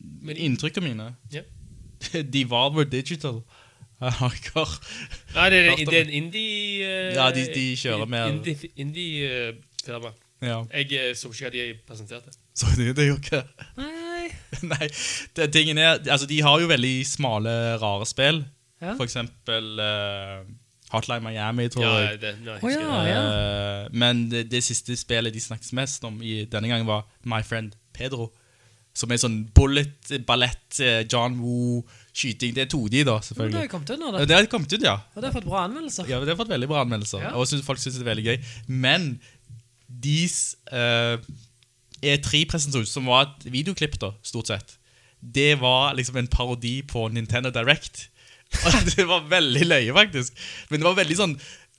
mine. inntrykkene mine. Ja. Devolver Digital. Jeg har ikke Nei, det er, det er en indie Uh, Ja, de- de kjører med- Indie, indie uh, ja. Jeg så ikke hva de presenterte. Så du det gjorde ikke Nei. Nei, det, tingen er Altså, de har jo veldig smale, rare spill. Ja. For eksempel eh, Hotline Miami, tror Ja, jeg. det, nei, jeg husker ja, ja. Eh, men det, det siste spillet de snakket mest om i denne gangen, var My Friend Pedro. Som er sånn bullet, ballett, eh, John Woo, skyting. Det er 2D, da, Men det har selvfølgelig. kommet ut nå, da. Det har kommet ut, ja. Og det har fått bra anmeldelser. Ja, det har fått veldig bra anmeldelser. Ja. Og synes, folk syns det er veldig gøy. Men deres uh, E3-presentasjon, som var et videoklipp, da, stort sett, det var liksom en parodi på Nintendo Direct. Det var veldig løye, faktisk. Men det var veldig sånn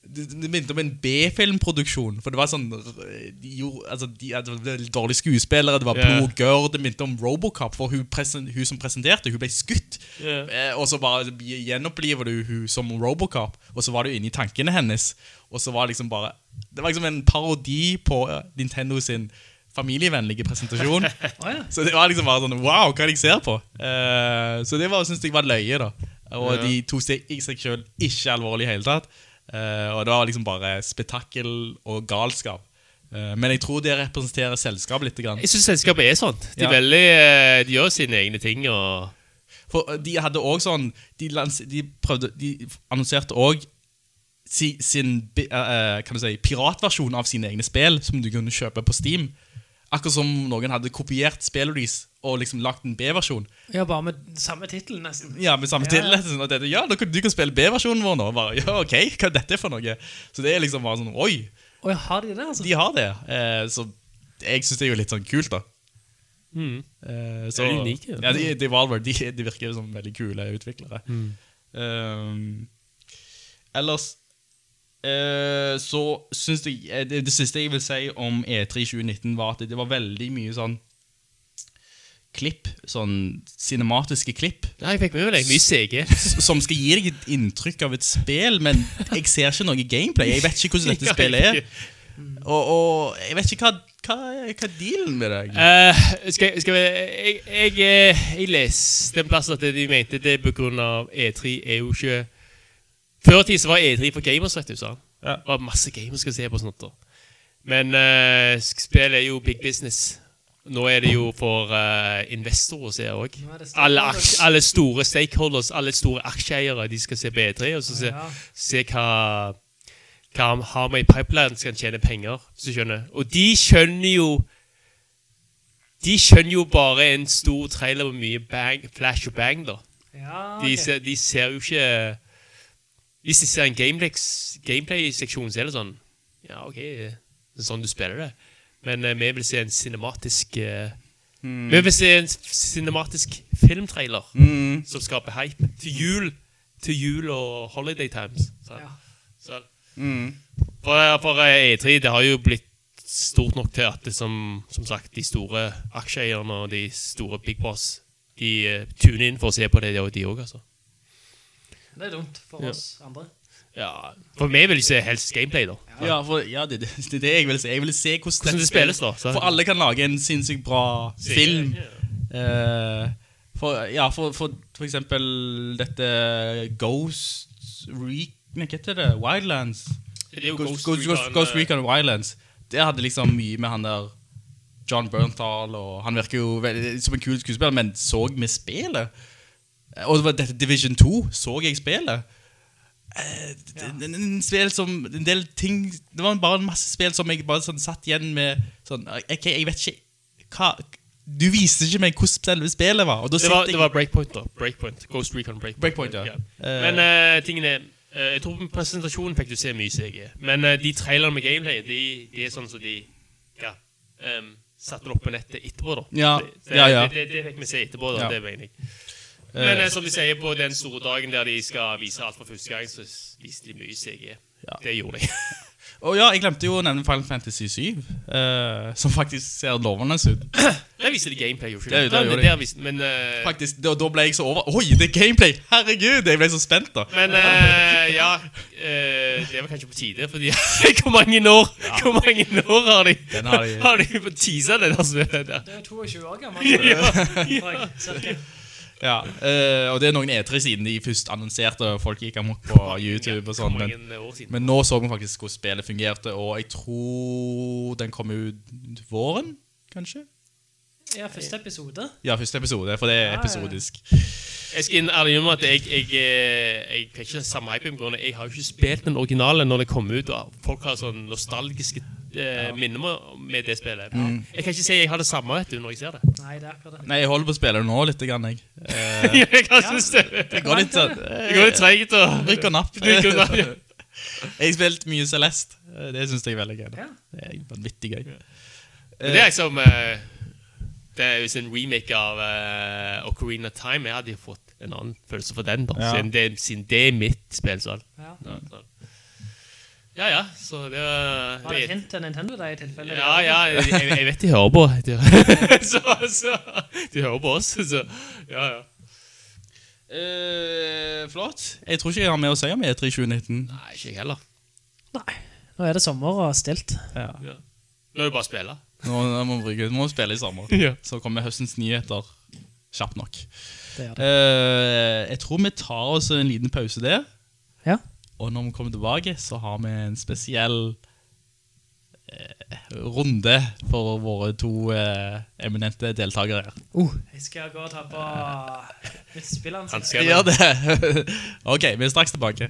Det det minte om en B-filmproduksjon. For det var sånn de gjorde, altså, de, det var Dårlige skuespillere, det var yeah. blod Gør gørr. Det minte om Robocop, for hun, presen, hun som presenterte, hun ble skutt. Yeah. Eh, og så bare gjenoppliver du hun som Robocop, og så var du inne i tankene hennes. Og så var liksom bare Det var liksom en parodi på eh, Nintendo sin familievennlige presentasjon. oh, ja. så det var liksom bare sånn Wow, hva er det jeg ser på? Eh, så det var, synes jeg var løye, da. Og de tok seg i seg sjøl ikke alvorlig i hele tatt. Eh, og det var liksom bare spetakkel og galskap. Eh, men jeg tror det representerer selskapet litt. Grann. Jeg syns selskapet er sånn. De, Ja. veldig, eh, de gjør sine egne ting. For de hadde også sånn De, de, prøvde, de annonserte òg sin, sin bi- kan du si, piratversjon av sine egne spill, som du kunne kjøpe på Steam. Akkurat som noen hadde kopiert spillet deres og liksom lagt en B-versjon. Ja, bare med samme tittel, nesten. Ja, med samme Ja. tittel. sånn at dette, Ja, du, kan, du kan spille B-versjonen vår nå. Bare, ja, ok, hva er dette for noe? Så det er liksom bare sånn Oi, Og jeg har de det, altså? de har det. Eh, så jeg syns det er jo litt sånn kult, da. Mm. Eh, så, Det er unike, ja. de, de, Valver, de, de virker som veldig kule utviklere. Mm. Um, ellers eh, så syns jeg eh, det, det siste jeg vil si om E3 2019, var at det, var veldig mye sånn klipp. Sånn cinematiske klipp. Ja, jeg fikk med meg. Mye CG. Som skal gi deg et inntrykk av et spill, men jeg ser ikke noe gameplay. Jeg vet ikke hvordan dette spillet er. Og, og jeg vet ikke hva, hva, hva dealen med deg? Uh, skal, skal vi Jeg, jeg, jeg leste en plass at de mente det av E3 er jo ikke Før i tid så var E3 for gamers, vet du. sa han. Ja. Det var masse gamers skal se på sånt. da Men uh, spill er jo big business. Nå er det jo for uh, investorer å se òg. Alle, alle store stakeholders, alle store aksjeeiere, de skal se på E3 og så se, Ja. se hva hva han har med i pipeline, skal han tjene penger. Hvis du skjønner. Og de skjønner jo De skjønner jo bare en stor trailer med mye bang, flash og bang, da. Ja, De, ok. ser, de ser jo ikke Hvis de ser en gameplay- gameplay-seksjon, så er det sånn Ja, OK, det er sånn du spiller det. Men eh, vi vil se en cinematisk eh, Vi vil se en cinematisk filmtrailer Mm. som skaper hype til jul. Til jul og holiday times. Så, Ja. så. Mm. For, for eh, E3 det har jo blitt stort nok til at det som, som sagt, de store aksjeeierne og de store big boss de uh, tuner inn for å se på det, de òg, altså. Det er dumt for Ja. oss andre. Ja, For meg vil jeg se helst gameplay, da. Ja, for, ja det, det, det er det jeg vil se. Jeg vil se hvordan, Hvordan det spilles, da. Så. For alle kan lage en sinnssykt bra film. Uh, for, ja, for, for, for eksempel dette Ghost Re... Hva heter det? Wildlands? Det er Ghost, Ghost, Ghost, Ghost, Recon, Ghost eh, Recon Wildlands. Det hadde liksom mye med han der John Bernthal, og han virker jo veldig, som en kul skuespiller, men så med spillet? Eh, Og det var dette Division 2, så jeg spillet? Ja. en, en spill som En del ting Det var bare en masse spill som jeg bare sånn satt igjen med sånn okay, jeg vet ikke hva Du viste ikke meg hvordan selve spillet var. Det var, det var Breakpoint, da. Breakpoint. Ghost Recon Breakpoint. Breakpoint, ja. Eh. Men uh, tingene uh, Jeg tror på presentasjonen fikk du se mye CG. Men uh, de trailerne med gameplay, de, de er sånn som de ja, Um, satte det opp på nettet etterpå, da. Ja, Det, det, ja, ja. Det, det, fikk vi se etterpå, da. Ja. Det mener jeg. Men eh, som de sier, på den store dagen der de skal vise alt for første gang, så viste de mye CG. Ja. Det gjorde de. Og ja, jeg glemte jo å nevne Final Fantasy 7, eh, som faktisk ser lovende ut. Der viste de gameplay, jo ikke Det- det det, der viste- Men uh, Faktisk, da, da ble jeg så over Oi, det er gameplay! Herregud! Jeg ble så spent, da. Men uh, ja uh, Det var kanskje på tide, fordi Hvor mange år Hvor mange år har de Den har de- Har de på teaser det der? Det er 22 år gammel. ja, ja. Ja, uh, Og det er noen E3 siden de først annonserte, og folk gikk amok på YouTube og sånn. Men, men nå så vi faktisk hvordan spillet fungerte, og jeg tror den kom ut våren, kanskje? Ja, første episode. Ja, første episode, for det er episodisk. Jeg skal inn ærlig innrømme at jeg, jeg, jeg, jeg fikk ikke samme hype på Jeg har jo ikke spilt den originale når det kom ut, og folk har sånn nostalgiske eh, minner med, med det spillet. Mm. Jeg kan ikke si jeg har det samme vet du, når jeg ser det. Nei, det er akkurat det. Nei, jeg holder på å spille det nå litt, grann, jeg. Eh, jeg kan synes det. det går litt sånn Det går litt treigt å Rykk og napp. Rykk og napp, ja. Jeg har spilt mye Celeste. Eh, Det syns jeg er veldig gøy. da. Det er vanvittig gøy. Det er liksom eh, Det er jo en remake av uh, Ocarina of Time. Jeg hadde jo fått en annen følelse for den, da. Ja. Siden, det, siden det er mitt spill. Sånn. Ja. Ja, så. ja, ja, så det var Var det et hint til Nintendo da, i tilfelle? Ja, ja, jeg, jeg vet de hører på. De, så, så De hører på oss, så ja, ja. Uh, flott. Jeg tror ikke jeg har mer å si om E E3 2019. Nei, ikke jeg heller. Nei. Nå er det sommer og stilt. Ja. Ja. Nå er det bare å spille. Nå, må vi må spille i sommer. Ja. Så kommer høstens nyheter kjapt nok. Det det. Uh, jeg tror vi tar oss en liten pause der. Ja. Og når vi kommer tilbake, så har vi en spesiell uh, runde for våre to uh, eminente deltakere. Uh, jeg skal gå og ta på spillansikt. Han skal Gjør det. ok, vi er straks tilbake.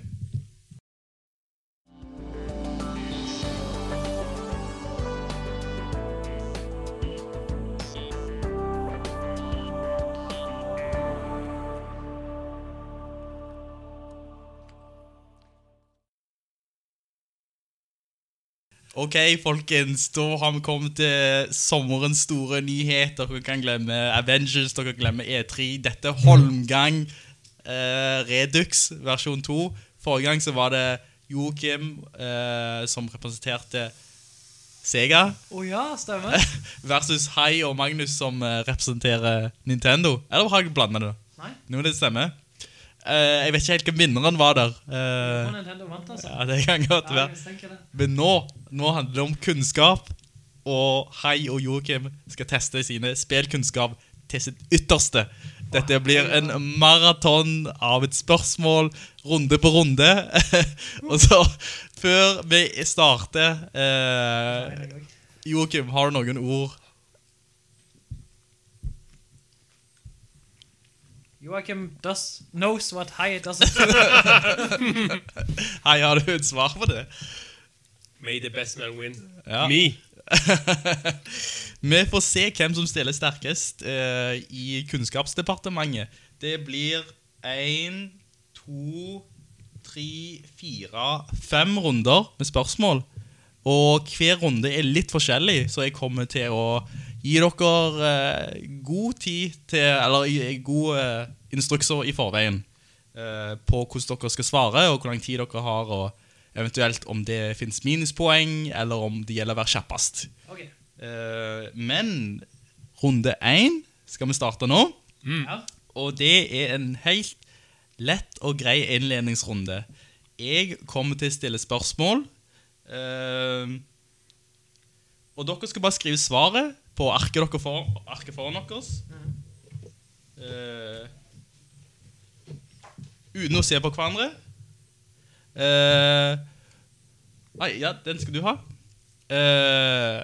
Ok, folkens, da har vi kommet til sommerens store nyheter. Dere kan glemme Avengers, dere kan glemme E3. Dette er Holmgang eh, Redux versjon 2. Forrige gang så var det Joakim eh, som representerte Sega, Å ja, stemmer. versus Hai og Magnus som eh, representerer Nintendo. Eller har jeg blanda det? Nei, Nå det stemmer. Eh, jeg vet ikke helt hvem vinneren var der. Uh, Nintendo vant altså. ja, det kan godt være. Ja. Men nå, nå handler det om kunnskap, og Hai og Joakim skal teste sine spillkunnskap til sitt ytterste. Dette blir en maraton av et spørsmål, runde på runde. og så, før vi starter eh. Joakim, har du noen ord? Joachim does, knows what high doesn't. Hei, har du et svar på det? May the best man win. Ja. Me. Vi får se hvem som stiller sterkest eh, i Kunnskapsdepartementet. Det blir én, to, tre, fire, fem runder med spørsmål. Og hver runde er litt forskjellig, så jeg kommer til å gi dere eh, god tid til Eller gode eh, instrukser i forveien eh, på hvordan dere skal svare, og hvor lang tid dere har, og eventuelt om det fins minuspoeng, eller om det gjelder å være kjappest. Ok. Eh, men runde én skal vi starte nå. Ja. Og det er en helt lett og grei innledningsrunde. Jeg kommer til å stille spørsmål. og dere skal bare skrive svaret på arket dere får, arket foran deres. Eh, uten å se på hverandre. Eh, nei, ja, den skal du ha. Eh,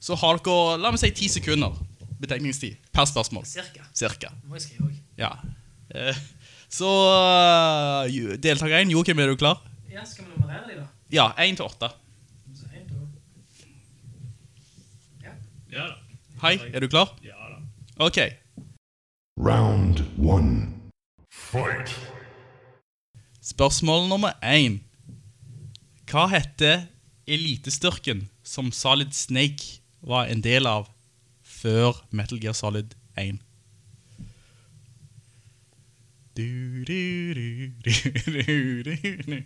så har dere, la meg si, ti sekunder betenkningstid per spørsmål. Cirka. Cirka. Må jeg skrive. Ja. Eh, så uh, deltaker 1, Joakim, er du klar? Ja, skal vi nummerere de da? Ja, 1 til 8. Så en, to. Ja. Ja da. Hei, er du klar? Ja da. Ok. Round one. Fight. Spørsmål nummer 1. Hva heter elitestyrken som Solid Snake var en del av før Metal Gear Solid 1? Du, du, du, du, du, du, du.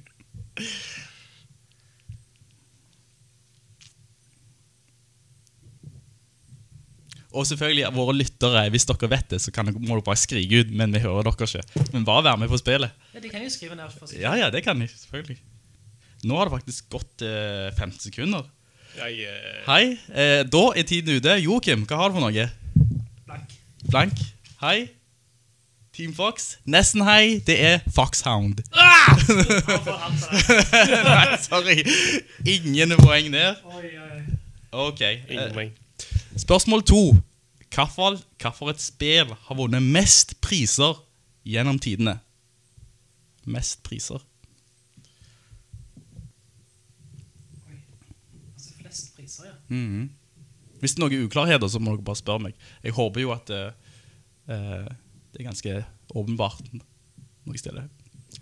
Og selvfølgelig, våre lyttere, hvis dere vet det, så kan dere, må dere bare skrike ut, men vi hører dere ikke. Men bare vær med på spillet. ja, de kan jo skrive ned for seg. Ja, ja, det kan de, selvfølgelig. Nå har det faktisk gått eh, 15 sekunder. Jeg eh, Hei, eh, da er tiden ute. Joakim, hva har du for noe? Blank. Blank. Hei. Team Fox. Nesten hei, det er Foxhound. Det. Nei, sorry. Ingen poeng der. Oi, oi. Ok. Ingen Eh, poeng. Spørsmål to. Hvilket spill har vunnet mest priser gjennom tidene? Mest priser. Altså flest priser, ja. Mhm. Hvis det er noen uklarheter, så må dere bare spørre meg. Jeg håper jo at eh, eh, det er ganske åpenbart noe stiller.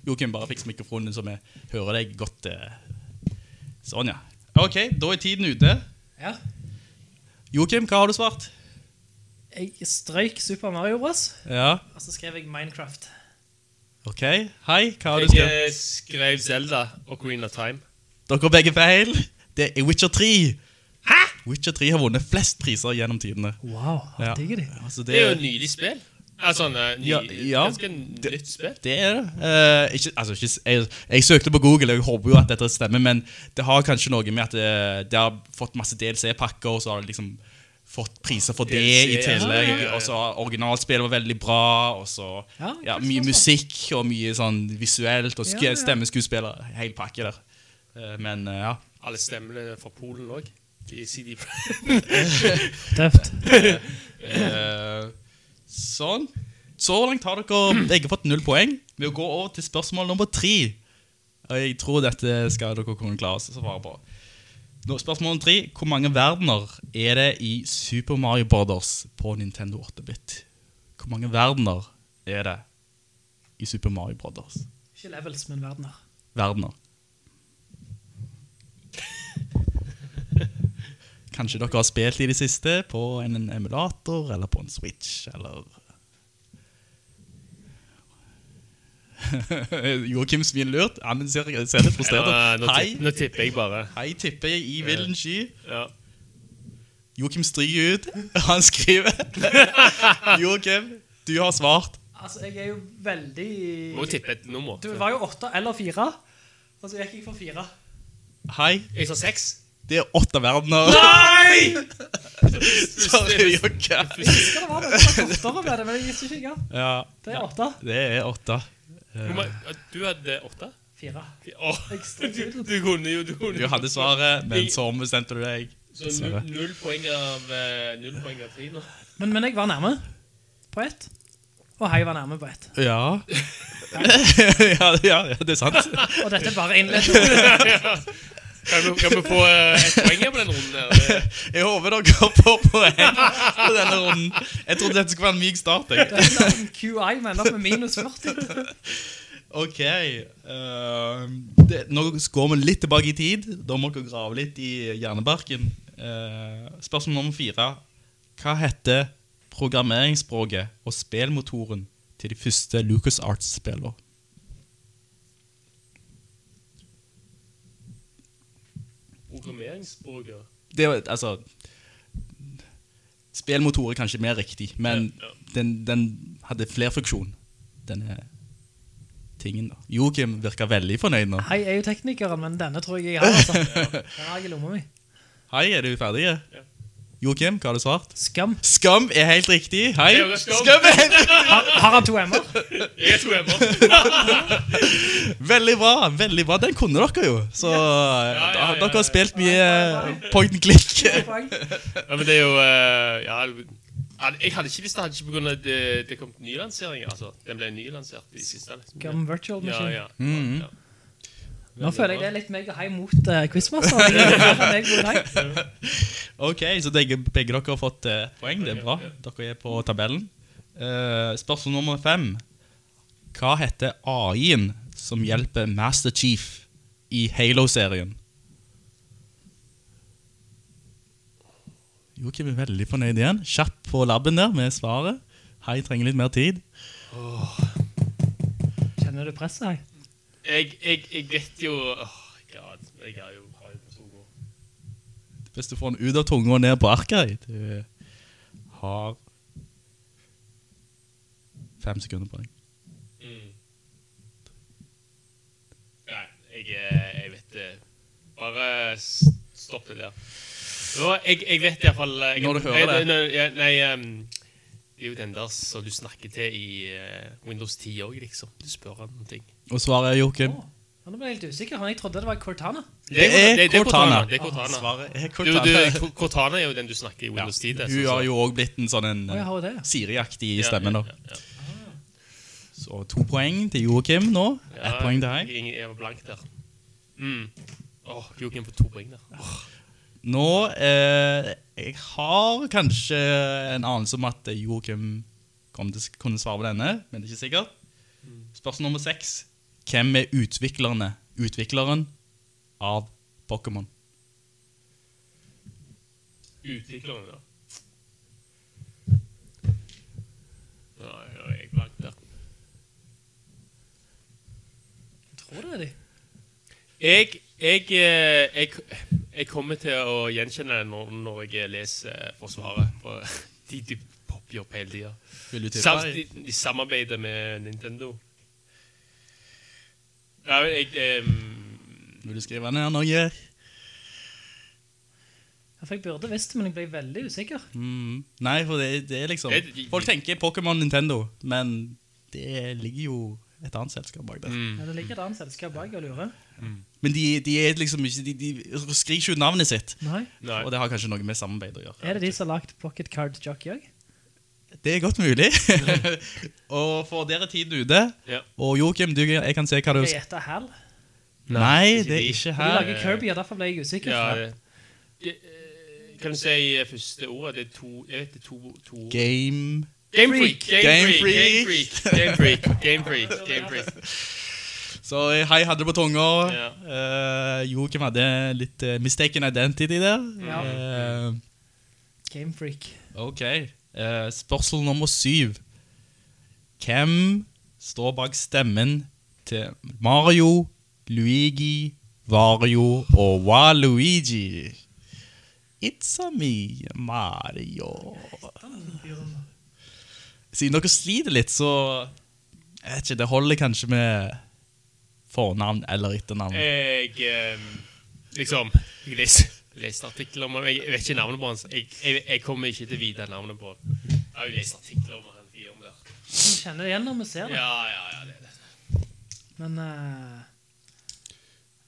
Joakim, bare fiks mikrofonen så vi hører deg godt. eh. Sånn, ja. Ok, da er tiden ute. Ja. Joakim, hva har du svart? Jeg strøyk Super Mario Bros. Ja, Og så skrev jeg Minecraft. ok. Hei, hva har du Jeg skrevet? Jeg skrev Zelda og Green of Time. Dere har begge feil. Det er Witcher 3. Hæ? Witcher 3 har vunnet flest priser gjennom tidene. Wow, Ja. digger det. Altså, Det er jo et nydelig spill. Altså, ny, Ja, ja. ganske nytt spill. Det er det. Uh, ikke, altså, ikke, jeg, jeg søkte på Google, og jeg håper jo at dette stemmer, men det har kanskje noe med at det, det har fått masse DLC-pakker, og så har det liksom fått priser for det DLC, i tillegg. Ja, ja, ja. Og så originalspillet var veldig bra, og så Ja, ja, mye det musikk og mye sånn visuelt, og sk Ja, ja. stemmeskuespillere. Hel pakke der. Uh, men uh, ja. Alle stemmene fra Polen òg. I CD. Tøft. Sånn. Så langt har dere begge fått null poeng. Ved å gå over til spørsmål nummer tre. Og jeg tror dette skal dere kunne klare å svare på. Nå, spørsmål nummer tre. Hvor mange verdener er det i Super Mario Brothers på Nintendo 8-bit? Hvor mange verdener er det i Super Mario Brothers? Ikke levels, men verdener. Verdener. Kanskje dere har spilt i det siste på en emulator eller på en Switch, eller Joakim smiler lurt. Han ser, ser litt frustrert ut. nå, Hei, nå tipper jeg bare. hei, tipper jeg i villen sky. Ja. Joakim stryker ut. Han skriver Joakim, du har svart. Altså, jeg er jo veldig... Må tippe et nummer. Du var jo åtte eller fire, og så gikk jeg for fire. Hei, Jeg sa seks. Det er åtte verdener. Nei! Sorry, Jokke. Skal det være noe kortere med det, men jeg visste ikke engang. Ja, Det er åtte. det er åtte. Hvor mange- Du hadde åtte? Fire. Åh, Jeg du, ut. du kunne jo du kunne. Du hadde svaret, men så ombestemte du deg. Så null, null poeng av eh, Null poeng av tre nå. Men, men jeg var nærme på ett. Og Hei var nærme på ett. Ja. ja, ja, ja, det er sant. Og dette er bare innledning. Kan vi, kan vi få eh, et poeng her på den runden? her? Jeg håper dere får poeng på denne runden. Jeg trodde dette skulle være en myk start. Jeg. Det er sånn QI, mener opp med minus 40. Ok. Uh, det, nå går vi litt tilbake i tid. Da må dere grave litt i hjernebarken. Uh, spørsmål nummer fire. Hva heter programmeringsspråket og spillmotoren til de første LucasArts-spillene? Programmeringsspråket. Det var, altså Spillmotor er kanskje mer riktig, men Ja, ja. Den, den hadde flerfunksjon, denne tingen. da Joakim virker veldig fornøyd nå. Hei, jeg er jo teknikeren, men denne tror jeg jeg har, altså. Den har jeg i lomma mi. Hei, er du ferdig? Joakim, hva har du svart? Skam. Skam er helt riktig. Hei. Det er skam. Skam er helt Har, har han to M-er? Jeg er to m-er. Veldig bra. veldig bra Den kunne dere jo. Så ja, ja, ja, dere har spilt mye point and click. Ja, men det er jo eh, jeg hadde ikke visst det hadde ikke pga. det, det kom nylansering. Altså, den ble nylansert i siste. Liksom. Skam Virtual Ja, Machine. ja. Mhm. ja. Nå føler jeg det er litt meg og hei mot uh, Quizmaster. Er god dag. Ok, så begge, begge dere har fått uh, poeng. Det er bra. Dere er på tabellen. Uh, spørsmål nummer fem. Hva heter AI-en som hjelper Master Chief i Halo-serien? Joakim er veldig fornøyd igjen. Kjapp på labben der med svaret. Hei, trenger litt mer tid. Kjenner du presset, hei? Jeg, jeg, jeg vet jo Åh, God, jeg har jo har på to. Hvis du får den ut av tunga og ned på arket Du har fem sekunder på deg. Nei, jeg, eh, jeg vet det. Bare stopp det der. Nå, jeg, jeg vet iallfall Når du hører det. Nei, nei, nei ehm, det er jo den der som du snakker til i eh, Windows 10 òg, liksom. Du spør han noen ting. Og svaret er Joakim. Oh, han ble helt usikker. Han, Jeg trodde det var Cortana. Det er det, det Cortana. Det er Cortana. Svaret er Cortana. du, Cortana er jo den du snakker i Windows 10. Ja. Hun har jo òg blitt en sånn en oh. Siri-aktig stemme nå. ja, ja, ja. Så to poeng til Joakim nå. Ett Ja, poeng til deg. Jeg, var blank der. Mm. Oh, Joakim får to poeng der. Nå eh, Jeg har kanskje en anelse om at Joakim kunne svare på denne, men det er ikke sikkert. Spørsmål nummer seks. Hvem er utviklerne? Utvikleren av Pokémon? Utvikleren, ja. Nei, jeg er blank der. Jeg tror det er de. Jeg, jeg, eh, jeg, jeg kommer til å gjenkjenne det når, når jeg leser Forsvaret. For de, de popper opp hele tida. Vil du Sam, tippe? de, de samarbeider med Nintendo. Ja, jeg um... Vil du skrive ned noe? Ja, for Jeg burde visst det, men jeg ble veldig usikker. Mm. Nei, for det, det er liksom Folk tenker Pokémon Nintendo, men det ligger jo et annet selskap bak der. mm. Ja, det ligger et annet selskap bak og lurer. Men de, de er liksom ikke De, de skriker ikke ut navnet sitt. Nei. Nei. Og det har kanskje noe med samarbeid å gjøre. Er det de som har lagt Pocket Card Jockey òg? Det er godt mulig. og for dere tiden ute. Ja. Og Joakim, du, jeg kan se hva du Jeg gjetter HAL. Nei, ikke det er ikke ikke De lager Kirby, og derfor ble jeg usikker. Ja, det, det, eh, kan du si eh, første ordet? Det er to Jeg vet det er to, to Game Game Freak! Game, Freak! Game Freak! Game Freak! Game Freak. Så hei hadde det på tunga. Ja. Uh, Joakim hadde litt uh, mistaken identity der. Ja. Uh, Game Freak. ok. Uh, spørsmål nummer syv. Hvem står bak stemmen til Mario, Luigi, Vario og Waluigi? It's a me, Mario. Siden dere sliter litt, så jeg vet ikke, Det holder kanskje med fornavn eller etternavn. Jeg ehm, Liksom Jeg leser, leser artikler om ham. Jeg vet ikke navnet på hans. Jeg, jeg, jeg kommer ikke til å vite navnet på ham. Jeg har jo lest artikler om han fyren der. Vi kjenner det igjen når vi ser det. Ja, ja, ja, det det. Men uh,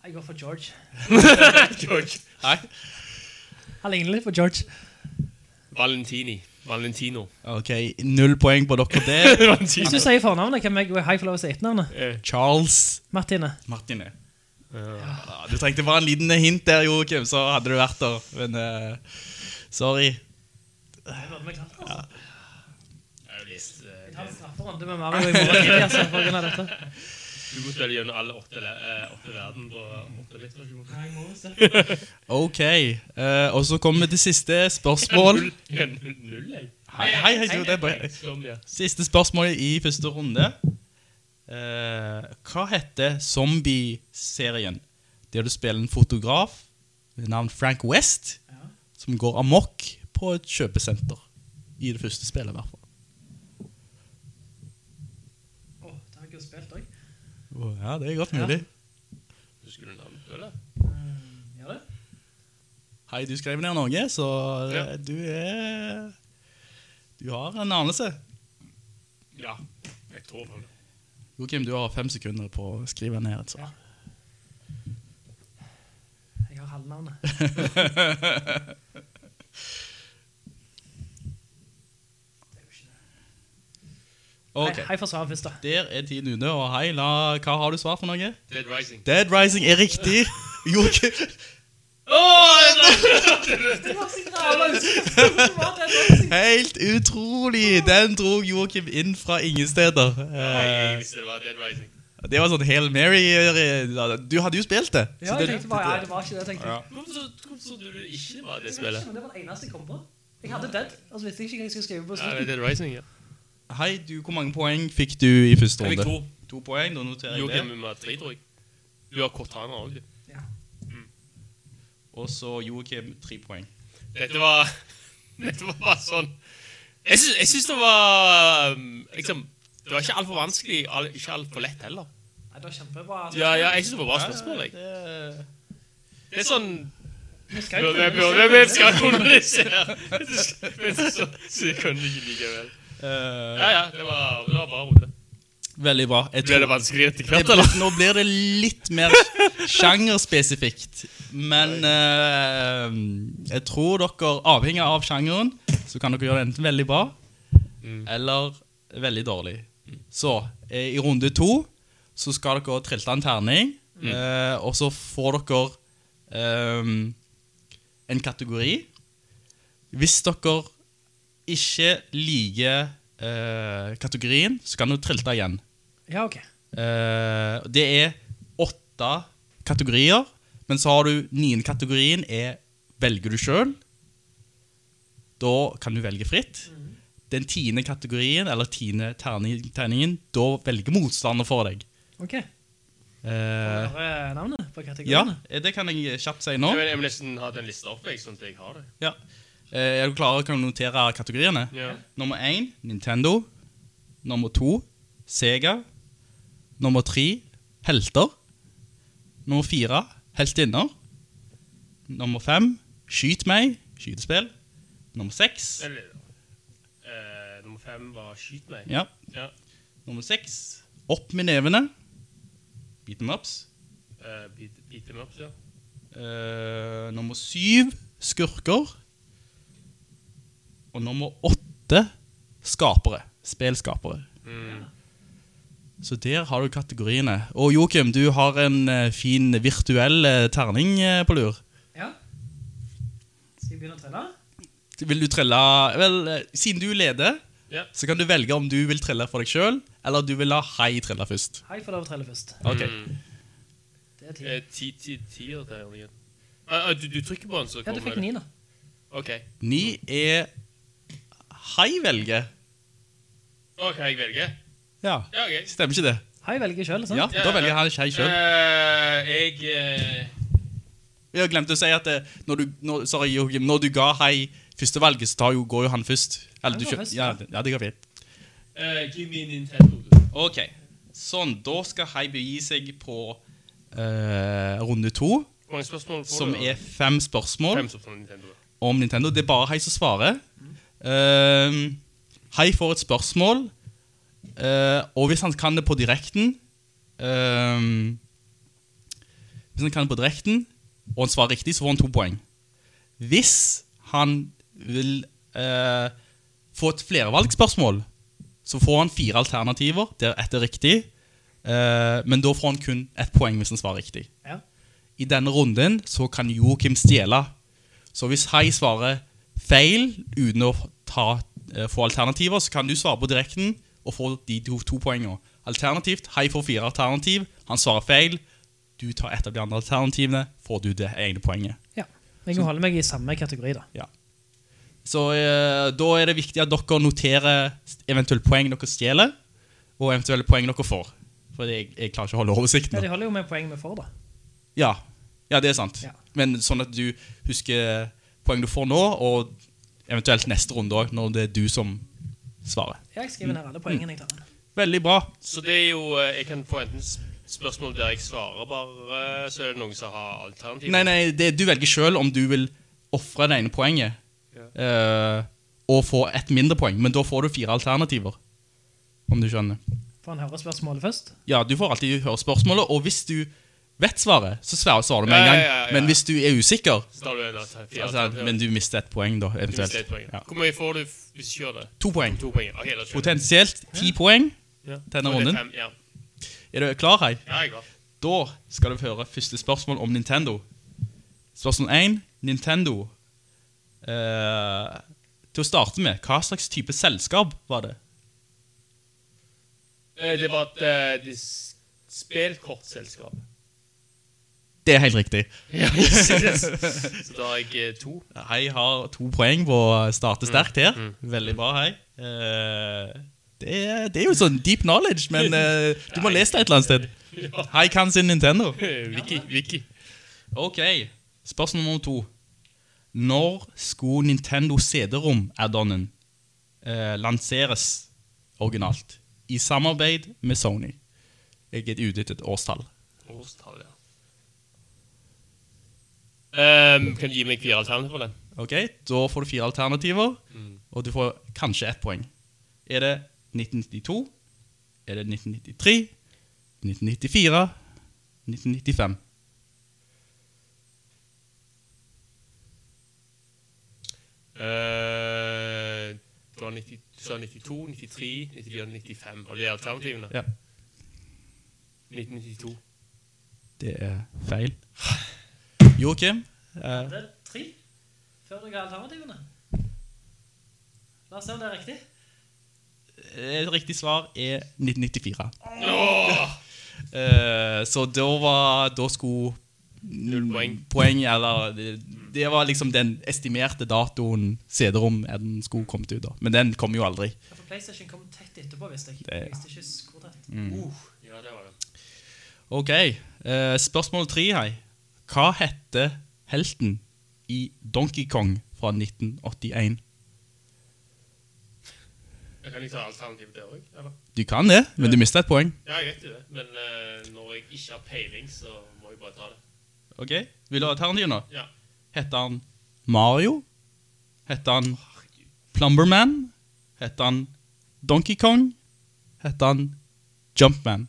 jeg går for George. George. Hei. Han ligner litt på George. Valentini. Valentino. Ok, null poeng på dere der. Hvis du sier fornavnet, kan jeg hei få lov å si etternavnet? Eh, Charles Martine. Martine. Ja, du trengte bare en liten hint der, Joakim, så hadde du vært der. Men uh, sorry. Jeg burde meg klart, altså. Jeg har lyst, Jeg tar en strafferunde med Mario i morgen altså, Du må spille gjennom alle åtte, le- eh, åtte verden på åtte visst. Ok, eh, og så kommer vi til siste spørsmål. Null, jeg. Hei, hei, hei, det er bare. Siste spørsmål i første runde. Eh, hva heter zombie-serien? Der du spiller en fotograf ved navn Frank West, Ja. som går amok på et kjøpesenter. I det første spillet, i hvert fall. Åh, det har jeg jo spilt også. Å, Ja, det er godt mulig. Husker du navnet på det? Gjør det? Hei, du skrev ned noe, så eh, Ja. du er Du har en anelse. Ja, jeg tror det. Joakim, du har fem sekunder på å skrive ned et svar. Jeg har halvnavnet. Det er jo ikke det. Ok, Hei, hei for svaret først da. der er tiden ute, og hei, la, hva har du svart for noe? Dead Rising. Dead Rising er riktig. jo, usikker. Helt utrolig! Den dro Joakim inn fra ingen steder. Nei, Eh, det var Dead Rising. Det var sånn Hail Mary Du hadde jo spilt det. Ja, det- jeg tenkte bare, nei, det var ikke det, tenkte jeg. Hvorfor så- du ikke var det spillet? ikke, det var det eneste jeg kom på. Jeg hadde Dead, og så visste jeg ikke hva jeg skulle skrive på Ja. Dead Rising, ja. Hei, du, hvor mange poeng fikk du i første Jeg fikk runde? to. To poeng, da noterer jeg Joakim det. tre, tror jeg. Du har Cortana òg, du. Ja. Og så Joakim, tre poeng. Dette var Dette var bare sånn Jeg syns, jeg syns det var um, liksom Det var ikke altfor vanskelig, all, ikke altfor lett heller. Nei, det var kjempebra. Ja, ja, jeg syns det var bra spørsmål. Jeg. Det, Det er sånn Vi Vi skal jo vi- vi- skal kommunisere, ikke likevel. Eh, Ja, ja, det var, det var bra runde. veldig bra. Jeg Ble det tror- vanskelig etter hvert, eller? nå blir det litt mer sjangerspesifikt. Men eh, jeg tror dere, avhengig av sjangeren, så kan dere gjøre det enten veldig bra eller veldig dårlig. Så eh, i runde to så skal dere trilte en terning, eh, og så får dere eh, en kategori. Hvis dere ikke liker uh, kategorien, så kan du trilte igjen. Ja, ok. Uh, det er åtte kategorier, men så har du niende kategorien er velger du sjøl. Da kan du velge fritt. Den tiende kategorien, eller tiende terning- terningen, da velger motstander for deg. Ok. Hva er navnet på ja, det kan jeg kjapt si nå. Jeg vil, jeg vil nesten ha den lista oppe, jeg, sånn at jeg har det. Ja. Eh, er du klar til å notere kategoriene? Ja. Nummer én Nintendo. Nummer to Sega. Nummer tre Helter. Nummer fire Heltinner. Nummer fem Skyt meg. Skytespill. Nummer seks Eller, eh, nummer fem var Skyt meg. ja. Ja. Nummer seks Opp med nevene. Beat them ups. Uh, beat, beat them ups, ja. Uh, nummer syv Skurker. Og nummer åtte Skapere. Spelskapere. Mm. Så der har du kategoriene. Og Joakim, du har en eh, fin virtuell eh, terning eh, på lur. Ja. Skal jeg begynne å trelle? Vil du trelle Vel, siden du leder, Ja. så kan du velge om du vil trelle for deg sjøl, eller du vil la Hei trelle først. Hei, får lov å trelle først. Ok. Mm. Det er ti. Eh, ti, ti, ti du, du trykker på den, så Ja, kommer du fikk ni da. Ok. Ni er Hei velger. Ok, jeg velger. Ja, Ja, ok. stemmer ikke det? Hei, velger selv, sant? Ja, Ja, Da ja. velger han Hei sjøl. Eh, jeg eh, Jeg glemte å si at eh, når du, når, sorry, Joakim, når du ga Hei førstevalget, så tar jo, går jo han først. Eller, Han du går først, ja, ja. det- ja, det går fint. eh, Give me Nintendo. Ok, sånn, da skal Hei begi seg på eh, runde to, Hvor mange spørsmål får som du? er fem spørsmål Fem spørsmål om Nintendo. om Nintendo. Det er bare Hei som svarer. Hei får et spørsmål, eh, og hvis han kan det på direkten eh, Hvis han kan det på direkten, og han svarer riktig, så får han to poeng. Hvis han vil eh, få et flervalgsspørsmål, så får han fire alternativer der ett er riktig, Eh, men da får han kun ett poeng hvis han svarer riktig. Ja. I denne runden så kan Joakim stjele. Så hvis Hai svarer feil uten å ta, eh, få alternativer, så kan du svare på direkten og få de to, to poengene. Alternativt, Hai får fire alternativ, han svarer feil. Du tar et av de andre alternativene, får du det egne poenget. ja. Jeg kan holde meg i samme kategori, da. Ja. Så eh, da er det viktig at dere noterer eventuelle poeng dere stjeler, og eventuelle poeng dere får. For jeg, jeg klarer ikke å holde oversikten. Ja, de holder jo med poeng vi får, da. Ja, ja det er sant. Ja. Men sånn at du husker poeng du får nå, og eventuelt neste runde òg, når det er du som svarer. Jeg skriver ned alle poengene jeg tar. Veldig bra. Så det er jo eh, Jeg kan få enten spørsmål der jeg svarer bare, så er det noen som har alternativer? Nei, nei, det, du velger sjøl om du vil ofre det ene poenget eh, og få ett mindre poeng, men da får du fire alternativer. Om du skjønner. Får han høre spørsmålet først? Ja, du får alltid høre spørsmålet, og hvis du vet svaret, så svarer du med en gang. ja, ja. Men hvis du er usikker, Så du en altså, men du mister et poeng, da, eventuelt. et poeng. Hvor mye får du hvis du kjører det? To poeng. To poeng. Okay. Potensielt ti poeng Ja. denne runden. Er du klar, Hei? ja, jeg er klar. Da skal du få høre første spørsmål om Nintendo. Spørsmål 1. Nintendo. Eh, til å starte med, hva slags type selskap var det? Eh, Det var et uh, spillkortselskap. Det er helt riktig. Ja, yes, yes. Så da har jeg eh, to. Hei har to poeng på å starte sterkt her. Veldig bra, Hei. Eh, det, er, det er jo sånn deep knowledge, men eh, du må lese det et eller annet sted. Hei kan sin Nintendo. Vicky. Vicky. Ok, spørsmål nummer to. Når skulle Nintendo CD-rom-addonen eh, lanseres originalt? I samarbeid med Sony. Jeg er ute etter et årstall. Årstall, ja. Ehm, kan du gi meg fire alternativer på den? Ok, Da får du fire alternativer, og du får kanskje ett poeng. Er det 1992? Er det 1993? 1994? 1995? Uh, det var 90, du sa 92, 93, 94, 95. Og det er alternativene? Ja. 1992. Det er feil. Joakim? eh, Det er tre før du har alternativene. La oss se om det er riktig. Et riktig svar er 1994. Eh, så da var Da skulle Null poeng. poeng eller det, det var liksom den estimerte datoen CD-rom den skulle kommet ut. da Men den kom jo aldri. Ja, For PlayStation kom tett etterpå, visste jeg. Det- visste ikke hvor tett. Uh, ja, det var det. Ok, eh, Spørsmål tre her. Hva heter helten i Donkey Kong fra 1981? Jeg kan ikke ta alternativ der òg, eller? Du kan det, men du mister et poeng. Ja, jeg vet jo det, men uh, når jeg ikke har peiling, så må jeg bare ta det. Ok, Vil du ha alternativ nå? Ja. Heter han Mario? Heter han Plumberman? Heter han Donkey Kong? Heter han Jumpman?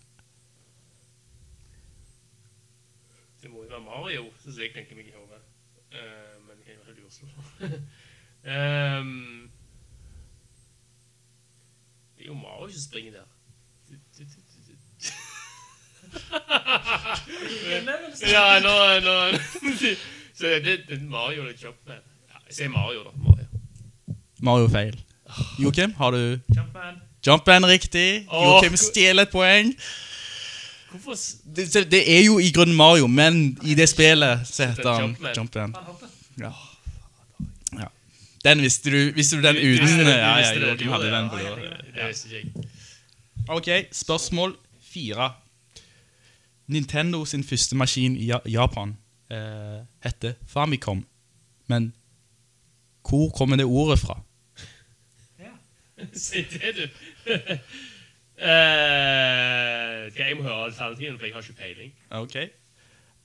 Det må jo være Mario, så jeg tenker meg i hodet. Uh, men jeg er jo i Oslo. um, det er jo Mario som springer der. ja, nå, nå Så det, det er Mario eller Jumpman. Ja, jeg sier Mario, da. Mario. Mario feil. Joakim, har du Jumpman. Jumpman riktig? Joakim stjeler et poeng. Hvorfor Det, det er jo i grunnen Mario, men i det spillet så heter han Jumpman. Ja. ja. Den visste du, visste du den uten Ja, ja, Joakim hadde den på jeg. Ok, spørsmål fire. Nintendo sin første maskin i Japan eh, heter Famicom. Men hvor kommer det ordet fra? Ja. Si det, du. Skal jeg må høre alternativene, for jeg har ikke peiling. Ok.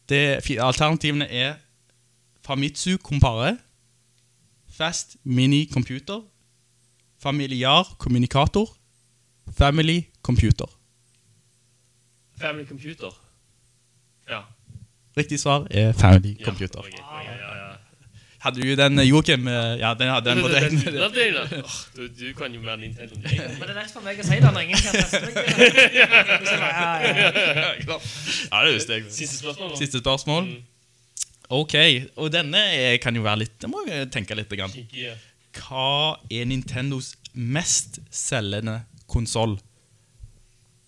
Det, alternativene er Famitsu Compare, Fast Mini Computer, Familiar Kommunikator, Family Computer. Family Computer. Ja. Riktig svar er Family Ja, Computer. okay, ok, ja, ja. Hadde du den, eh, Joakim? Eh, Ja, den hadde den på deg. den du, du kan jo være Nintendo. Men det er lett for meg å si det når ingen kan teste meg. Ja, ja, det visste jeg. Siste spørsmål Da. Siste spørsmål. Ok, og denne er- kan jo være litt Det må jeg tenke litt. Grann. Hva er Nintendos mest selgende konsoll?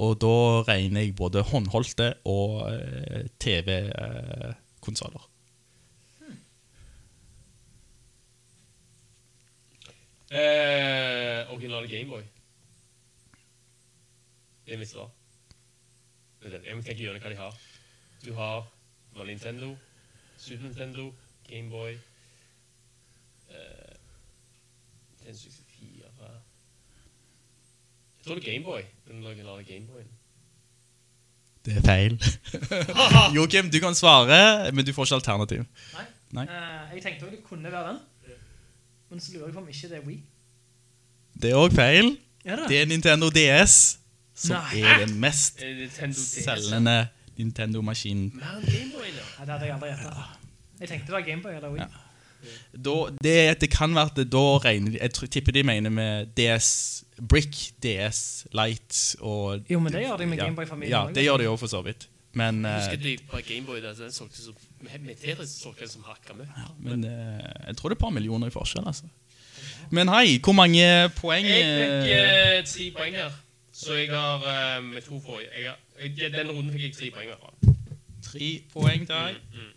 Og da regner jeg både håndholdte og eh, TV-konsoller. Eh, originale Gameboy. Det er mitt svar. Jeg må tenke gjennom hva de har. Du har Nintendo, Super Nintendo, Gameboy eh, 64 Jeg tror det er Gameboy. Den originale Gameboyen. Det er feil. Joakim, du kan svare, men du får ikke alternativ. Nei. Nei. Uh, jeg tenkte også det kunne være den. Men så lurer jeg på om ikke det er Wii. Det er òg feil. Er det? Det er Nintendo DS som Nei. er den mest Nintendo selgende Nintendo-maskinen. Ja. Det hadde jeg aldri gjetta. Jeg tenkte det var Gameboy eller Wii. Da, det, det kan være at det da regner de Jeg tipper de mener med DS Brick, DS Light og Jo, men det gjør de med ja, Gameboy-familien Ja, det gjør de òg, for så vidt. Men, Jeg eh, husker de på Gameboy der, den solgte som med med Tetris solgte den som hakka med. men eh, jeg tror det er et par millioner i forskjell. altså Men hei, hvor mange poeng Jeg fikk eh, eh, tre poeng her. Så jeg har eh, med to forrige jeg har, jeg, Den runden fikk jeg tre poeng. i. Tre poeng til deg. Mm,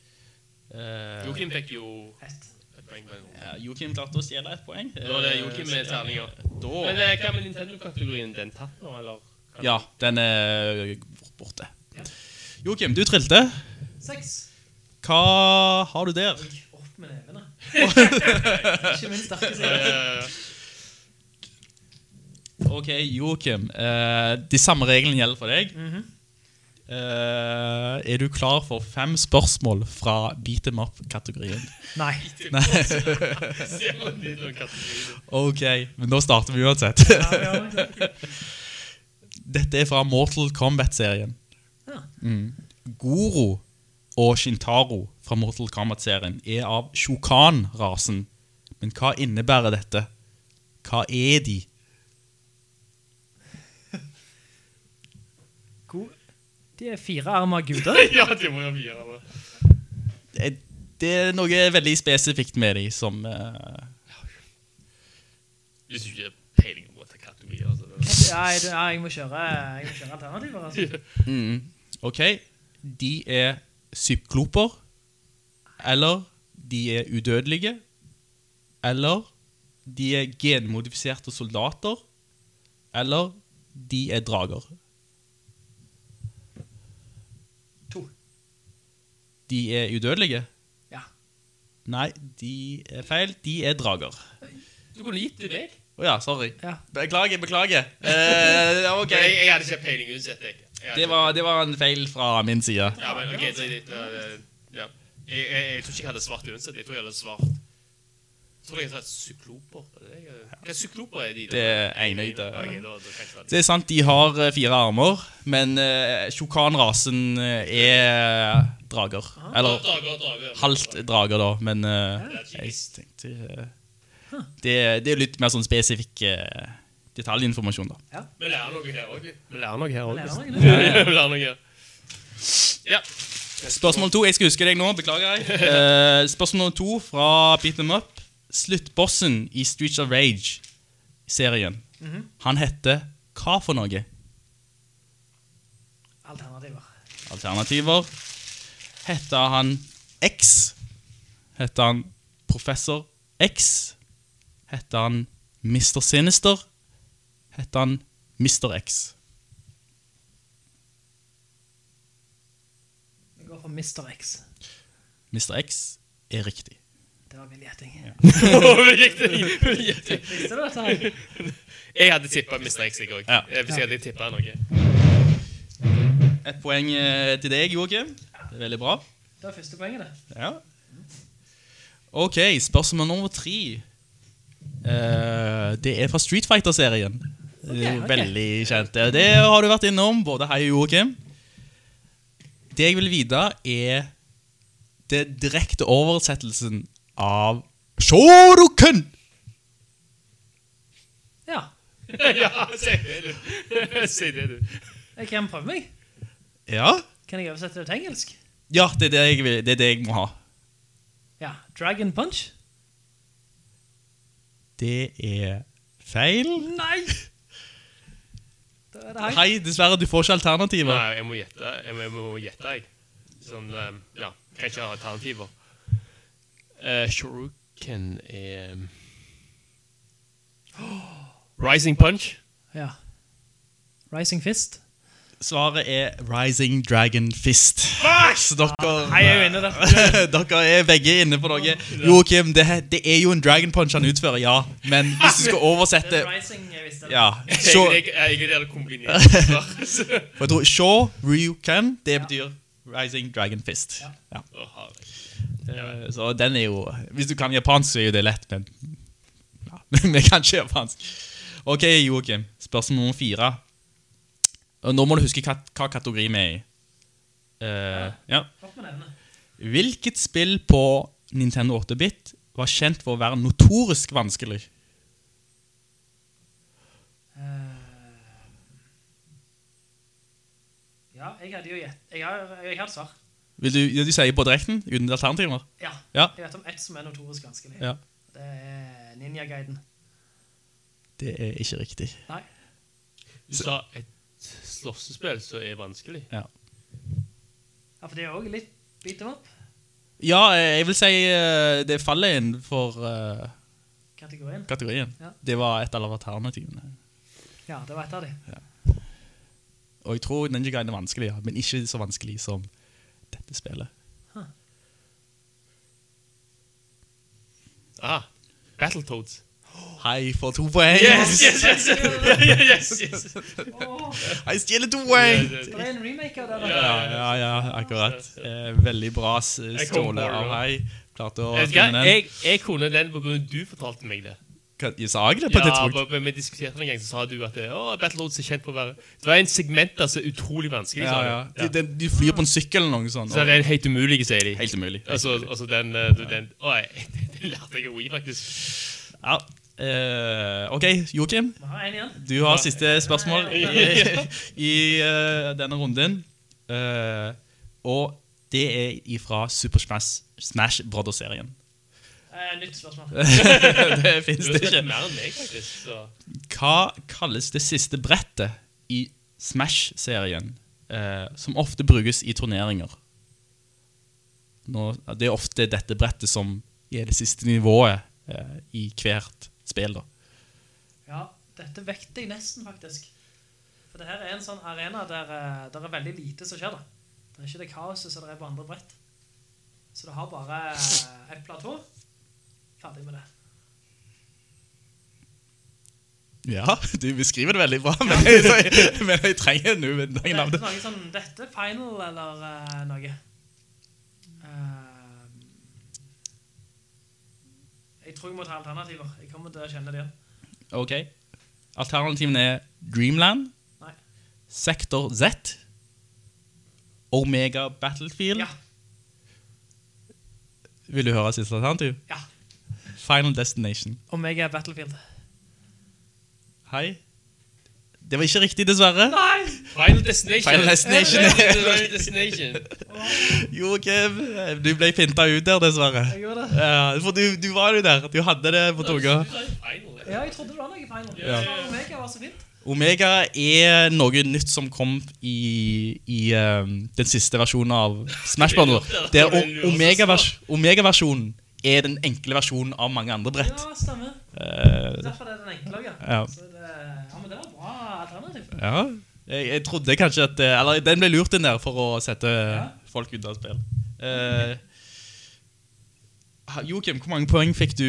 Eh, Joakim fikk jo Ett. et poeng. på ja, Joakim klarte å stjele ett poeng. Da er det Joakim med terninger. Da, Men eh, hva med Nintendo-kategorien? Den tatt nå, eller? ja, den er borte. Joakim, du trilte. Seks. Hva har du der? Opp med nevene. ikke min sterke side. Eh, Ok, Joakim. eh, de samme reglene gjelder for deg. Mhm. Eh, er du klar for fem spørsmål fra beat em up-kategorien? Nei. kategorien. Ok, men nå starter vi uansett. Dette er fra Mortal Kombat-serien. Ja. Mm. Goro og Shintaro fra Mortal Kombat-serien er av Shokan-rasen. Men hva innebærer dette? Hva er de? God. De er firearma guder. Ja, de må jo fire Det, det er noe veldig spesifikt med de som eh, Hvis du ikke har peiling på hva kategori er, altså. Nei, jeg, jeg må kjøre, jeg må kjøre alternativer. Altså. mm, Ok, de er sykloper, eller de er udødelige, eller de er genmodifiserte soldater, eller de er drager. To. De er udødelige? Ja. Nei, de er feil. De er drager. Du kunne gitt det deg. Å ja, sorry. Ja. Beklager, beklager. Eh, ok. Jeg, jeg hadde ikke peiling uansett. Jeg. Det var, det var en feil fra min side. Ja, men ok, det, det. Ja. Jeg, jeg, jeg tror ikke jeg hadde svart uansett. Jeg tror jeg hadde svart Jeg tror jeg hadde sykloper. Er Hva sykloper er de? da? Det er enøyde. Det. Er sant, de har eh, fire armer, men uh, Shokan-rasen eh, er drager. Eller Drager, drager. halvt drager, da, men uh, jeg tenkte uh, det, det er litt mer sånn spesifikk eh, detaljinformasjon, da. Vi lærer noe her òg. Vi lærer noe her òg. Ja. Spørsmål to. Jeg skal huske deg nå, beklager jeg. Uh, spørsmål to fra Beat Them Up. Sluttbossen i Streets of Rage-serien. Han heter hva for noe? Alternativer. Alternativer. Heter han X? Heter han Professor X? Heter han Mr. Sinister? Heter han Mr. X? Jeg går for Mr. X. Mr. X er riktig. Det var viljetting gjetting. Riktig. Visste du dette? her? Jeg hadde tippa Mr. X, i går. Ja. Hvis jeg hadde tippa noe. Et poeng eh, til deg, Joakim. Det er veldig bra. Det var første poenget, det. Ja. Ok, spørsmål nummer tre. Eh, det er fra Street Fighter-serien. Det er jo Ok, ok. veldig kjent. Det- har du vært innom, både hei og Joakim. Det jeg vil vite, er det direkte oversettelsen av Shoruken Ja. ja, si det, du. si det, du. Jeg kan prøve meg. Ja, Kan jeg oversette det til engelsk? ja det, er det, jeg, vil- det er det jeg må ha. Ja. Dragon Punch? Det er feil. Nei! Da er det hei. Hei, dessverre, du får ikke alternativer. Nei, jeg må gjette, jeg må, jeg må gjette, jeg. Sånn, um, ja, kan ikke ha alternativer. Uh, Shoryuken er... um, Rising Punch? Ja. Rising Fist? Svaret er Rising Dragon Fist. Så dere, Hei, jeg er inne der. dere er begge inne på noe. Joakim, det, det er jo en Dragon Punch han utfører, ja. Men hvis du skal oversette er Rising, jeg visste det. Ja. Så, jeg, tror Shaw Ryuken, det betyr Rising Dragon Fist. Ja. Eh, Så den er jo Hvis du kan japansk, så er jo det lett, men ja, Vi kan ikke japansk. Ok, Joakim. Spørsmål nummer fire. Og nå må du huske hva, hva kategori vi er i. Uh, ja. Hvilket spill på Nintendo 8-bit var kjent for å være notorisk vanskelig? Ja, jeg hadde jo gjett. Jeg har, jeg har et svar. Vil du, vil du sier på direkten, uten alternativer? Ja. Ja. Jeg vet om ett som er notorisk vanskelig. Ja. Det er Ninja-guiden. Det er ikke riktig. Nei. Du sa et slåssespill som er vanskelig. Ja, ja, for det er òg litt beat them up. Ja, eh, jeg vil si eh, det faller innenfor uh, Kategorien. kategorien. Ja. Det var et av alternativene. Ja, det var et av de. Ja. Og jeg tror Ninja Gaiden er vanskelig, ja, men ikke så vanskelig som dette spillet. Ah, Battletoads. Hei, får to poeng! Yes, yes, yes! yes, yes. Hei, stjeler to poeng! Det er en remake av det. da. Ja, ja, ja, akkurat. Eh, veldig bra s- ståle av. Hei. Klarte å finne den. Jeg, jeg kunne den på grunn av du fortalte meg det. Jeg sa jeg det på et Ja, tidspunkt? bare- Vi diskuterte det en gang, så sa du at det, å, Battletoads er kjent på å være Det var en segment der som er utrolig vanskelig. Ja, ja. du. De, de, de flyr på en sykkel eller noe sånt. Så det er helt umulig, sier de. Helt umulig. Altså, altså den, eh, den Å, jeg- den lærte jeg av Wii, faktisk. Ja. Eh, ok, Joakim. Du har siste spørsmål i, i uh, denne runden. Uh, og det er ifra Super Smash, Smash Brother-serien. Eh, nytt spørsmål. det fins det ikke. mer enn meg, faktisk. Hva kalles det siste brettet i Smash-serien, eh, som ofte brukes i turneringer? Nå, det er ofte dette brettet som er det siste nivået i hvert spill. da. Ja, dette vekter jeg nesten, faktisk. For det her er en sånn arena der det der er veldig lite som skjer da. Det er ikke det kaoset som det er på andre brett. Så du har bare eh, et platå. Ferdig med det. Ja, du beskriver det veldig bra, men jeg, men jeg trenger noe noen Dette av er det. noe sånn, dette final eller eh, noe. Jeg tror jeg må ta alternativer. Jeg kommer til å kjenne det igjen. Ok. Alternativene er Dreamland, Nei. Sektor Z, Omega Battlefield. Ja, Vil du høre siste alternativ? ja. Final Destination. Omega Battlefield. Hei. Det var ikke riktig, dessverre. Nei! Final Destination. Final Destination. Final Destination. Jo, okay du ble pinta ut der, dessverre. Jeg gjorde det. Ja, for du, du var jo der. Du hadde det på tunga. Ja, jeg trodde det var noe final. Ja. Omega var så fint. Omega er noe nytt som kom i, i um, den siste versjonen av Smash Bros. Der Omega-versjonen Omega-versjonen er den enkle versjonen av mange andre brett. Ja, stemmer. Uh, Derfor er det den enkle. Ja. Ja, bra alternativ. ja. Jeg, jeg trodde kanskje at eh, Eller den ble lurt inn der for å sette folk ut av spill. Eh, Joakim, hvor mange poeng fikk du?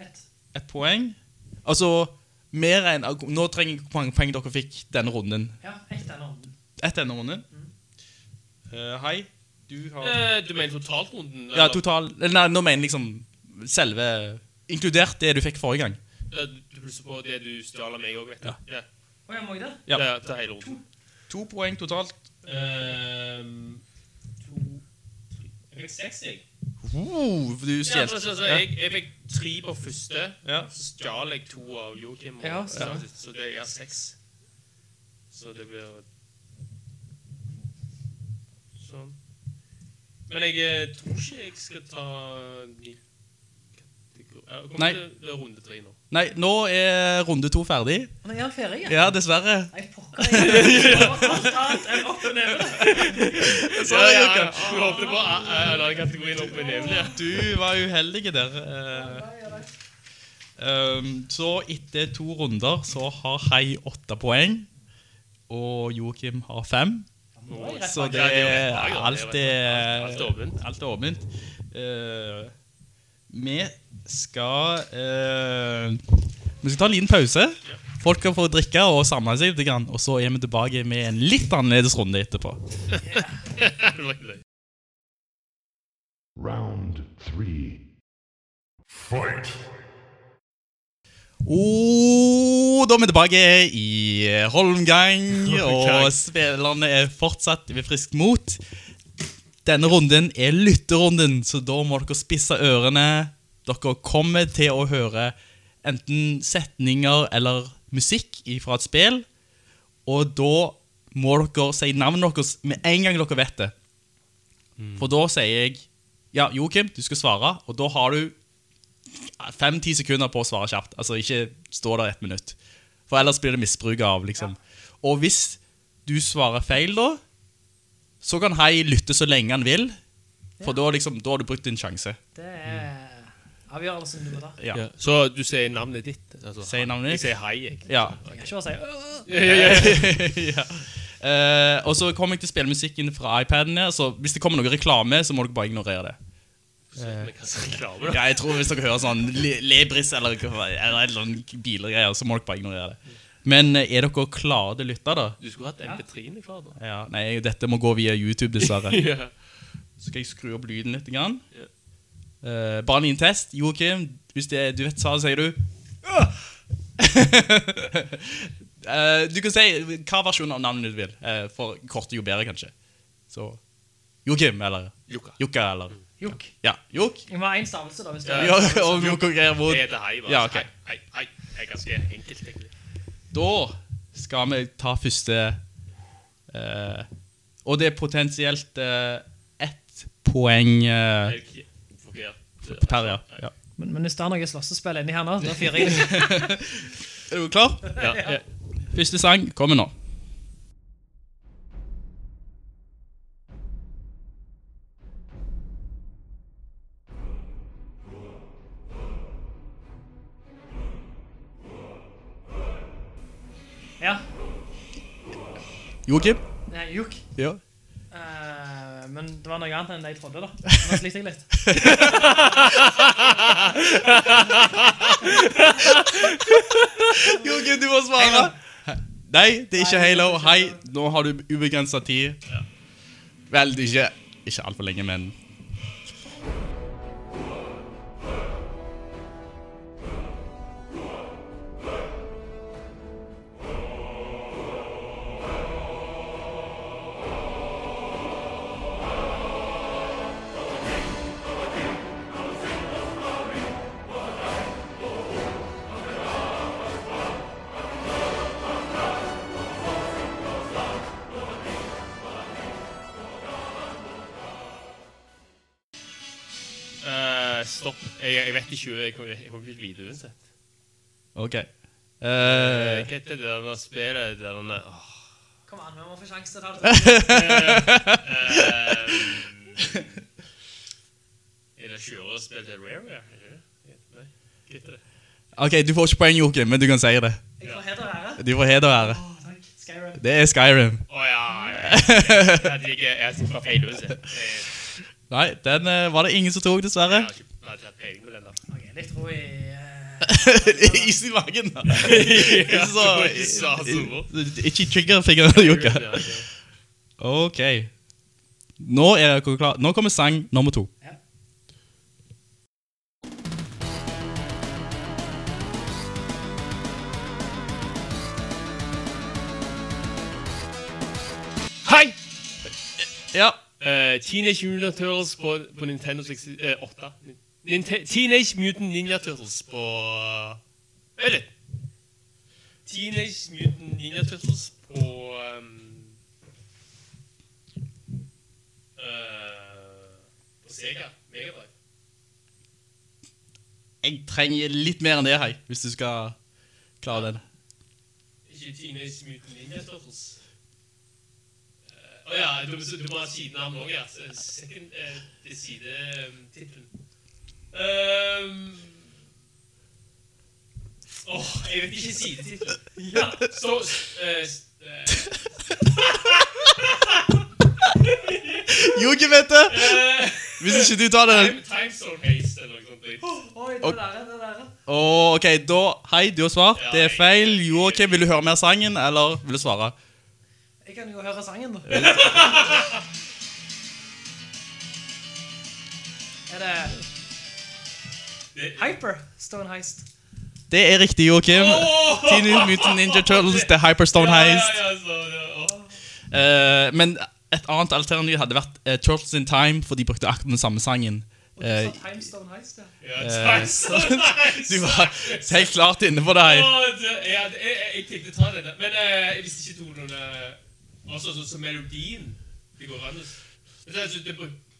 Ett. Et poeng? Altså mer enn Nå trenger jeg hvor mange poeng dere fikk denne runden. Ja, ett denne runden. Ett denne runden. Eh, hei. Du har Eh, Du mener totalrunden? Ja, total eller Nei, nå mener jeg liksom selve Inkludert det du fikk forrige gang. Eh, Du plusser på det du stjal av meg òg, vet du. Ja. Å, jeg må jeg det? Ja. ja til er hele runden. To poeng totalt. Ehm, to tre. Jeg fikk seks, jeg. Uh, du Ja, stjal så, så, så jeg, jeg fikk tre på første, Ja. så stjal jeg to av Joakim. Ja, så, ja. så det er seks. Så det blir Sånn. Men jeg eh, tror ikke jeg skal ta de kategori- Kommer Nei. Det til runde tre nå. Nei, nå er runde to ferdig. Nå er han ferdig, ja. Ja, dessverre. Nei, pokker. Jeg var alt annet enn opp med nevene. Ja, ja, ja. Du håpte på eh, en annen kategori opp med nevene. ja. Du var uheldig der. eh. Um, så etter to runder så har Hei åtte poeng, og Joakim har fem. Så det er alt Det er Alt åpent. Eh, vi skal eh, Vi skal ta en liten pause. Folk kan få drikke og samle seg litt, og så er vi tilbake med en litt annerledes runde etterpå. Round three. Fight. Og da er vi tilbake i Holmgang, og spillerne er fortsatt ved friskt mot. Denne runden er lytterunden, så da må dere spisse ørene. Dere kommer til å høre enten setninger eller musikk fra et spill, og da må dere si navnet deres med en gang dere vet det. For da sier jeg Ja, Joakim, du skal svare, og da har du fem-ti sekunder på å svare kjapt. Altså ikke stå der ett minutt. For ellers blir det misbruk av, liksom. Og hvis du svarer feil, da, så kan Hei lytte så lenge han vil. For da, liksom, da har du brukt din sjanse. Det er avgjørelsen du må ta. Ja. Ja. Så du sier navnet ditt? Altså, Sier navnet ditt? Jeg sier hei, jeg. ja. Jeg kan ikke bare si ja. Eh, og så kommer jeg til å spille musikken fra iPaden. her, Så hvis det kommer noe reklame, så må dere bare ignorere det. Reklame? Ja, jeg tror Hvis dere hører sånn Le- Lebris eller, eller eller bilgreier, så må dere bare ignorere det. Men eh, er dere klare til å lytte, da? Du skulle hatt MP3-en klar, da. Ja, nei, dette må gå via YouTube, dessverre. Ja. Så skal jeg skru opp lyden litt. Grann. Ja. Eh, bare en liten test. Joakim, hvis det, du vet sa, sier du uh, Du kan si hva versjon av navnet du vil. Uh, for kortet jo bedre, kanskje. Så Joakim, eller Jukka. Jukka, eller Jokk. Ja. Jeg må ha én stavelse, da. hvis det Ja. er. og vi konkurrerer mot Det heter Hei. bare. Ja, okay. Hei, hei, hei. Det er ganske enkelt, egentlig. Da skal vi ta første eh, Og det er potensielt ett poeng eh, Per, ja. ja. Men, men hvis det er noe slåssespill inni her nå, da fyrer jeg det. Er du klar? Ja, ja. Første sang kommer nå. Ja. Joakim? Nei, Jokk. Ja. Men det var noe annet enn det jeg trodde, da. Nå sliter jeg litt. Jorgen, du må svare. Nei, det er ikke Halo. Hei, nå har du ubegrensa tid. Vel, det er ikke, ikke altfor lenge, men Jeg, jeg vet ikke. Jeg kommer jeg kommer å vite uansett. OK. Eh, Eh, Hva heter det der spillet der denne åh. Kom an, vi må få sjanse til å ta det. Eh, Er det kjørespill til Rare? Er? Nei, hva heter det? OK, du får ikke poeng, Joakim, men du kan si det. Jeg får heder og ære. Du får heder og ære. Å, takk. Skyrim. Det er Skyrim. Å ja. Jeg jeg jeg, jeg, Jeg jeg, jeg, uansett. Jeg- Nei, den uh, var det ingen som tok, dessverre. har har ikke hatt peiling på den. da Ok, litt ro i... eh, Is i magen, da. Ja, Ikke så det så så Ikke triggerfingeren, Jokka. Ja, ok. Nå er dere klar. Nå kommer sang nummer to. Ja. Hei! Ja. Uh, Teenage Mutant Turtles på, på Nintendo 68. Teenage Mutant Ninja Turtles på Eller litt. Teenage Mutant Ninja Turtles på um, uh, På Sega. Megadrive. Jeg trenger litt mer enn det, hei, hvis du skal klare den. Ikke Teenage Mutant Ninja Turtles. Å ja, du, du må ha sidenavn òg, ja. Second, uh, det sidetittelen. Um, Åh, jeg vet ikke sidetittelen. Ja, så uh, uh, Jo, ikke vet det! eh, Hvis ikke du tar den. Time, time Haste eller noe sånt. Oi, det der, det der. Åh, ok, da, hei, du har svart. Ja, Det er feil. Jo, ok, vil du høre mer sangen, eller vil du svare? Jeg kan jo høre sangen, da. Er Det- Hyper Stone Heist? Det er riktig, Joakim. Oh! Teenage Mutant Ninja Turtles, The Hyperstone Heist. Ja, ja, ja, så, ja, åh. Eh, men et annet alternativ hadde vært eh, Turtles in Time, for de brukte akkurat den samme sangen. Og du Eh, sa Time Stone Heist, ja. Ja, Timestone Heist. du var helt klart inne på det her. Det- ja, jeg, jeg, jeg tenkte ta den, men eh, jeg visste ikke noen eh, Altså, sånn som melodien Det går an det,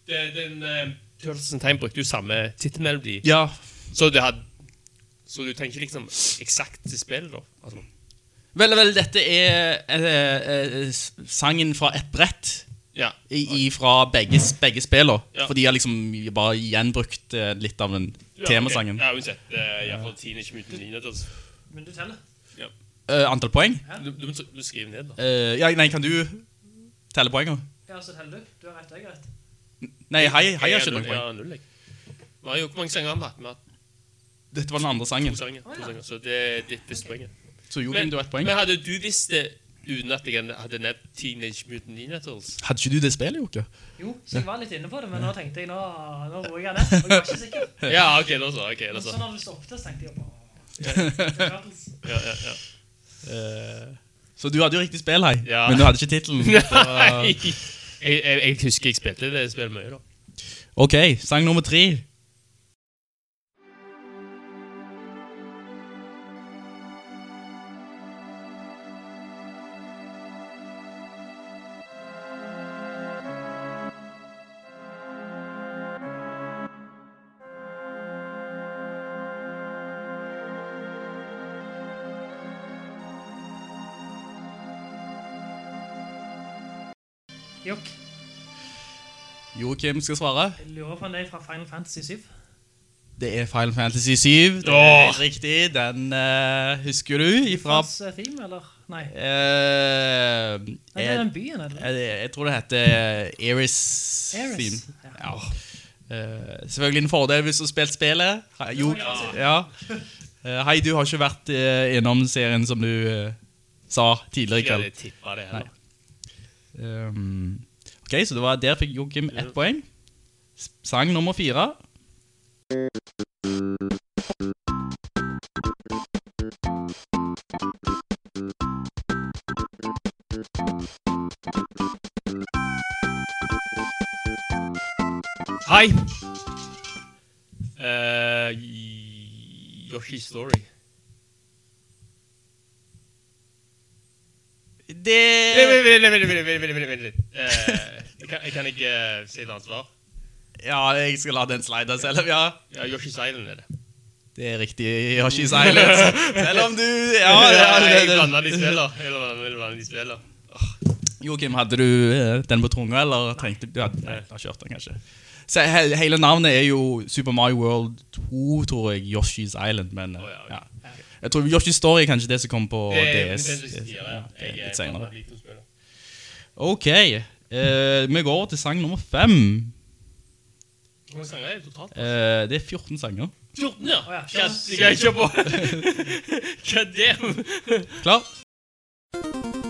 det, Den uh, Turtles in Time brukte jo samme tittelmelodi, Ja, så det hadde Så du tenker liksom eksakt til spillet, da? Altså, vel, vel, dette er eh, eh, sangen fra et brett. ja. I, i fra begge, begge spiller. Ja. For de har liksom bare gjenbrukt eh, litt av den Ja, temasangen. Okay. Ja, uansett. Det er iallfall Teenage Mutant Ninja Turtles. Men du teller. Eh, antall poeng? Du, du du skriver ned, da. Eh, ja, nei, kan du telle poengene? Ja, så teller du. Du har rett, jeg har rett. Nei, hei, hei, har Jeg ikke noen poeng. ja, null, jeg. Vi har jo Hvor mange sanger har vi hatt? Har hatt Dette var den andre to sangen. sanger. To sanger så det er ditt første poeng. Så Joakim, du har ett poeng. Men hadde du visst det uten at jeg hadde nevnt Teenage Mutant Ninja Turtles? Hadde ikke du det spillet, Jokke? Jo, så jeg var litt inne på det, men nå tenkte jeg nå, nå roer jeg ned. Og jeg var ikke sikker. Ja, ok, da så. ok, da Men så. så når du stoppet, så tenkte jeg på Ja, ja, ja. Uh, så du hadde jo riktig spill, hei. Ja. Men du hadde ikke tittelen. Nei! Jeg, jeg, jeg husker jeg spilte det spillet mye, da. Ok, sang nummer tre. Joakim skal svare. jeg lurer på om det er fra Final Fantasy 7. Det er Final Fantasy 7. Det er Åh. helt riktig. Den uh, husker du ifra eh, theme, eller? Nei. Uh, Nei, det er den byen, eller? jeg, jeg tror det heter Eris Eris, Theme. ja. Ja. Uh, selvfølgelig en fordel hvis du har spilt spillet. Jo, ja. Eh, hei, du har ikke vært innom serien som du sa tidligere i Jeg kveld. Jeg tippa det heller. Um, ok, så det var der fikk Joakim ett poeng. Sang nummer fire. Hei! Uh, Yoshi's Story. Det Vent, vent, vent, vent, vent, vent, vent, vent, vent litt. Eh, jeg kan- ikke eh, si et annet svar. Ja, jeg skal la den slide selv ja. Ja, Yoshi's Island er det. Det er riktig, Yoshi's Island. Selv om du Ja, Ja, det, jeg det, blander de spiller. Joakim, hadde du eh, den på tunga, eller trengte du hadde, Nei, da kjørte den kanskje. Så he, hele navnet er jo Super Mario World 2, tror jeg. Yoshi's Island, men oh, ja, okay. ja. Jeg tror Yoshi's Story er kanskje det som kom på Det er DS. Nintendo 64, ja. Ja, det er litt er senere. Ok, eh, vi går over til sang nummer fem. Hvor mange sanger er det totalt? Eh, det er 14 sanger. 14, ja. Å ja, God, jeg kjøre på. God damn. Klar?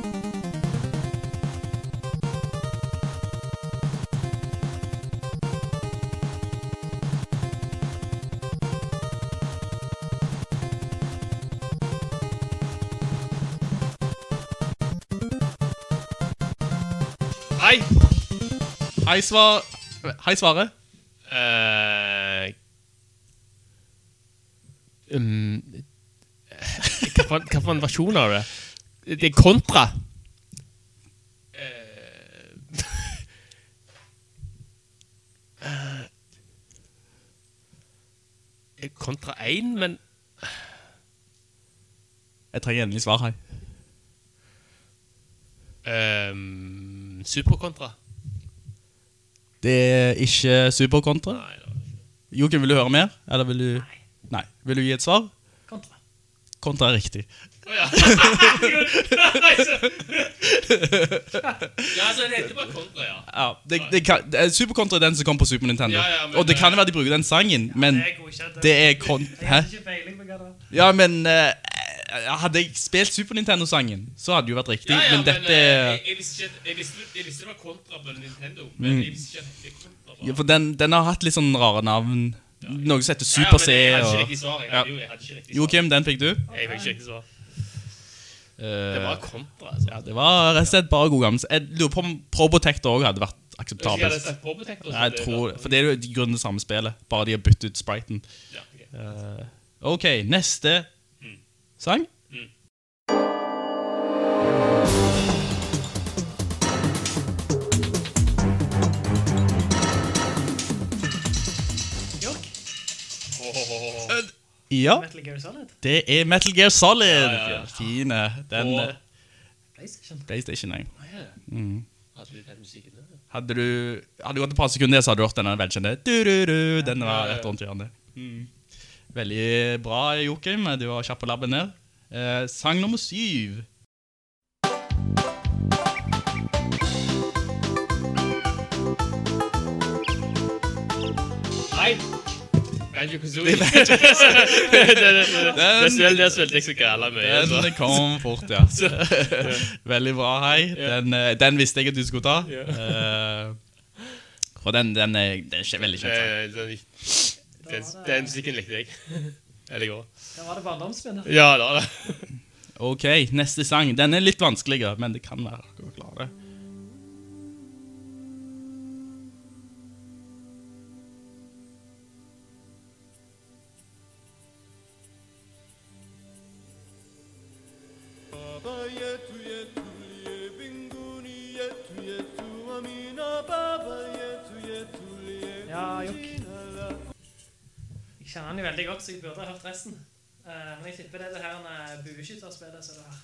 Hei. Hei, svar. Hei, svaret. Uh, um, hva, for, hva for en versjon av det? Det er kontra. Eh, eh, kontra 1, men Jeg trenger endelig svar, her. um, Superkontra. Det er ikke superkontra. Joken, vil du høre mer? Eller vil du Nei. Vil du gi et svar? Kontra. Kontra er riktig. Ja, så det heter bare Contra, ja. Ja, det, det kan, det er Superkontra er den som kom på Super Nintendo. Ja, ja, men- og det kan jo være de bruker den sangen, men Det er godkjent. det er kon... Hæ? er. Ja, men uh, Hadde jeg spilt Super Nintendo-sangen, så hadde det jo vært riktig. Ja, ja, men dette eh, jeg, jeg, visste ikke, jeg, visste, jeg visste det var kontra på Nintendo, men jeg visste ikke at det var kontra. ja, For den, den har hatt litt sånn rare navn. Noe som heter Ja, Super men C. Jeg hadde ikke riktig svar. Jeg Ja. hadde, jo, jeg hadde ikke riktig svar. Joakim, den fikk du. Jeg fikk ikke riktig svar. Eh, Det var kontra, altså. ja, det var rett og slett bare god gammel. Jeg lurer på om Probotector òg hadde vært akseptabelt. jeg. Probotector, Jeg det tror, For det er jo i grunnen det samme spillet, bare de har byttet ut spriten. Ja, okay. Uh, OK, neste sang. Ja, Metal Gear Solid. det er Metal Gear Solid. ja, ja. Fine. Den Og- eh, PlayStation. PlayStation 1. Hadde du den musikken der? Hadde du Hadde du gått et par sekunder, så hadde du hørt denne velkjente du-du-du. Den var Ja, ja. rett rundt hjørnet. Mm. Veldig bra, Joakim. Du var kjapp på labben ned. Eh, sang nummer syv. Banjo Kazooie. det, det, det, det, spilte det spilte jeg så græla mye. Den så. kom fort, ja. Veldig bra, hei. Den, eh, den visste jeg at du skulle ta. Uh, og den, den, er, den er veldig kjent. Eh, Den, den, den musikken likte jeg. Eller går. Den var det barndomsminner. Ja, det var det. Ok, neste sang. Den er litt vanskeligere, men det kan være å klare det. Veldig godt, så jeg burde ha hørt resten. Uh, men jeg tipper det er det her eh, bueskytterspillet som det har.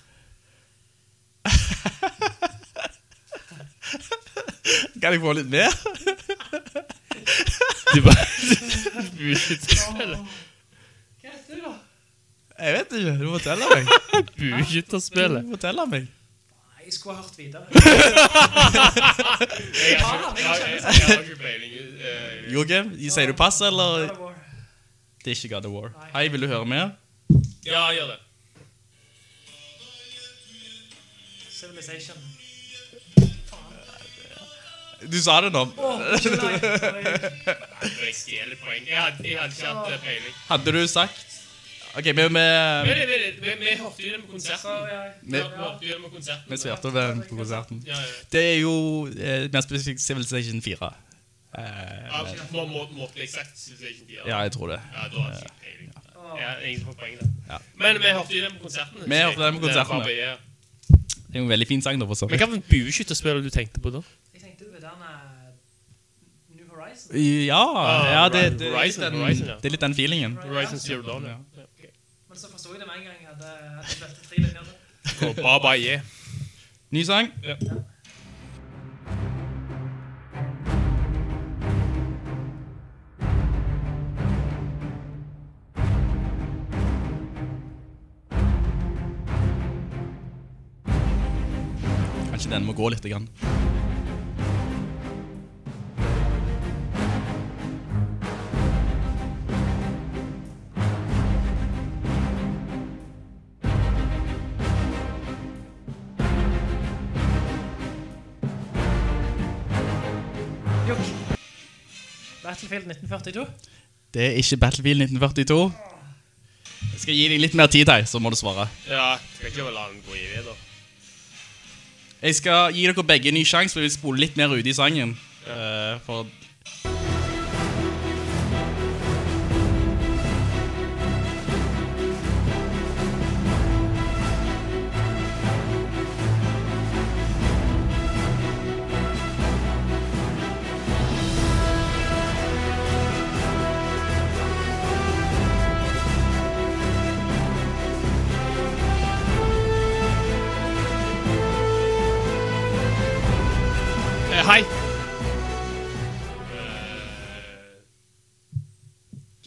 Kan jeg få litt mer? Du bare Bueskytterspillet. Hva heter det da? Jeg vet ikke. Du forteller meg. Bueskytterspillet. Du forteller meg. Nei, jeg skulle ha hørt videre. Jeg har ikke- jeg har- jeg har ikke peiling. Jorgen, sier du pass, eller? Det er ikke God of War. Hei, vil du høre mer? Ja, gjør det. Civilization. Du sa det nå. Sorry. Jeg stjeler poeng. Jeg hadde, jeg hadde ikke hatt eh, peiling. Hadde du sagt OK, vi, det- vi, hørte jo på konserten. Vi, svarte over på konserten. Ja, ja. Det er jo eh, mer spesifikt Civilization 4. Eh, Ja, må, må, måtte jeg sagt Civilization 4? ja, jeg tror det. Ja, da har jeg ikke peiling. Jeg ingen får poeng der. Ja. Men vi hørte jo den på konserten. Vi hørte den på konserten, Det ja. Det er jo en veldig fin sang, da, for så Men vidt. hva for en bueskytterspiller du tenkte på da? Jeg tenkte over den eh, New Horizon. Ja, ja det, det, er Horizon, den, Horizon, ja. det er litt den feelingen. Horizon Zero Dawn, ja. Men så forstod jeg det med en gang. Jeg hadde, hadde tre linjer da. Bye Bye Yeah. Ny sang. Ja. Den må gå litt. Grann. Battlefield 1942. Det er ikke Battlefield 1942. Jeg skal gi deg litt mer tid, her, så må du svare. Ja, skal ikke la den gå i. Jeg skal gi dere begge en ny sjanse, for jeg vil spole litt mer ut i sangen. Uh, for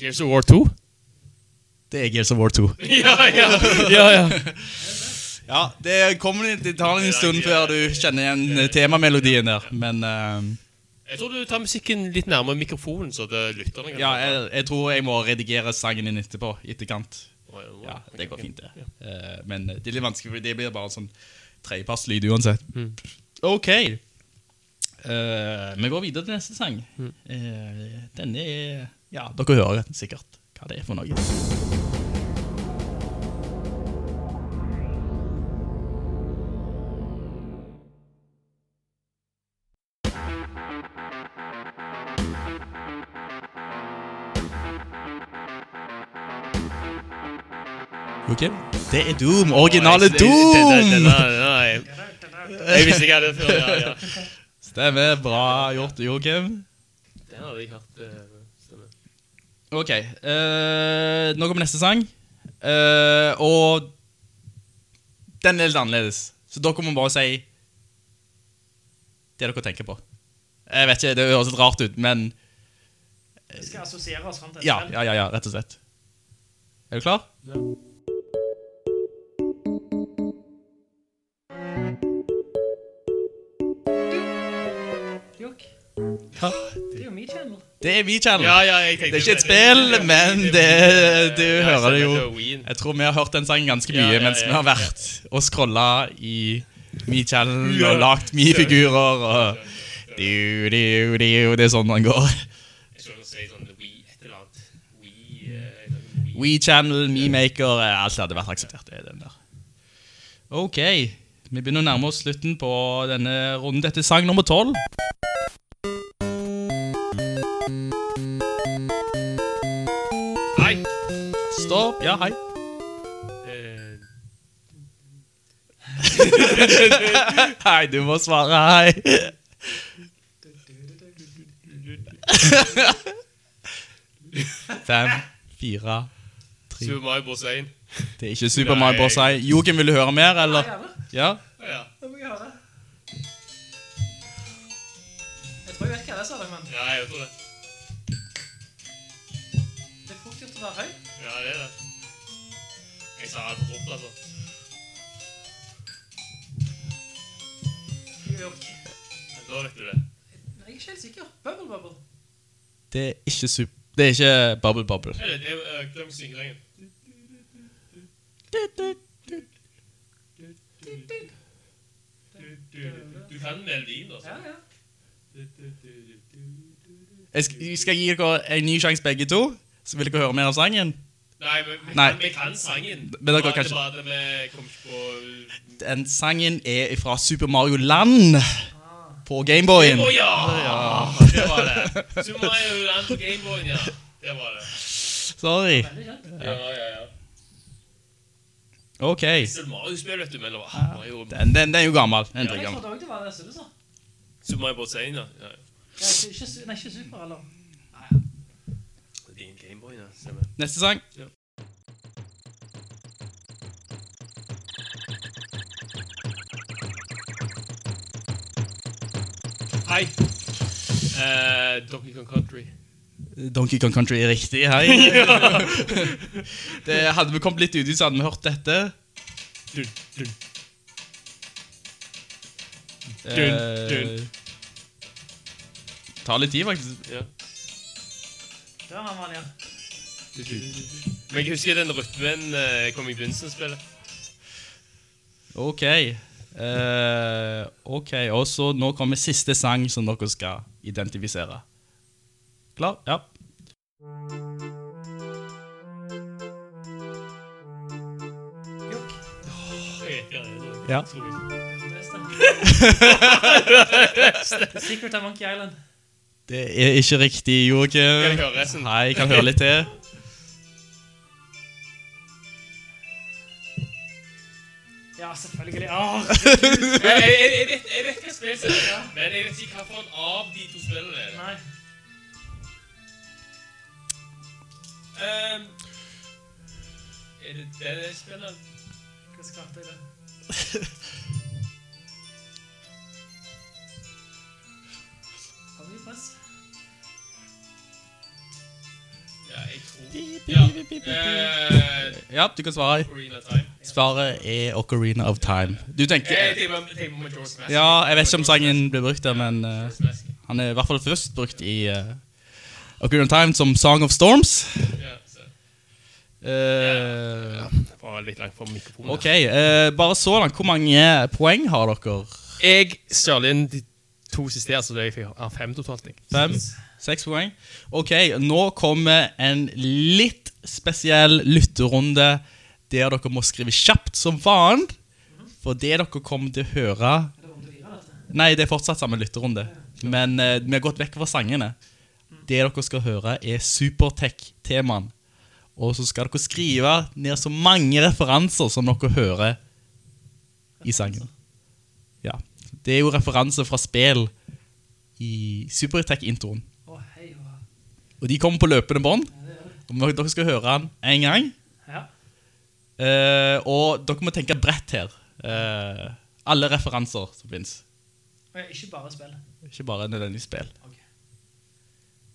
Gears of War 2? Det er Gears of War 2. ja, ja, ja, ja. Ja, det, kommer, det tar en stund før du kjenner igjen temamelodien der, men uh, Jeg tror du tar musikken litt nærmere mikrofonen, så det lytter kan ja, jeg, jeg tror jeg må redigere sangen din etterpå, etterkant. Ja, Ja, det går fint det. Eh, men det er litt vanskelig, for det blir bare sånn tredjepasslyd uansett. Ok. Uh, vi går videre til neste sang. Uh, denne er Ja, dere hører sikkert hva det er for noe. Ok, Det er Doom. Originale det- Doom! jeg, visste ikke hva det før. Ja, ja. Stemmer. Bra gjort, Joakim. Den hadde jeg hørt. Ok, Uh, nå kommer neste sang. Uh, og den er litt annerledes. Så dere må bare si det dere tenker på. Jeg vet ikke, det høres litt rart ut, men Vi skal assosiere oss frem til ja, ja, ja, ja, rett og slett. Er du klar? Jokk. Ja. Det er jo min channel. Det er V-channel. Ja, ja, Det er ikke et spill, men det, du Ja, hører det jo. Jeg tror vi har hørt den sangen ganske mye Ja, ja, mens vi har vært og scrolla i Mi-channelen og lagt Mi-figurer og du, du, du, Det er sånn den går. WeChannel, sånn. Wii, eh. We-channel, Me-maker, eh, alt hadde vært akseptert. Det er den der. Ok, vi begynner å nærme oss slutten på denne runden. Dette er sang nummer tolv. Hei. Stopp. Ja, hei. Eh, Hei, du må svare hei. Fem, fire Super Mario Bros. 1. Det er ikke Super Mario Bros. Joakim, vil du høre mer, eller? Ja? Ja. Jeg tror jeg vet hva det er, sa du, men ja, jeg tror det. Det er å være høy. Ja, det er det. Jeg sa alt for fort, altså. Jokk. Men Da vet du det. Nei, Jeg er ikke helt sikker. Bubble Bubble. Det er ikke super... Det er ikke Bubble Bubble. Er det, det er Glem syngerengen. Du kan melodien, altså. Ja, ja. Jeg skal, jeg skal gi dere en ny sjanse begge to. Så vil dere høre mer av sangen. Nei, men vi Nei. kan, vi kan sangen. Men dere er bare vi kom ikke på Den sangen er fra Super Mario Land på Gameboyen. Å ja! Det var det. Super Mario Land på Gameboyen, ja. Det var det. Sorry. Ja, ja, ja. Ok. Super Mario-spill, vet du, men det var Mario, Den, den, den er jo gammel. Den er Jeg trodde også det var det du sa. Super Mario Bros. 1, ja. ja. Ja, ikke, ikke, nei, ikke super, eller? Ja. Stemmer. Neste sang. Hei. Eh, Donkey Kong Country. Donkey Kong Country er riktig. Hei. det hadde vi kommet litt uti, så hadde vi hørt dette. Dun, dun. Dun, dun. tar litt tid, faktisk. Ja. Der har man, ja. Men jeg husker den rytmen uh, kom i begynnelsen av spillet. Ok. Uh, ok, og så nå kommer siste sang som dere skal identifisere. Klar? Ja. Ja. Secret of Monkey Island. Det er ikke riktig, Joakim. Nei, jeg kan høre litt til. Ja, selvfølgelig. Åh, Jeg, jeg, jeg, jeg, vet, jeg vet hva spill det er, men jeg vet ikke hvilken av de to spillene det er. nei. Um, er det det spillet? Hvordan klarte jeg det? Har vi press? Ja, jeg tror Ja. Uh, Ja, du kan svare. Arena Time. Svaret er Ocarina of Time. Du tenker Jeg tenker på- tenker på Majora's Mask. Ja, jeg vet ikke om sangen blir brukt der, men uh, han er i hvert fall først brukt i uh, Ocarina of Time som Song of Storms. Ja, så. Eh, Bare litt langt fra mikrofonen. ok, bare så langt. Hvor mange poeng har dere? Jeg stjal inn de to siste så det er har fem totalt. Fem? Seks poeng? Ok, nå kommer en litt spesiell lytterunde der dere må skrive kjapt som faen. For det dere kommer til å høre Nei, det er fortsatt samme lytterunde. Men uh, vi har gått vekk fra sangene. Det dere skal høre, er Supertech-temaen. Og så skal dere skrive ned så mange referanser som dere hører i sangen. Ja. Det er jo referanser fra spill i Supertech-introen. Og de kommer på løpende bånd. Og Dere skal høre den en gang. Eh, og dere må tenke bredt her. Uh, alle referanser som fins. Og Ikke bare spill. Ikke bare nødvendigvis spill.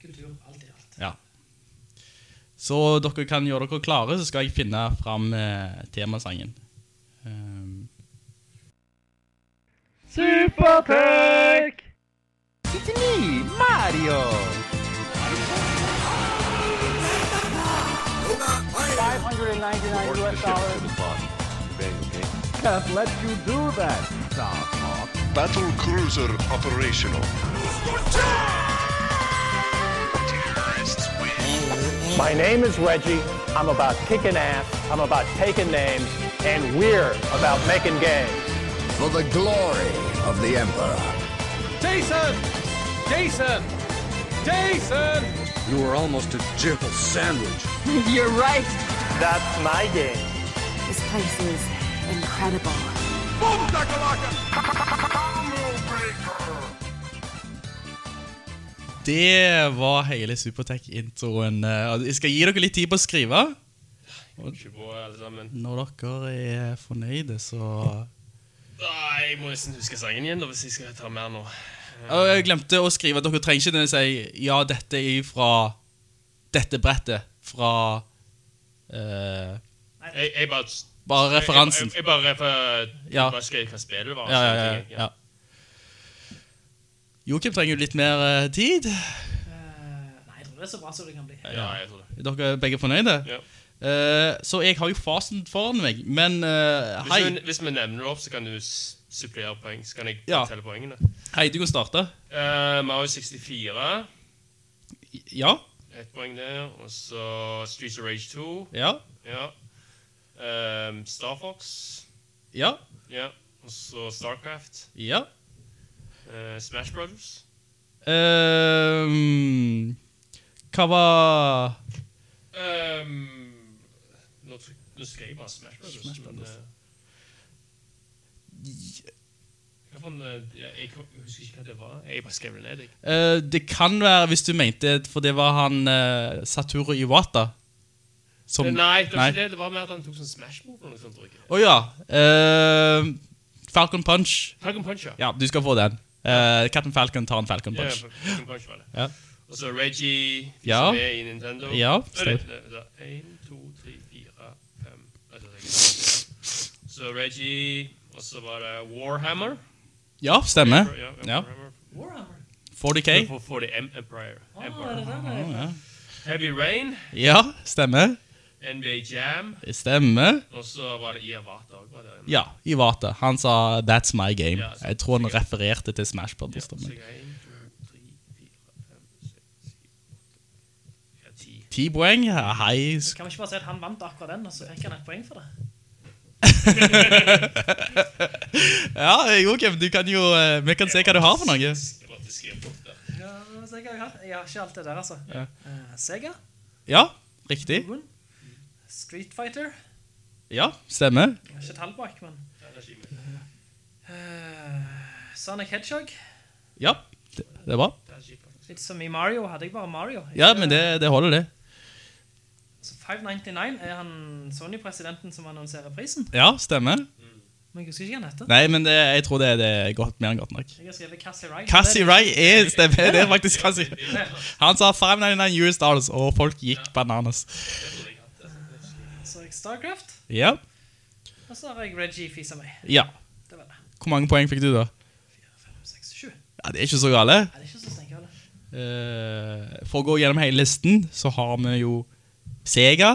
Kultur, alt i alt. Ja. Så dere kan gjøre dere klare, så skal jeg finne fram uh, temasangen. Um, It's me, Mario! 599 US dollars. Can't let you do that, Starhawk. Battle cruiser operational. My name is Reggie. I'm about kicking ass. I'm about taking names. And we're about making games. For the glory of the Emperor. Jason! Jason! Jason! You were almost a jibble sandwich. You're right. That's my game. This place is incredible. det var hele Supertech-introen. Eh, Jeg skal gi dere litt tid på å skrive. Når dere er fornøyde, så Nei, jeg må nesten huske sangen igjen da, hvis jeg skal ta mer nå. Jeg glemte å skrive Dere trenger ikke å si Ja, dette er fra dette brettet. Fra eh, Jeg, jeg bare... Bare referansen. Jeg, jeg, jeg bare, refer, Ja. bare skrev hva spillet var. Ja, ja, ja, ja. Joakim trenger jo litt mer uh, tid. Uh, nei, jeg tror det er så bra som det kan bli. Ja, jeg tror det. Dere er begge fornøyde? Ja. Uh, så jeg har jo fasen foran meg, men eh, Hvis, vi, hvis vi nevner det opp, så kan du supplere poeng. Så kan jeg Ja. telle poengene. Hei, du kan starte. Uh, Mario 64, Ja? Ett poeng der. Og så Streets of Rage 2. Ja? Ja. Um, Star Fox. Ja? Ja. Og så Starcraft. Ja? Uh, Smash Brothers. Um, hva var Um, nå, nå skrev jeg bare Smash Brothers. Smash Brothers. Men, hva en, eh, jeg, husker ikke hva det var. Jeg bare skrev det ned. Eh, Det kan være, hvis du mente For det var han uh, Saturo Iwata. Som Eh, Nei, det var Nei. ikke det. Det var mer at han tok sånn Smash Move eller noe sånt. tror jeg. Ja. Uh, Falcon Punch. Falcon Punch, ja. Ja, du skal få den. Uh, Captain Falcon tar en Falcon Punch. Ja, Falcon Punch var det. Ja. Og så Reggie, Ja. som er i Nintendo. Ja, stemmer. vent, vent, vent. En, to, tre, fire, fem Nei, det er ikke- Så Reggie, og så var det Warhammer. Ja, stemmer. Ja, Ja. Warhammer. Warhammer. 40K. For, for the em Empire. Ah, Empire. den? Ja. Heavy Rain, Ja, stemmer. NBA Jam, Det stemmer. og så var det Iwata òg. Ja, Iwata. Han sa 'That's my game'. Ja, så- Jeg tror han refererte til Smash Brothers. Ja, ti. Ti poeng. Ja, Hei. Kan vi ikke bare si at han vant akkurat den, og så fikk han et poeng for det? Ja, Joakim, du kan jo eh, Vi kan se hva du har for noe. Jeg. Ja, har. Jeg har ikke alt det der, altså. Ja. Eh, Sega, Ja, riktig. Street Fighter. Ja, stemmer. Jeg har ikke tall bak, men... Eh, Sonic Hedgehog. Ja, det, det er bra. Litt som i Mario, hadde jeg bare Mario. Ja, men det, det holder det. Så 599 er han Sony-presidenten som annonserer prisen. Ja, stemmer. Men jeg husker ikke hva han heter. Nei, men det, jeg tror det, det er godt, mer enn godt nok. Jeg har skrevet Cassie Wright. Cassie Rye er stemmer. Det er faktisk Cassie. Han sa 599 US dollars, og folk gikk bananas. Så har jeg Starcraft, Ja. og så har jeg Reggie Fisa meg. Ja. Det var det. Hvor mange poeng fikk du da? 4, 5, 6, 7. Ja, det er ikke så gale. Ja, det er ikke så stengt, gale Eh, for å gå gjennom hele listen, så har vi jo Sega.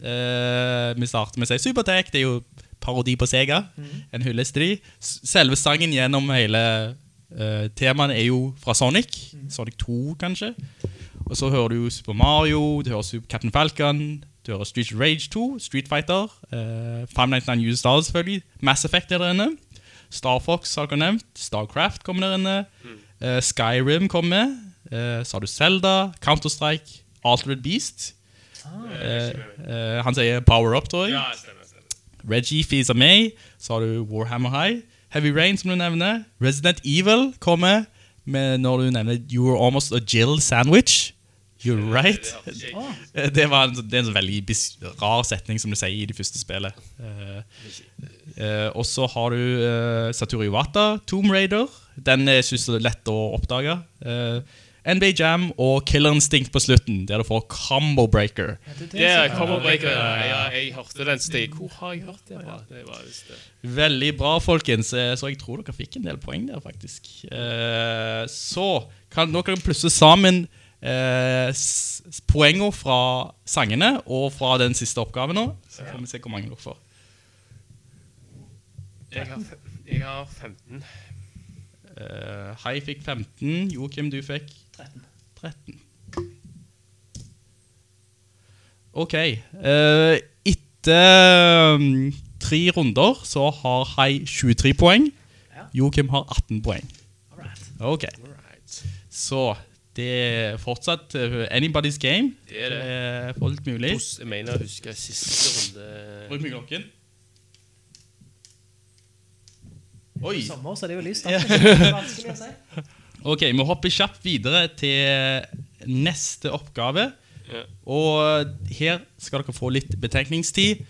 Uh, vi starter med å si Supertek. det er jo parodi på Sega. En hyllest til de. Selve sangen gjennom hele uh, temaene er jo fra Sonic. Sonic 2, kanskje. Og så hører du Super Mario, du hører Super Captain Falcon, du hører Street Rage 2, Street Fighter, uh, 599 US Stars, selvfølgelig, Mass Effect er der inne, Star Fox har dere nevnt, Starcraft kommer der inne, eh, Skyrim kommer, uh, så har du Zelda, Counter-Strike, Altered Beast. Eh, han sier Power Up, tror jeg. Ja, stemmer, stemmer. Reggie Fisa May, så har du Warhammer High, Heavy Rain som du nevner, Resident Evil kommer med når du nevner You were almost a Jill sandwich. You're right. Eh, Det, var en, det er en veldig rar setning som du sier i det første spillet. Eh, og så har du uh, Wata Iwata, Tomb Raider. Den er synes jeg er lett å oppdage. Eh, NBA Jam og Killer Instinct på slutten, der du får Combo Breaker. Det er Combo Breaker. Ja, jeg hørte den stig. Hvor har jeg hørt det fra? Det var visst det. Veldig bra, folkens. Eh, Så jeg tror dere fikk en del poeng der, faktisk. Eh, Så kan, nå kan dere plusse sammen eh, poengene fra sangene og fra den siste oppgaven nå. Så får vi se hvor mange dere får. Jeg har, jeg har 15. Hei Hai fikk 15. Joakim, du fikk 13. 13. Ok. eh, etter um, tre runder så har Hai 23 poeng. Ja. Joakim har 18 poeng. Alright. Ok. Right. Så det er fortsatt eh, anybody's game. Det er det. er fullt mulig. Hos- Jeg mener å huske siste runde Bruk mikrofonen. Oi. Sommer, så det er jo lyst. Ja. Det er vanskelig å si. Ok, vi hopper kjapt videre til neste oppgave. Ja. Og her skal dere få litt betenkningstid,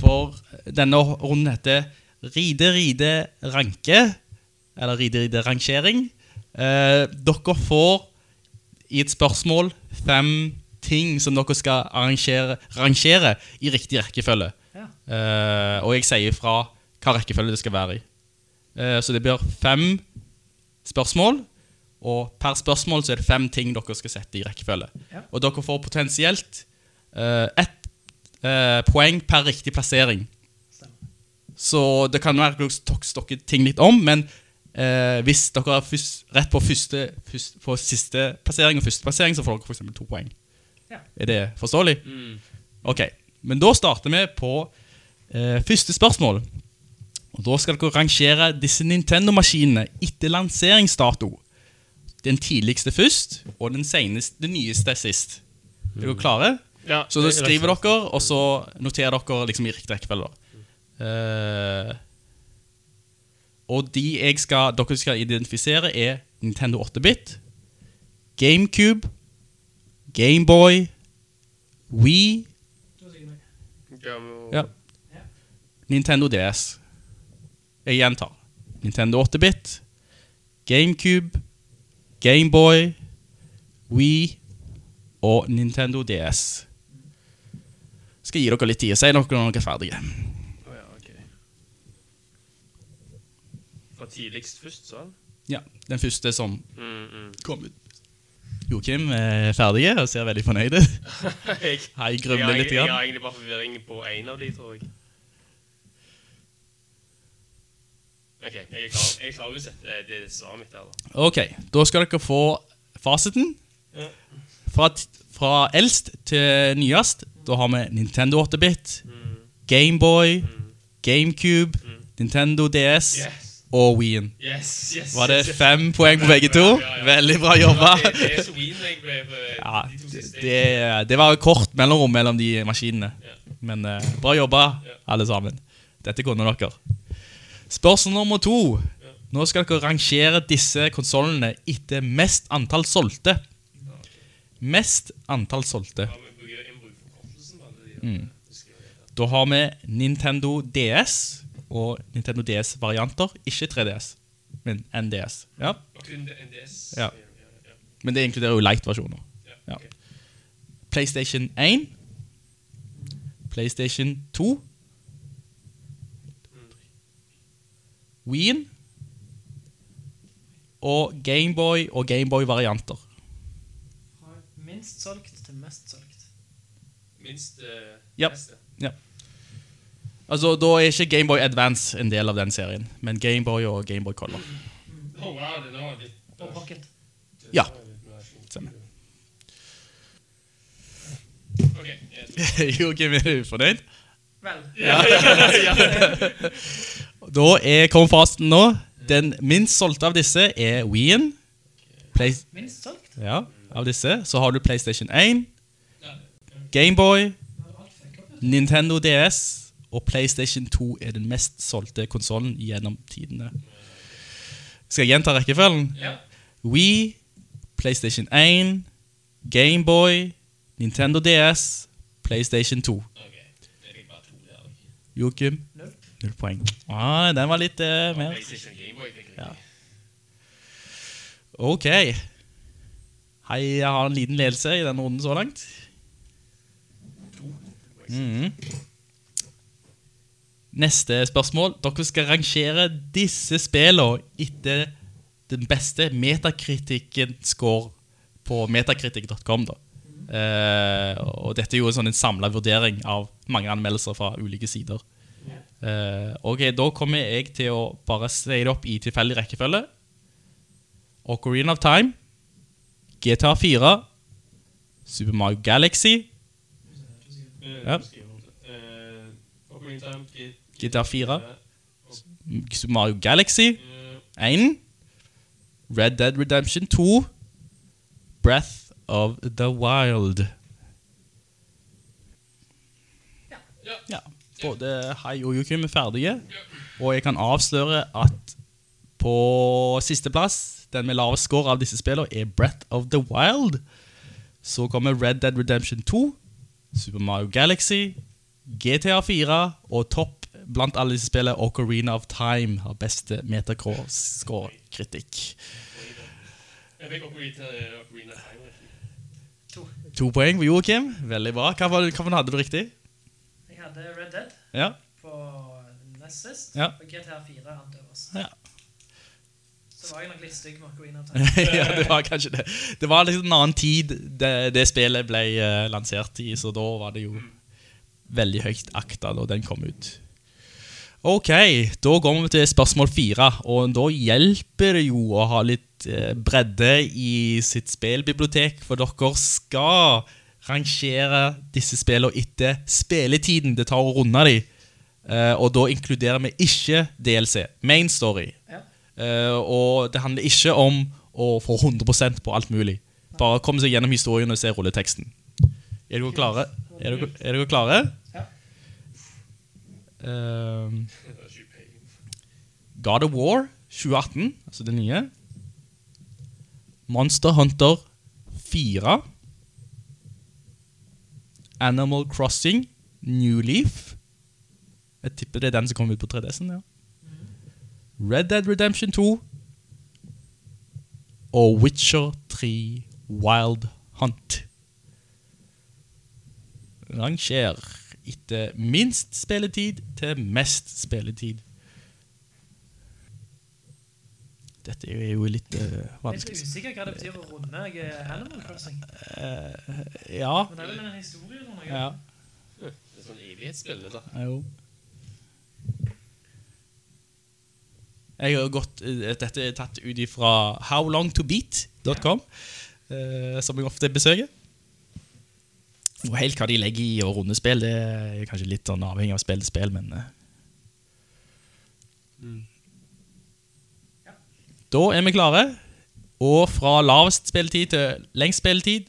for denne runden heter Ride, ride, ranke. Eller ride, ride, rangering. Eh, dere får i et spørsmål fem ting som dere skal arrangere, rangere i riktig rekkefølge. Ja. Eh, og jeg sier fra hva rekkefølge det skal være i. Eh, så det blir fem spørsmål, og per spørsmål så er det fem ting dere skal sette i rekkefølge. Ja. Og dere får potensielt uh, ett uh, poeng per riktig plassering. Stemmer. Så det kan være dere ting litt om, men uh, hvis dere er først, rett på, første, først, på siste plassering og første plassering, så får dere eksempel to poeng. Ja. Er det forståelig? Ok, men da starter vi på uh, første spørsmål. Og Da skal dere rangere disse Nintendo-maskinene etter lanseringsdato. Den tidligste først, og den seneste, den nyeste sist. Er dere klare? Ja, Så da er skriver dere, og så noterer dere liksom i riktig rekkefølge. Eh, og de jeg skal, dere skal identifisere, er Nintendo 8-bit, GameCube, Gameboy, Wii ja. Nintendo DS. Jeg gjentar. Nintendo 8-bit, GameCube, Gameboy, Wii og Nintendo DS. Skal gi dere litt tid. Si noe når dere er ferdige. Å ja, ok. Fra tidligst først, sånn? Ja, Den første som Mm, mm. kom ut. Joakim er ferdig og ser veldig fornøyd ut. jeg, jeg, har, jeg har egentlig bare forvirring på en av de, tror jeg. Ok, jeg er klar, jeg er klar uansett. Det det er svaret mitt her, da. Ok, da skal dere få fasiten. Ja. Fra, t- fra eldst til nyest, da har vi Nintendo 8-bit, Mm. Gameboy, GameCube, Nintendo DS Yes. og Wien. Yes, yes. Var det yes, yes. fem poeng på begge to? Ja, ja, ja. Veldig bra jobba. Ja, det, det er så Wien jeg ble på Ja, de to siste. det, det var kort mellomrom mellom de maskinene. Men eh, bra jobba, alle sammen. Dette kunne dere. Spørsmål nummer to. Nå skal dere rangere disse konsollene etter mest antall solgte. Mest antall solgte. Mm. Da har vi Nintendo DS og Nintendo DS-varianter. Ikke 3DS, men NDS. Ja. Ja. Men det inkluderer jo light-versjoner. Ja. PlayStation 1. PlayStation 2. Wien. Og Gameboy og Gameboy-varianter. Fra minst solgt til mest solgt. Minst uh, Ja. beste. ja. Altså, Da er ikke Gameboy Advance en del av den serien, men Gameboy og Gameboy Color. Oh, wow, det er litt Og pocket. Ja. Stemmer. Ok, jeg Joakim, er du fornøyd? Vel. Ja. Da er kom fasten nå. Den minst solgte av disse er Wien. Play Minst solgt? ja, av disse. Så har du PlayStation 1, Gameboy, Nintendo DS og PlayStation 2 er den mest solgte konsollen gjennom tidene. Skal jeg gjenta rekkefølgen? Ja. Wii, PlayStation 1, Gameboy, Nintendo DS, PlayStation 2. Joakim? Null. Poeng. Ah, den var litt eh, mer. Ja. Ok. Hei, jeg har en liten ledelse i denne runden så langt. Mhm. Neste spørsmål. Dere skal rangere disse spillene etter den beste metakritikken-score på metakritikk.com. da. Eh, og dette er jo en sånn en samla vurdering av mange anmeldelser fra ulike sider. Eh, ok, Da kommer jeg til å bare si det opp i tilfeldig rekkefølge. Ocarina of Time, GTA 4, Super Mario Galaxy, Ja. GTA 4, Super Mario Galaxy 1, Red Dead Redemption 2, Breath of the Wild. Ja. Ja. Både Hai og Joakim er ferdige. Og jeg kan avsløre at på sisteplass, den med lavest score av disse spillene, er Breath of the Wild. Så kommer Red Dead Redemption 2, Super Mario Galaxy, GTA 4 og topp blant alle disse spillene Ocarina of Time har beste Time. To poeng for Joakim. Veldig bra. Hva var- hva hadde du riktig? Jeg er Red Dead Ja. på nest sist, Ja. og GTA 4 hadde øverst. Ja. Så var jeg nok litt stygg med Ocarina of Time. ja, det var kanskje det. Det var liksom en annen tid det, det spillet ble uh, lansert i, så da var det jo veldig høyt akta da den kom ut. Ok, da går vi til spørsmål fire, og da hjelper det jo å ha litt eh, bredde i sitt spillbibliotek, for dere skal rangere disse spillene etter spilletiden det tar å runde dem. Uh, og da inkluderer vi ikke DLC, main story. Ja. Uh, og det handler ikke om å få 100% på alt mulig. Bare komme seg gjennom historien og se rulleteksten. Er dere klare? Er dere, er dere klare? Ja. Ehm, God of War 2018, altså det nye. Monster Hunter 4. Animal Crossing New Leaf. Jeg tipper det er den som kommer ut på 3DS-en. ja. Red Dead Redemption 2 og Witcher 3 Wild Hunt. Ranger etter minst spilletid til mest spilletid. Dette er jo litt vanskelig Jeg er usikker hva det betyr å runde Animal Crossing. Uh, ja. Men det er vel en historie eller noe? ja. Det er sånn evighetsspill, dette. Jo. Jeg har gått Dette er tatt ut ifra howlongtobeat.com, ja. som jeg ofte besøker. Og helt hva de legger i å runde spill, det er kanskje litt sånn avhengig av spill til spill, men eh, Da er vi klare. Og fra lavest spilletid til lengst spilletid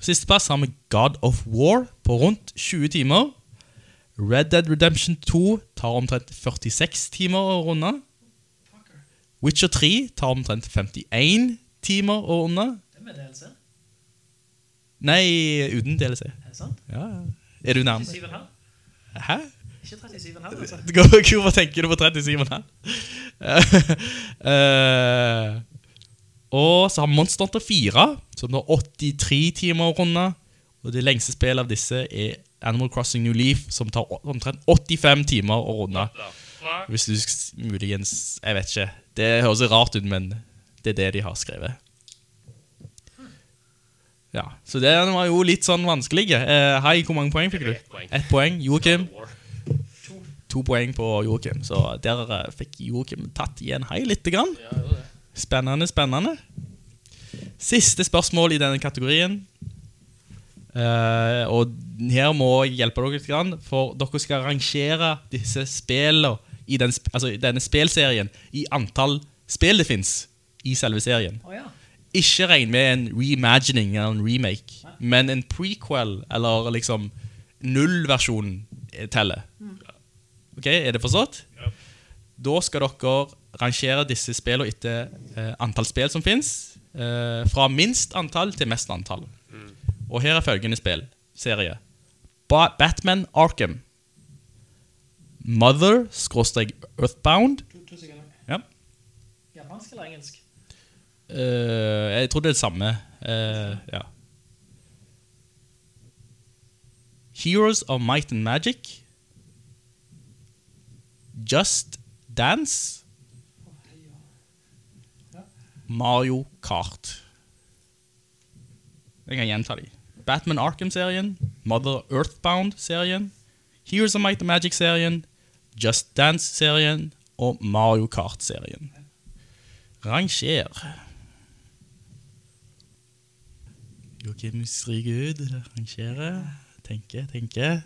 Sisteplass har vi God of War på rundt 20 timer. Red Dead Redemption 2 tar omtrent 46 timer å runde. Witcher 3 tar omtrent 51 timer å runde. Det med DLC. Nei, uten DLC. Er det sant? Ja, ja. Er du nærmest? 37,5? Hæ? Ikke 37,5, altså. Hvorfor tenker du på 37 her? Eh, og så har Monster Hunter 4, som har 83 timer å runde. Og det lengste spillet av disse er Animal Crossing New Leaf, som tar omtrent 85 timer å runde. Hvis du muligens Jeg vet ikke. Det høres rart ut, men det er det de har skrevet. Ja, Så det var jo litt sånn vanskelig. Eh, hei, hvor mange poeng fikk du? Ett poeng. Ett poeng. Joakim? To poeng på Joakim. Så der eh, fikk Joakim tatt igjen hei lite grann. Spennende, spennende. Siste spørsmål i denne kategorien. Uh, og her må jeg hjelpe dere litt, grann, for dere skal rangere disse spillene i den, altså, denne spelserien i antall spill det fins i selve serien. Oh, ja. Ikke regn med en reimagining eller en remake, men en prequel eller liksom nullversjon teller. Ok, Er det forstått? Da skal dere rangere disse spillene etter eh, antall spill som fins. Eh, fra minst antall til mest antall. Og her er følgende spill. Serie. Ba Batman Arkham. Mother skråstrek Earthbound. To, to. Ja. Japansk eller engelsk? Uh, jeg tror det er det samme. Uh, ja. Heroes of Might and Magic. Just Dance. Mario Kart. Jeg kan gjenta de. Batman Arkham-serien, Mother Earthbound-serien, Heroes of Might and Magic-serien, Just Dance-serien og Mario Kart-serien. Ranger. Joakim stryker ut. Rangere. Tenke, tenke.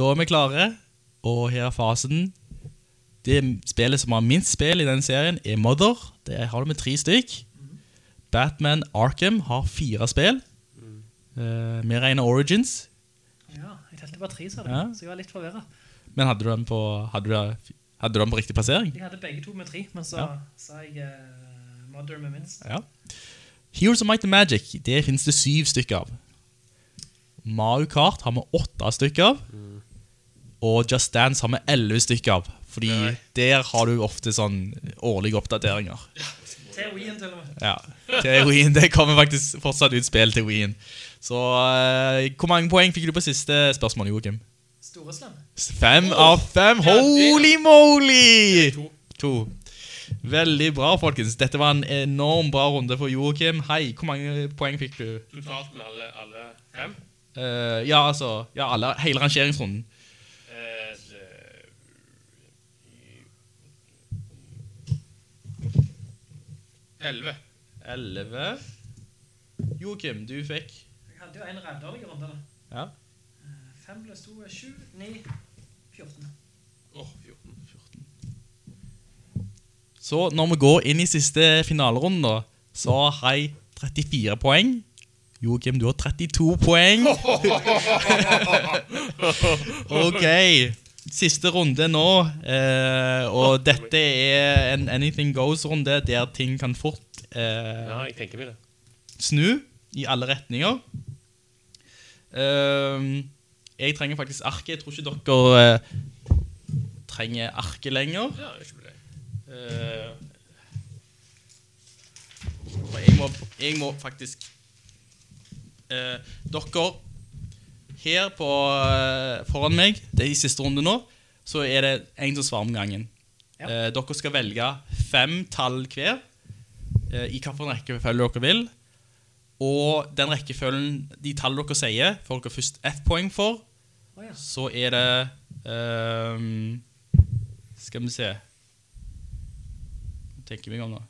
Da er vi klare, og her er fasen. Det spillet som har minst spill i denne serien, er Mother. Det har du med tre stykk. Batman Arkham har fire spill. Eh, Vi regner Origins. Ja, jeg telte bare tre, sa du. Ja. Så jeg var litt forvirret. Men hadde du den på, hadde du, hadde du den på riktig plassering? De hadde begge to med tre, men så Ja. sa jeg uh, Mother med minst. Ja. Heroes of Might and Magic, det finnes det syv stykker av. Mario Kart har vi åtte stykker av. Og Just Dance har vi elleve stykker av. Fordi der har du ofte sånn årlige oppdateringer. Til Wien til og med. Ja, til Wien. Det kommer faktisk fortsatt ut spill til Wien. Så uh, hvor mange poeng fikk du på siste spørsmål, Joakim? Store. Fem av fem. Holy moly! To. Veldig bra, folkens. Dette var en enorm bra runde for Joakim. Hei, hvor mange poeng fikk du? Totalt med alle, alle fem. Uh, ja, altså ja, alle, Hele rangeringsrunden. Elleve. Elleve. Joakim, du fikk Jeg hadde jo en rævdårlig runde. Ja. 5 pluss 2 er 7, 9, 14. Åh, 14. Så når vi går inn i siste finalerunden, da, så har jeg 34 poeng. Joakim, du har 32 poeng. ok. Siste runde nå. Eh, og dette er en anything goes-runde der ting kan fort eh, Ja, jeg tenker meg det. snu i alle retninger. Eh, jeg trenger faktisk arket. Jeg tror ikke dere eh, trenger arket lenger. Ja, ikke det. Eh, jeg må, jeg må faktisk eh, Dere her på, eh, foran meg, det er i siste runde nå, så er det en som svarer om gangen. Ja. Eh, dere skal velge fem tall hver eh, i hvilken rekkefølge dere vil. Og den rekkefølgen, de tallene dere sier, får dere først ett poeng for. Oh, ja. Så er det ehm, Skal vi se Hva Tenker vi om nå.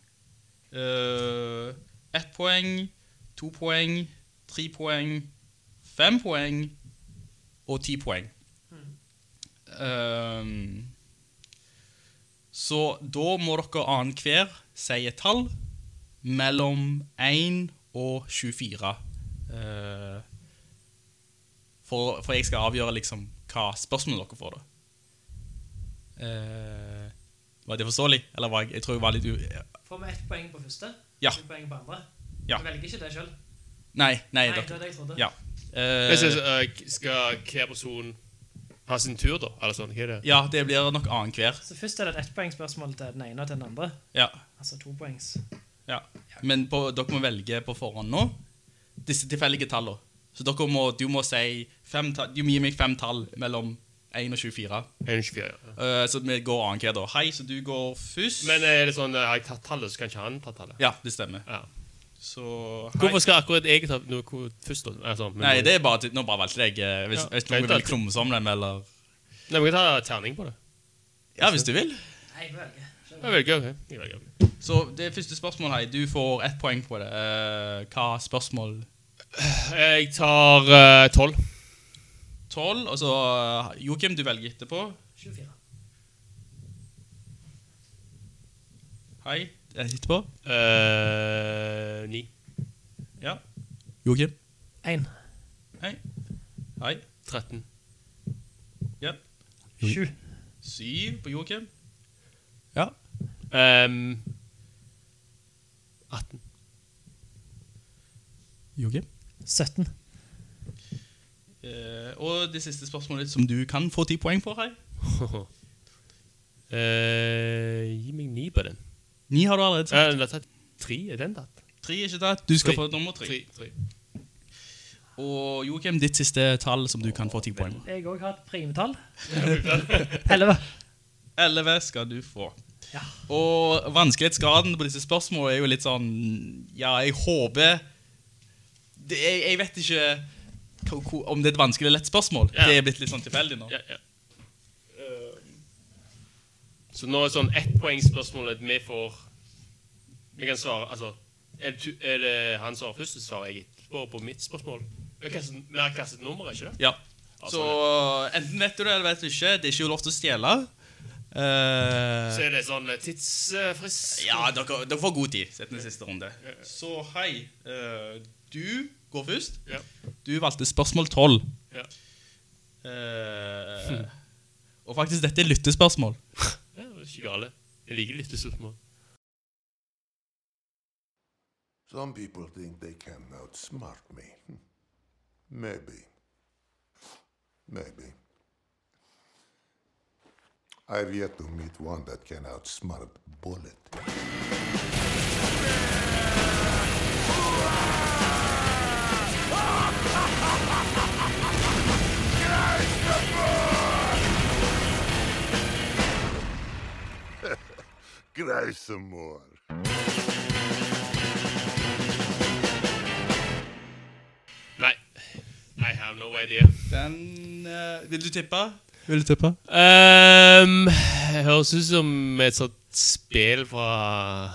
Uh, ett poeng, to poeng, tre poeng, fem poeng og ti poeng. Ehm, Så da må dere annenhver si et tall mellom 1 og 24. Uh, for, for jeg skal avgjøre liksom hva spørsmålet dere får, da. Uh, var det forståelig? Eller var jeg, jeg tror jeg var litt u... Får vi ett poeng på første? Ja. Ett poeng på andre? Ja. Du velger ikke det selv. Nei, nei, Nei, det er det jeg trodde. Ja. Jeg synes, Eh, eh, skal hver person ha sin tur, da? Eller sånn, hva er det? ja, det blir nok annenhver. Så først er det et ettpoengspørsmål til den ene og til den andre. Ja. Altså to poengs. Ja. Men på, dere må velge på forhånd nå disse tilfeldige tallene. Så dere må, du må si fem tall, Du må gi meg fem tall mellom 1 og 24. 1,24, ja. Uh, så vi går annenhver da. Hei, så du går først. Men er det sånn, har jeg tatt tallet, så kan ikke han ta tallet? Ja, det stemmer. Ja. Så. Hvorfor skal akkurat jeg ta noe først. Altså, Nei, det er bare Nå bare valgte jeg eh, Hvis, Ja. hvis noen vil til- klumse om dem, eller Nei, vi kan ta terning på det. Ja, hvis du vil. Nei, jeg velger. Jeg velger, ok. Jeg velger. Så det første spørsmålet, her, Du får ett poeng på det. Eh, hva spørsmål? Jeg tar eh, 12. 12. Og så eh, Joakim, du velger etterpå. 24. Hei. Eh, på? Uh, 9. Ja. Joakim. Én. Hei. Hei. 13. Ja. Sju. Syv på Joakim. Ja. Um, 18. Joakim. 17. Uh, og det siste spørsmålet som du kan få ti poeng for, her. uh, gi meg 9 på den. Ni har du allerede sagt. Eh, har tatt tre. Er den tatt? Tre er ikke tatt. Du skal Tre. få nummer tre. 3. 3. Og Joakim, ditt siste tall som du kan få ti poeng på. Jeg òg har et primetall. Elleve. Elleve skal du få. Ja. Og vanskelighetsgraden på disse spørsmålene er jo litt sånn Ja, jeg håper det, jeg, jeg vet ikke om det er et vanskelig eller lett spørsmål. Ja. Det er blitt litt sånn tilfeldig nå. Ja, ja. Så nå er sånn ettpoengsspørsmålet vi får Vi kan svare Altså, er det, er det han svarer først, så svarer jeg etterpå på mitt spørsmål? Vi har har nummer, ikke det? Ja. Så enten vet du det eller vet du ikke. Det er ikke lov til å stjele. Uh, Så er det sånn tidsfrist? tidsfrist ja, dere, dere får god tid. Sett den siste runde. Så hei. Uh, du går først. Ja. Du valgte spørsmål 12. Ja. Eh, og faktisk, dette er lyttespørsmål. Ikke gale. Jeg liker litt. Some people think they can outsmart me. Hmm. Maybe. Maybe. I've yet to meet one that can outsmart Bullet. Some more. Nei. I have no idea. Den eh, Vil du tippe? Vil du tippe? Um, høres ut som et sånt spill fra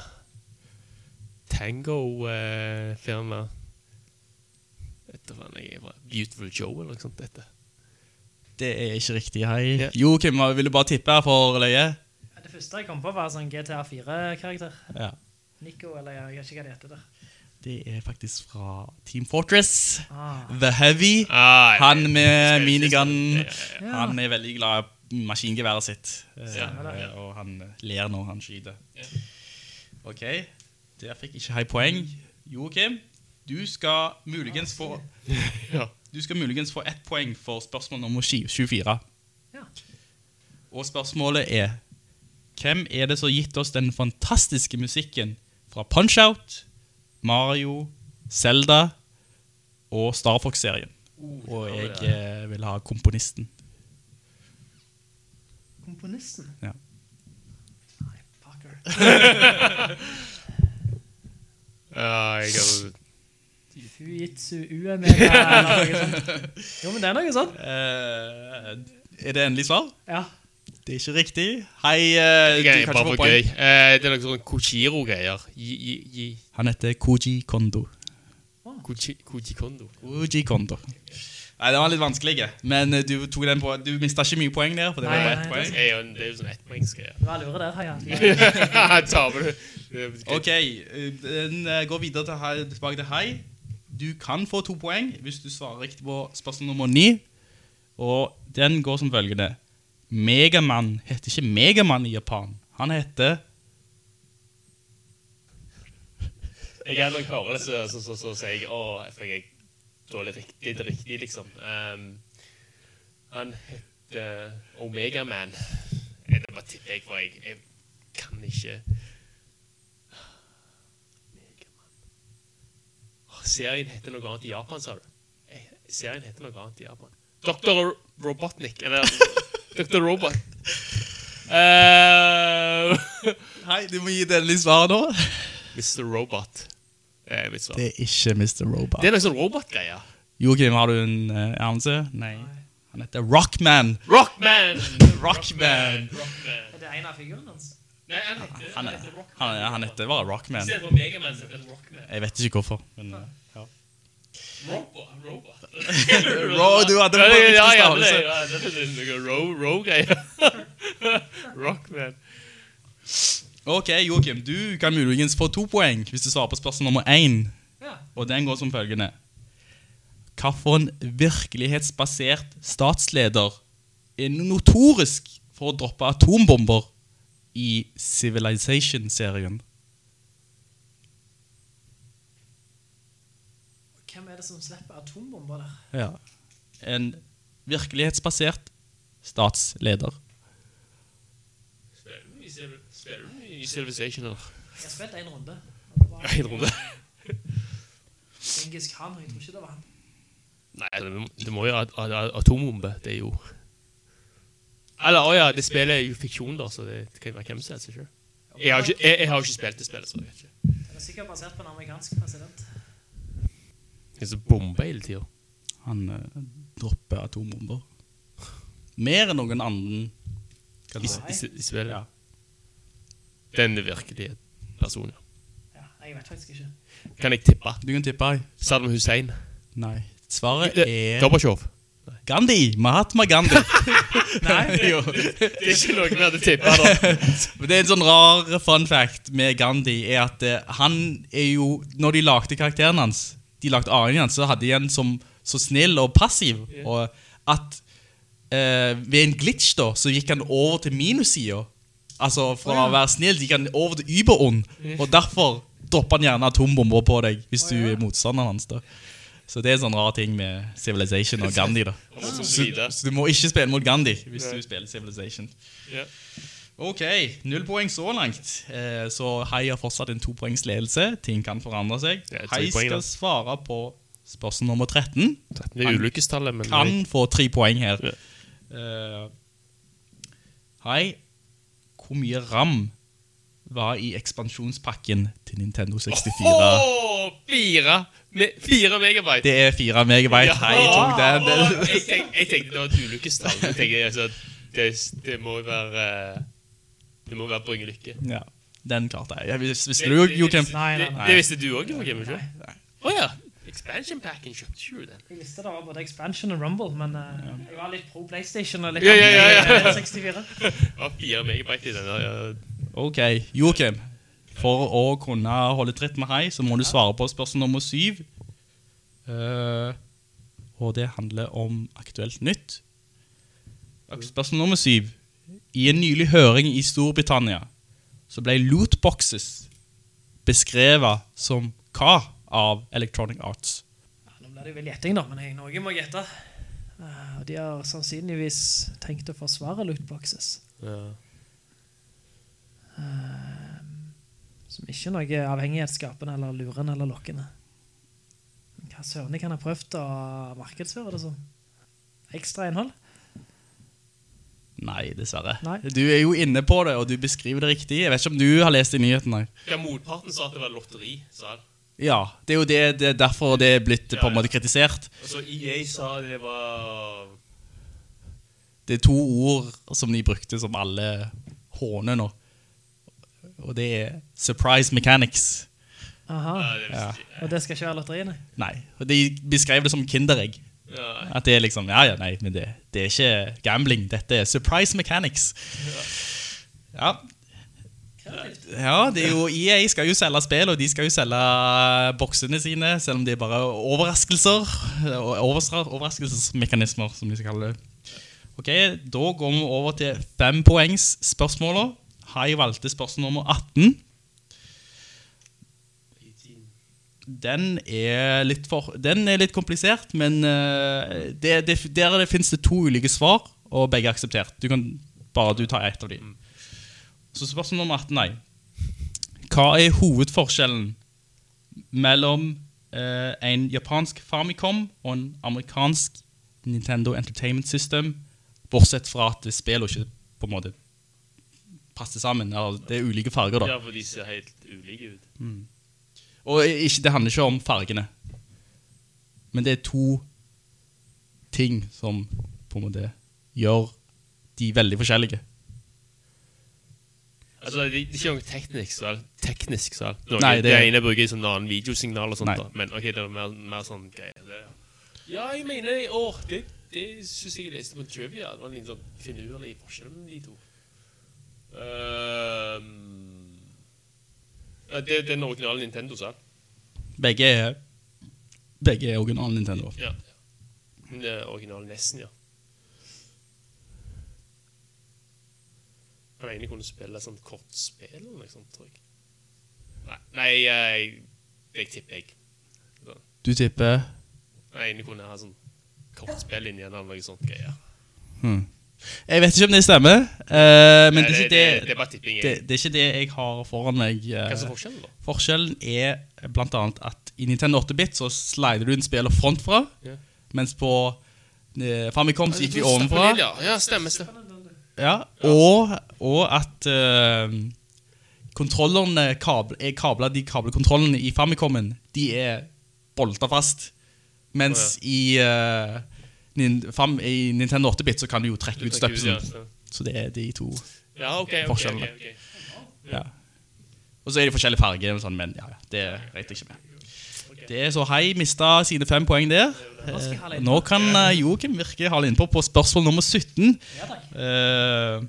Tango-firma. Vet du hva jeg er fra? Beautiful Joe eller noe sånt. Dette. Det er ikke riktig, hei. Ja. Jo, Kim, vil du bare tippe her for løye? Det første jeg kom på, var sånn GTA 4-karakter. Ja. Nico, eller jeg vet ikke hva det heter der. Det er faktisk fra Team Fortress. Ah. The Heavy. Ah, ja, Han med minigun. ja, ja, ja. Han er veldig glad i maskingeværet sitt. Eh, ja. Og han ler når han skyter. Ok, der fikk ikke hei poeng. Joakim, du skal muligens få Du skal muligens få ett poeng for spørsmål nummer 24. Ja. Og spørsmålet er Hvem er det som har gitt oss den fantastiske musikken fra Punch-Out, Mario, Zelda og Star Fox-serien? Og jeg eh, vil ha komponisten. Komponisten. Ja. Nei, fucker. Ja, jeg har Fujitsu Uemega eller noe sånt. Jo, men det er noe sånt. Uh, er det endelig svar? Ja. Det er ikke riktig. Hei, eh, du kan ikke få poeng. Uh, det er noe sånn gi. Han heter Koji Kondo. Koji, Koji Kondo. Koji Kondo. Nei, det var litt vanskelig. Men eh, du, tok den på, du mista ikke mye poeng der. For det Nei, var bare ett det poeng. Det er jo, det er jo sånn ettpoengsgreie. Du var lure der, Heia. Taper du. Det Ok, den går videre til hei, tilbake til hei. Du kan få to poeng hvis du svarer riktig på spørsmål nummer ni. Og den går som følgende. Megaman heter ikke Megaman i Japan. Han heter Jeg er nok hører det, så, så, så, så sier jeg Å, jeg fikk dårlig riktig, riktig, liksom. Um, han heter Omegaman. Det bare tipper jeg, for jeg, jeg kan ikke Serien heter noe annet i Japan, sa du? Serien heter noe annet i Japan. Dr. Robotnik, eller Dr. Robot. Uh, Hei, du må gi den litt svar nå. Mr. Robot. Det er mitt svar. Det er ikke Mr. Robot. Det er liksom robotgreier. Joakim, har du en uh, anelse? Nei. Han heter Rockman. Rockman! Rockman. Rockman. Er det en av figurene hans? Nei, han heter, Han, han er, heter Rockman. han, er, han heter bare Rockman. Jeg vet ikke hvorfor. Men, uh, ja. Robot. Robot. Ro, du hadde Ja, bare ja, riktig ja, stavelse. det- ja, det er noe ro- ro-greier. Rockman. Ok, Joakim, du kan muligens få to poeng hvis du svarer på spørsmål nummer én. Ja. Og den går som følgende. Hva for en virkelighetsbasert statsleder er notorisk for å droppe atombomber i Civilization-serien? Hvem er det som slipper atombomber der? Ja. En virkelighetsbasert statsleder. Spiller du i spiller Civilization, eller? Jeg har spilt en runde. Ja, en runde. Genghis Khan, jeg tror ikke det var han. Nei, det må- jo at- atombombe. Det er jo Eller, å ja, det spillet er jo fiksjon, da, så det kan jo være hvem som helst. ikke? Jeg har jo ikke, jeg, jeg har ikke spilt det spillet, så jeg vet ikke. Det er sikkert basert på en amerikansk president. Det er så hele tida. Han eh, dropper atombomber. Mer enn noen annen. I, i, i spillet. Ja. Denne virkelige personen. en ja. Jeg vet faktisk ikke. Kan jeg tippe? Du kan tippe. hei. Saddam Hussein. Nei. Svaret Eh, er Gorbatsjov. Gandhi. Mahatma Gandhi. Nei, jo. Det er ikke noe vi hadde tippa, da. Men det er en sånn rar fun fact med Gandhi, er at eh, han er jo Når de lagde karakteren hans, de lagde AI-en så hadde de en som så snill og passiv. Og at eh, ved en glitch, da, så gikk han over til minussida. Altså fra å være snill gikk han over til überond. Og derfor dropper han gjerne atombomber på deg hvis du er motstanderen hans. da Så det er en sånn rar ting med Civilization og Gandhi. da så Så, du må ikke spille mot Gandhi hvis Nei. du spiller Civilization. Ja. Ok, null poeng så langt. Eh, så Hei har fortsatt en topoengsledelse. Ting kan forandre seg. Ja, Hei skal svare på spørsmål nummer 13. Det er ulykkestallet, men Kan få tre poeng her. Eh, hei, hvor mye RAM var i ekspansjonspakken til Nintendo 64? Åh, fire, me, fire megabyte. Det er fire megabyte. Hei, tok den. jeg, jeg, jeg tenkte det var et ulykkestall. Jeg tenkte, altså, det, det må jo være Det må være Brygge-Lykke. Ja, den klarte jeg. jeg visste, visste du, Joakim Nei, nei, Det, nei. det visste du òg, Joakim? ikke? Å ja. Expansion packen kjøpte ikke du den? Jeg visste det var både Expansion og Rumble, men eh, jeg var litt pro PlayStation og litt Ja, ja, ja, ja. anti-64. Det var fire megabyte i den der. Ja. Ok, Joakim. For å kunne holde tritt med hei, så må du svare på spørsmål nummer syv. Uh, og det handler om aktuelt nytt. Spørsmål nummer syv. I en nylig høring i Storbritannia så ble lootboxes beskrevet som hva av Electronic Arts? Nå ble det vel gjetting da, men jeg, Norge må gjette. Uh, de har sannsynligvis tenkt å forsvare lootboxes. Ja. Uh, som ikke er noe avhengighetsskapende eller lurende eller lokkende. Hva søren de kan ha prøvd å markedsføre det som? Ekstra innhold? Nei, dessverre. Nei. Du er jo inne på det, og du beskriver det riktig. Jeg vet ikke om du har lest i nyhetene. Ja, motparten sa at det var lotteri, sa han. Ja, det er jo det, det er derfor det er blitt på Ja, en måte kritisert. Så EA sa det var Det er to ord som de brukte som alle håner nå. Og det er surprise mechanics. Aha. Ja, det Ja. Og det skal ikke være lotteriene? Nei, og de beskrev det som kinderegg. At det er liksom Ja, ja, nei, men det, det er ikke gambling. Dette er surprise mechanics. Ja. Ja, det er jo EA skal jo selge spill, og de skal jo selge boksene sine, selv om det er bare overraskelser. Overraskelsesmekanismer, som de skal kalle det. Ok, Da går vi over til fem poengs spørsmåla. Hai valgte spørsmål nummer 18. Den er litt, for, den er litt komplisert, men uh, det, det, der det finnes det to ulike svar, og begge er akseptert. Du kan bare du tar ett av dem. Så spørsmål nummer 18 nei. Hva er hovedforskjellen mellom uh, en japansk Famicom og en amerikansk Nintendo Entertainment System, bortsett fra at spillene ikke på en måte passer sammen. Det er ulike farger, da. Ja, for de ser helt ulike ut. Og ikke, det handler ikke om fargene. Men det er to ting som på en måte gjør de veldig forskjellige. Altså, det er ikke noe teknisk, sal. Teknisk, sal. Noe, Nei, det... det- ene bruker sånn annen videosignal og sånt, Nei. da. Men ok, det er mer, mer sånn greier. Det, ja, jeg mener, åh, det, det synes jeg jeg leste på trivia. Det var en liten sånn finurlig forskjell mellom de to. Ehm, ja, det, det er den originale Nintendo, sant? Begge er, begge er original Nintendo. Ja. Den originale Nessen, ja. Han ene kunne spille sånn kortspill eller noe sånt, tror jeg. Nei, nei jeg, jeg tipper jeg. Du tipper Den ene kunne ha sånn kortspill inni en eller noe sånt greier. Jeg vet ikke om det stemmer, Uh, men Nei, det, er det- det, er tipping. Det, det er ikke det jeg har foran meg. eh. Hva er forskjellen da? Forskjellen er blant annet at i Nintendo 8-bit så slider du inn spillet frontfra, yeah. Mens på uh, Famicom så gikk vi ovenfra. Ja, ja stemmer, stemmer. Ja, og, og at uh, kontrollerne kabl, er kabla, de kabelkontrollene i Famicomen, de er bolta fast. Mens i, eh, nin, i Nintendo 8-bit så kan du jo trekke ut støpselen. Så det er de to Ja, okay, ok, forskjellene. Okay, okay, Ja. Og så er de forskjellige farger, sånn, men ja, ja, det regner jeg ikke med. Det er så Hei mista sine fem poeng der. Eh, Nå kan eh, Joakim virke ha innpå på spørsmål nummer 17. Eh,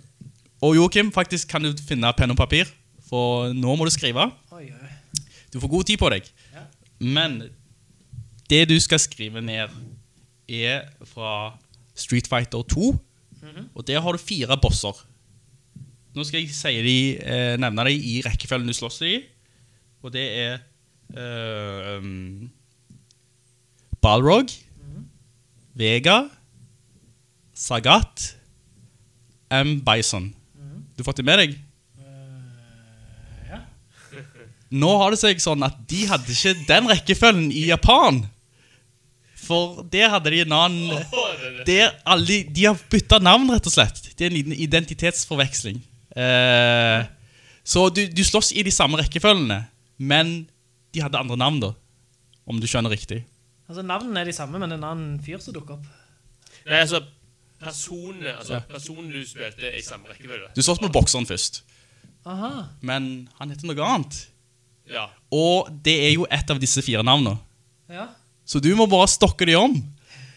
og Joakim, faktisk kan du finne penn og papir, for nå må du skrive. Du får god tid på deg. Men det du skal skrive ned, er fra Street Fighter 2. Mhm. Og der har du fire bosser. Nå skal jeg si de, eh, nevne dem i rekkefølgen du slåss i. Og det er eh, um, Balrog, Vega, Sagat, M. Bison. Du har fått det med deg? ja. Nå har det seg sånn at de hadde ikke den rekkefølgen i Japan. For der hadde de en annen der alle, De har bytta navn, rett og slett. Det er en liten identitetsforveksling. Eh, så du, du slåss i de samme rekkefølgene, men de hadde andre navn, da. Om du skjønner riktig. Altså, navnene er de samme, men en annen fyr som dukker opp. Nei, altså, personene, altså, Ja. personen du spilte er i samme rekkefølge. Du slåss med bokseren først, Aha. men han heter noe annet. Ja. Og det er jo et av disse fire navnene. Ja. Så du må bare stokke de om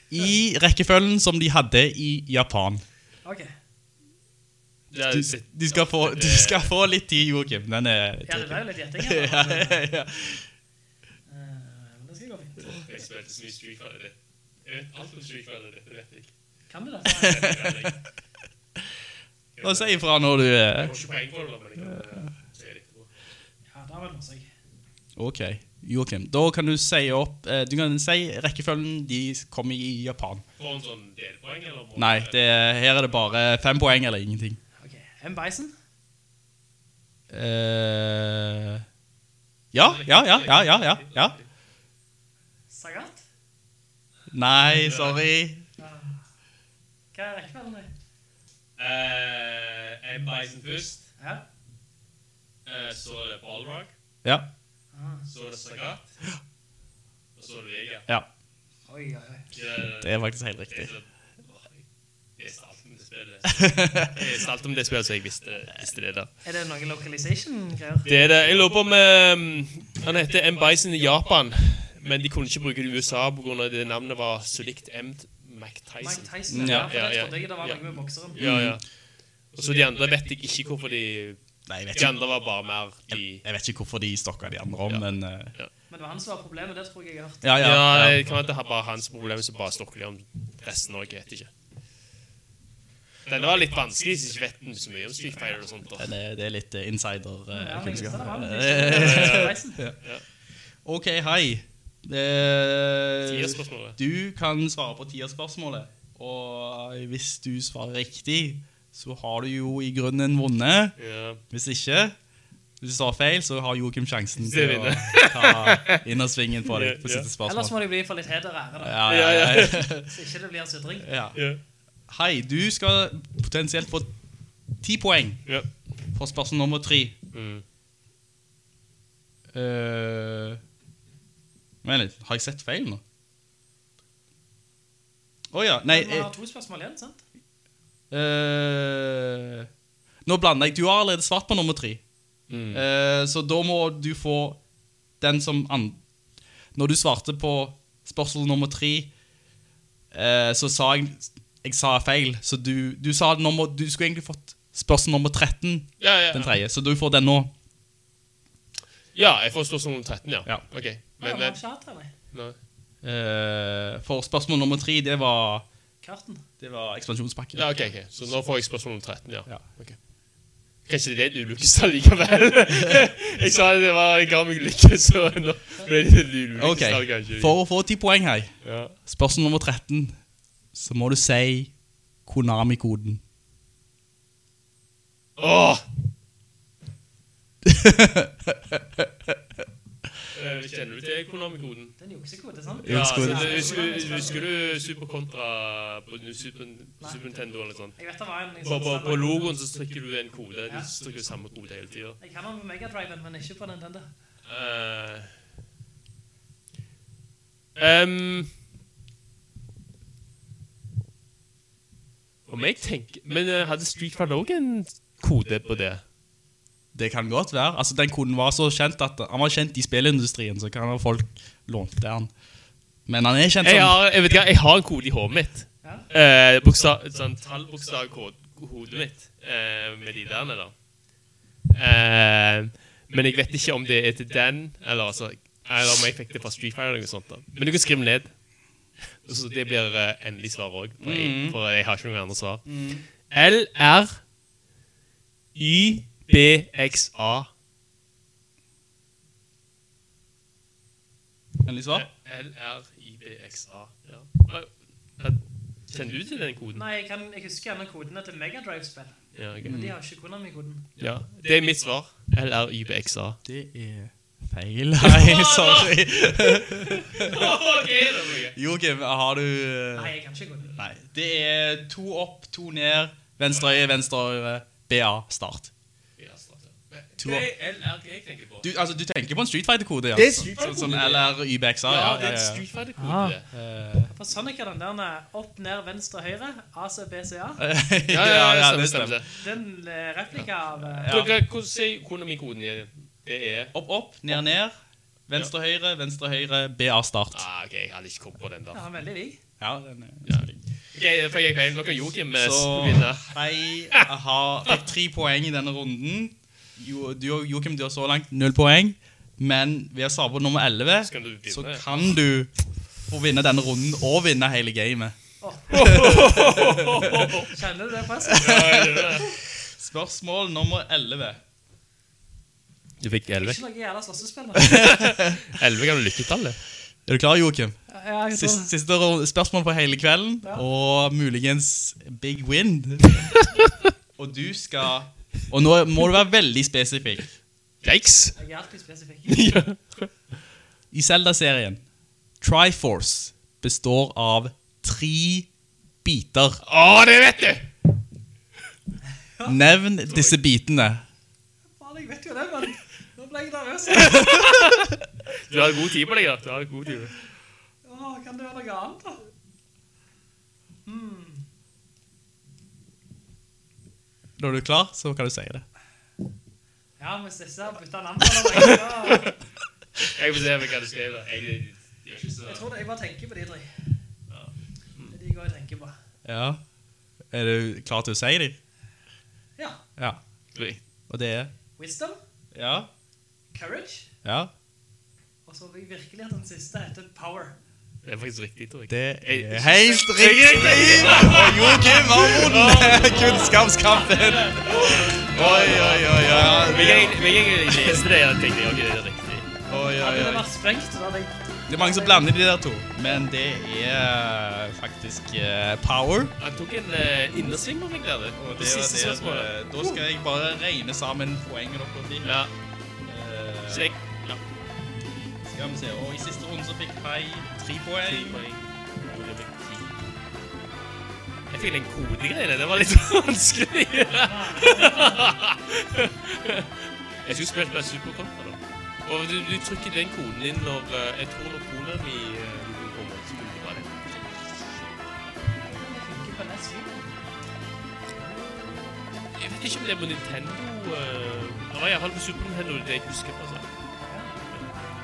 i rekkefølgen som de hadde i Japan. Ok. Du, du, skal, få, du skal få litt tid, Joakim. Den er Ja, det ble jo litt gjetting. ja, her, ja, ja. Eh, men det skal gå fint. jeg spilte så mye Street Fighter. Jeg vet alt om Street Fighter, dette vet jeg. Kan du det? Og si ifra når du er Jeg er får ikke poeng for det, men jeg kan eh, si det etterpå. Ja, da var det masse jeg. Ok, Joakim. Da kan du si opp eh, Du kan si rekkefølgen de kommer i Japan. Får en sånn delpoeng, eller? må- Nei, det, her er det bare fem poeng eller ingenting. Ok. M. Bison? Uh, ja, ja, ja, ja, ja, ja, ja. Sagat? Nei, sorry. Hva er rekkefølgen din? Uh, M. Bison først, Ja. Uh, så er det Balrog, Ja, så er det Sagat, og så er det Vega. ja. Oi, oi, oi. Det, er faktisk helt riktig. det, jeg visste alt om det spillet. Jeg visste alt om det spillet, så jeg visste, visste det der. Er det noen localization-greier? Det er det. Jeg lurer på om eh, Han heter M. Bison i Japan, Men de kunne ikke bruke det i USA pga. det navnet var så likt M. McTyson. Mike Tyson. Ja. ja. Ja, ja. Ja. Ja, ja. Og så de andre vet jeg ikke hvorfor de Nei, jeg vet De ikke, andre var bare mer de jeg vet ikke hvorfor de stokka de andre om, Ja. men eh, Men det var han som var problemet, det tror jeg jeg har hørt. Ja, Ja, ja. ja. det kan være det er bare hans problem som bare stokker de om resten òg. Jeg vet ikke. Denne var litt vanskelig hvis ikke vet så mye om Street Fighter og sånt. Det, er- det er litt eh, Ja, jeg insider-kunnskap. Eh, Tyson. OK, hei. Du kan svare på tierspørsmålet. Og hvis du svarer riktig, så har du jo i grunnen vunnet. Ja. Hvis ikke, hvis du sa feil, så har Joakim sjansen til å ta innersvingen på deg på Ja, ja. må det bli for litt heder og ære, da. Ja, ja, ja. Så ikke det blir sutring. Hei, du skal potensielt få ti poeng Ja. for spørsmål nummer tre. Mm. Uh, men litt, har jeg sett feil nå? Å ja, nei Vi eh, har to spørsmål igjen, sant? Eh, Nå blander jeg. Du har allerede svart på nummer tre. Mm. Uh, så da må du få den som an Når du svarte på spørsmål nummer tre, uh, så sa jeg Jeg sa feil. Så du, du sa nummer, Du skulle egentlig fått spørsmål nummer 13, Ja, ja, den tredje. Så du får den nå. ja, jeg får spørsmål nummer 13, ja. Ja. Ok. Men. Eh, for spørsmål nummer tre, det var Karten. Det var ekspansjonspakken. Ja, ok, ok. Så nå får jeg spørsmål om 13, ja. Ja. Ok. Kanskje det er et ulykkestall likevel. jeg sa det var, en ga meg lykke, så nå ble det et ulykkestall, Ok, kanskje. For å få ti poeng her, Ja. spørsmål nummer 13, så må du si Konami-koden. Åh! Eh, Kjenner du til Konami-koden? Den er en juksekode, sant? Ja, altså, husker, du Super Contra på Super, Super Nintendo eller sånt? Jeg vet det var en... På, på, på logoen så trykker du en kode. Ja. Du trykker samme kode hele tiden. Jeg kan ha Mega Megadriven, men ikke på Nintendo. Uh, um, om jeg tenker Men eh, hadde Street Fighter også en kode på det? Det kan godt være. Altså, den koden var så kjent at han var kjent i spillindustrien, så kan folk lånte han. Men han er kjent Jeg har, jeg vet ikke, jeg har en kode i hodet mitt. Ja. Eh, bokstav, sånn tallbokstav-hodet mitt eh, med de der nede. Eh, men jeg vet ikke om det er til den, eller, altså, eller om jeg fikk det fra Street Fighter eller noe sånt. da. Men du kan skrive ned. Så det blir uh, endelig svar òg, for, jeg- for jeg har ikke noen andre svar. LR YBXA. Endelig svar? LRIBXA. Ja. Kjenner du til den koden? Nei, jeg, kan, jeg husker gjerne kodene til Megadrive-spill. Ja, okay. Men de har ikke Konami-koden. ja. Det er mitt svar. LRYBXA. Det er feil. Nei, sorry. Joakim, har du eh, Nei, jeg kan ikke koden. Nei. Det er to opp, to ned, venstre øye, venstre øye, BA, start. To Det er LRG jeg tenker på. Du, altså, du tenker på en Street Fighter-kode, ja? Det er Street Sånn som Fighter-kode, LR, YBXA, Ja, ja. det er en. Street Fighter-kode. Ah. det. Eh, For Sonic er den der opp, ned, venstre, høyre, AC, BCA. Ja, ja, ja, stemmer, stemmer. Den eh, replika av... eh, Ja. Hvordan sier Konami-koden igjen? Det er Opp, opp, ned, ned. Venstre, høyre, venstre, høyre, BA, start. ah, OK, jeg hadde ikke kommet på den Ja, der. han er veldig lik. Ja, den er Ja. Ok, da fikk jeg feil. Nå kan Joakim eh, Så vinne. jeg har fikk tre poeng i denne runden. Jo, du, Joakim, du har så langt null poeng. Men ved å svare på nummer 11, Så kan du vinne. så kan du få vinne denne runden og vinne hele gamet. Kjenner du det presset? Ja, jeg gjør det. Spørsmål nummer 11. Du fikk 11. Ikke noe jævla slåssespill. da. 11 kan du lykketallet. Er du klar, Joakim? Ja, Siste, siste spørsmål for hele kvelden, Ja. og muligens big win. og du skal Og nå må du være veldig spesifikk. Yikes. Jeg er alltid spesifikk. I Zelda-serien Triforce består av tre biter. Å, det vet du! Nevn disse bitene. Faen, jeg vet jo det, men nå ble jeg nervøs. Du har god tid på deg, da. Du har god tid. Åh, kan det være noe annet, da? Når du er klar, så kan du si det. Ja, hvis Sisse har byttet navn på så... Jeg får se hva du skrev. da. Jeg, De Jeg tror det, jeg bare tenker på de tre. Det er de jeg tenker på. Ja. Er du klar til å si dem? Ja. Ja. Og det er Wisdom, Ja. courage, Ja. og så vil jeg virkelig at den siste heter power. Det er faktisk riktig, tror jeg. Det er helt riktig! Og Joakim har vunnet kunnskapskampen! Oi, oi, oi. Men jeg leste det, og tenkte jeg, det er riktig. Oi, oi, Hadde det oi. vært sprengt, så hadde jeg Det er mange som blander de der to, men det er faktisk uh, power. Han tok en uh, innersving om jeg gleder det. Og Det det siste er det, spørsmålet. eh, da skal jeg bare regne sammen poengene dere fikk. Ja, Uh, så. Ja, Skal vi se, og i siste runde så fikk Pai ti poeng. poeng. Og det ble ti. Jeg fikk den kodegreiene, det var litt vanskelig. jeg skulle spilt med superkontra da. Og du, du trykker den koden inn når, eh, jeg tror når kona mi uh, kommer, så bare det. Det NES Wii. Jeg vet ikke om det er på Nintendo uh, Det var i hvert fall på Super Nintendo det jeg husker. Altså.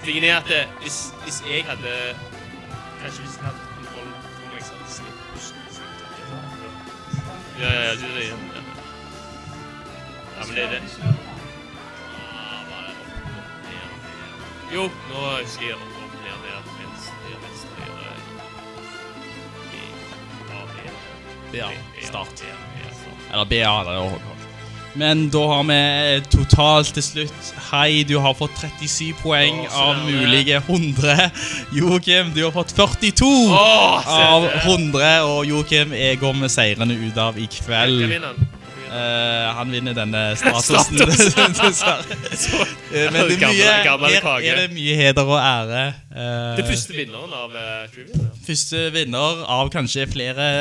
Tingen er at eh, hvis, hvis jeg hadde Kanskje hvis jeg hadde kontroll på meg, så hadde slitt pusten. så jeg tatt det. Ja, ja, ja, det er. Ja, ja. men det er det. Ah, er? Opp, opp, ned, ned. Jo, nå husker jeg opp, opp, ned, ned, venstre, venstre, høyre. A, B. Ja, B, start. B, B, start. Eller BA, det er også. Men da har vi totalt til slutt Hei, du har fått 37 poeng Åh, av mulige 100. Joakim, du har fått 42 Åh, av 100. Og Joakim jeg går med seirene ut av i kveld. vinner han? Eh, vinner denne statusen. Dessverre. Eh, Men det er mye, her er det mye heder og ære. Uh, Det første vinneren av uh, første vinner av kanskje flere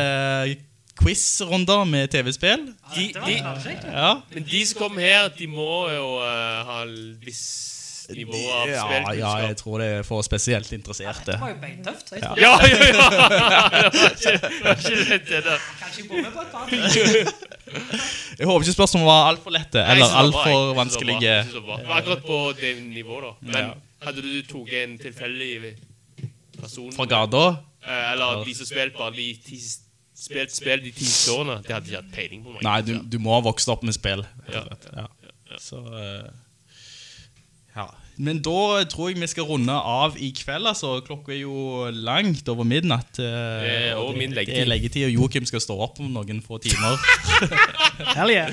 quiz-runder med TV-spill. De, de. Ja. men de som kommer her, de må jo uh, ha viss nivå av ja, ja, jeg tror det er for spesielt interesserte. Det var jo beintøft. Ja. Ja, ja, ja! Det var ikke, lett, det der. kanskje jeg på et par. Jeg håper ikke spørsmålene var altfor lette eller altfor vanskelige. det var bra. Det var Akkurat på det nivået, da. Men hadde du tatt en tilfeldig person Fra gata? eh, Eller de som spilte bare de ti Spilt spill de ti årene, det hadde ikke hatt peiling på meg. Nei, du, du må ha vokst opp med spill. Ja, Ja. Ja. Så eh, Ja. Men da tror jeg vi skal runde av i kveld. altså. Klokka er jo langt over midnatt. eh, Det er og min leggetid. Det er leggetid. leggetid, og Joakim skal stå opp om noen få timer. Hell yeah.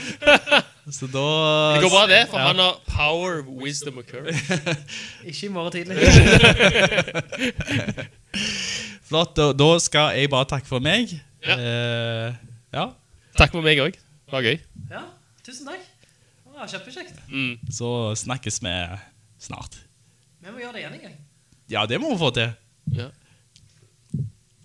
Så da Det går bra, det, for Ja. han har power, wisdom og courage. Ikke i morgen tidlig. Flott. Da, da skal jeg bare takke for meg. Ja. Eh, ja. Takk for meg òg. Det var gøy. Ja, tusen takk. Det var kjempekjekt. Mm. Så snakkes vi snart. Vi må gjøre det igjen en gang. Ja, det må vi få til. Ja.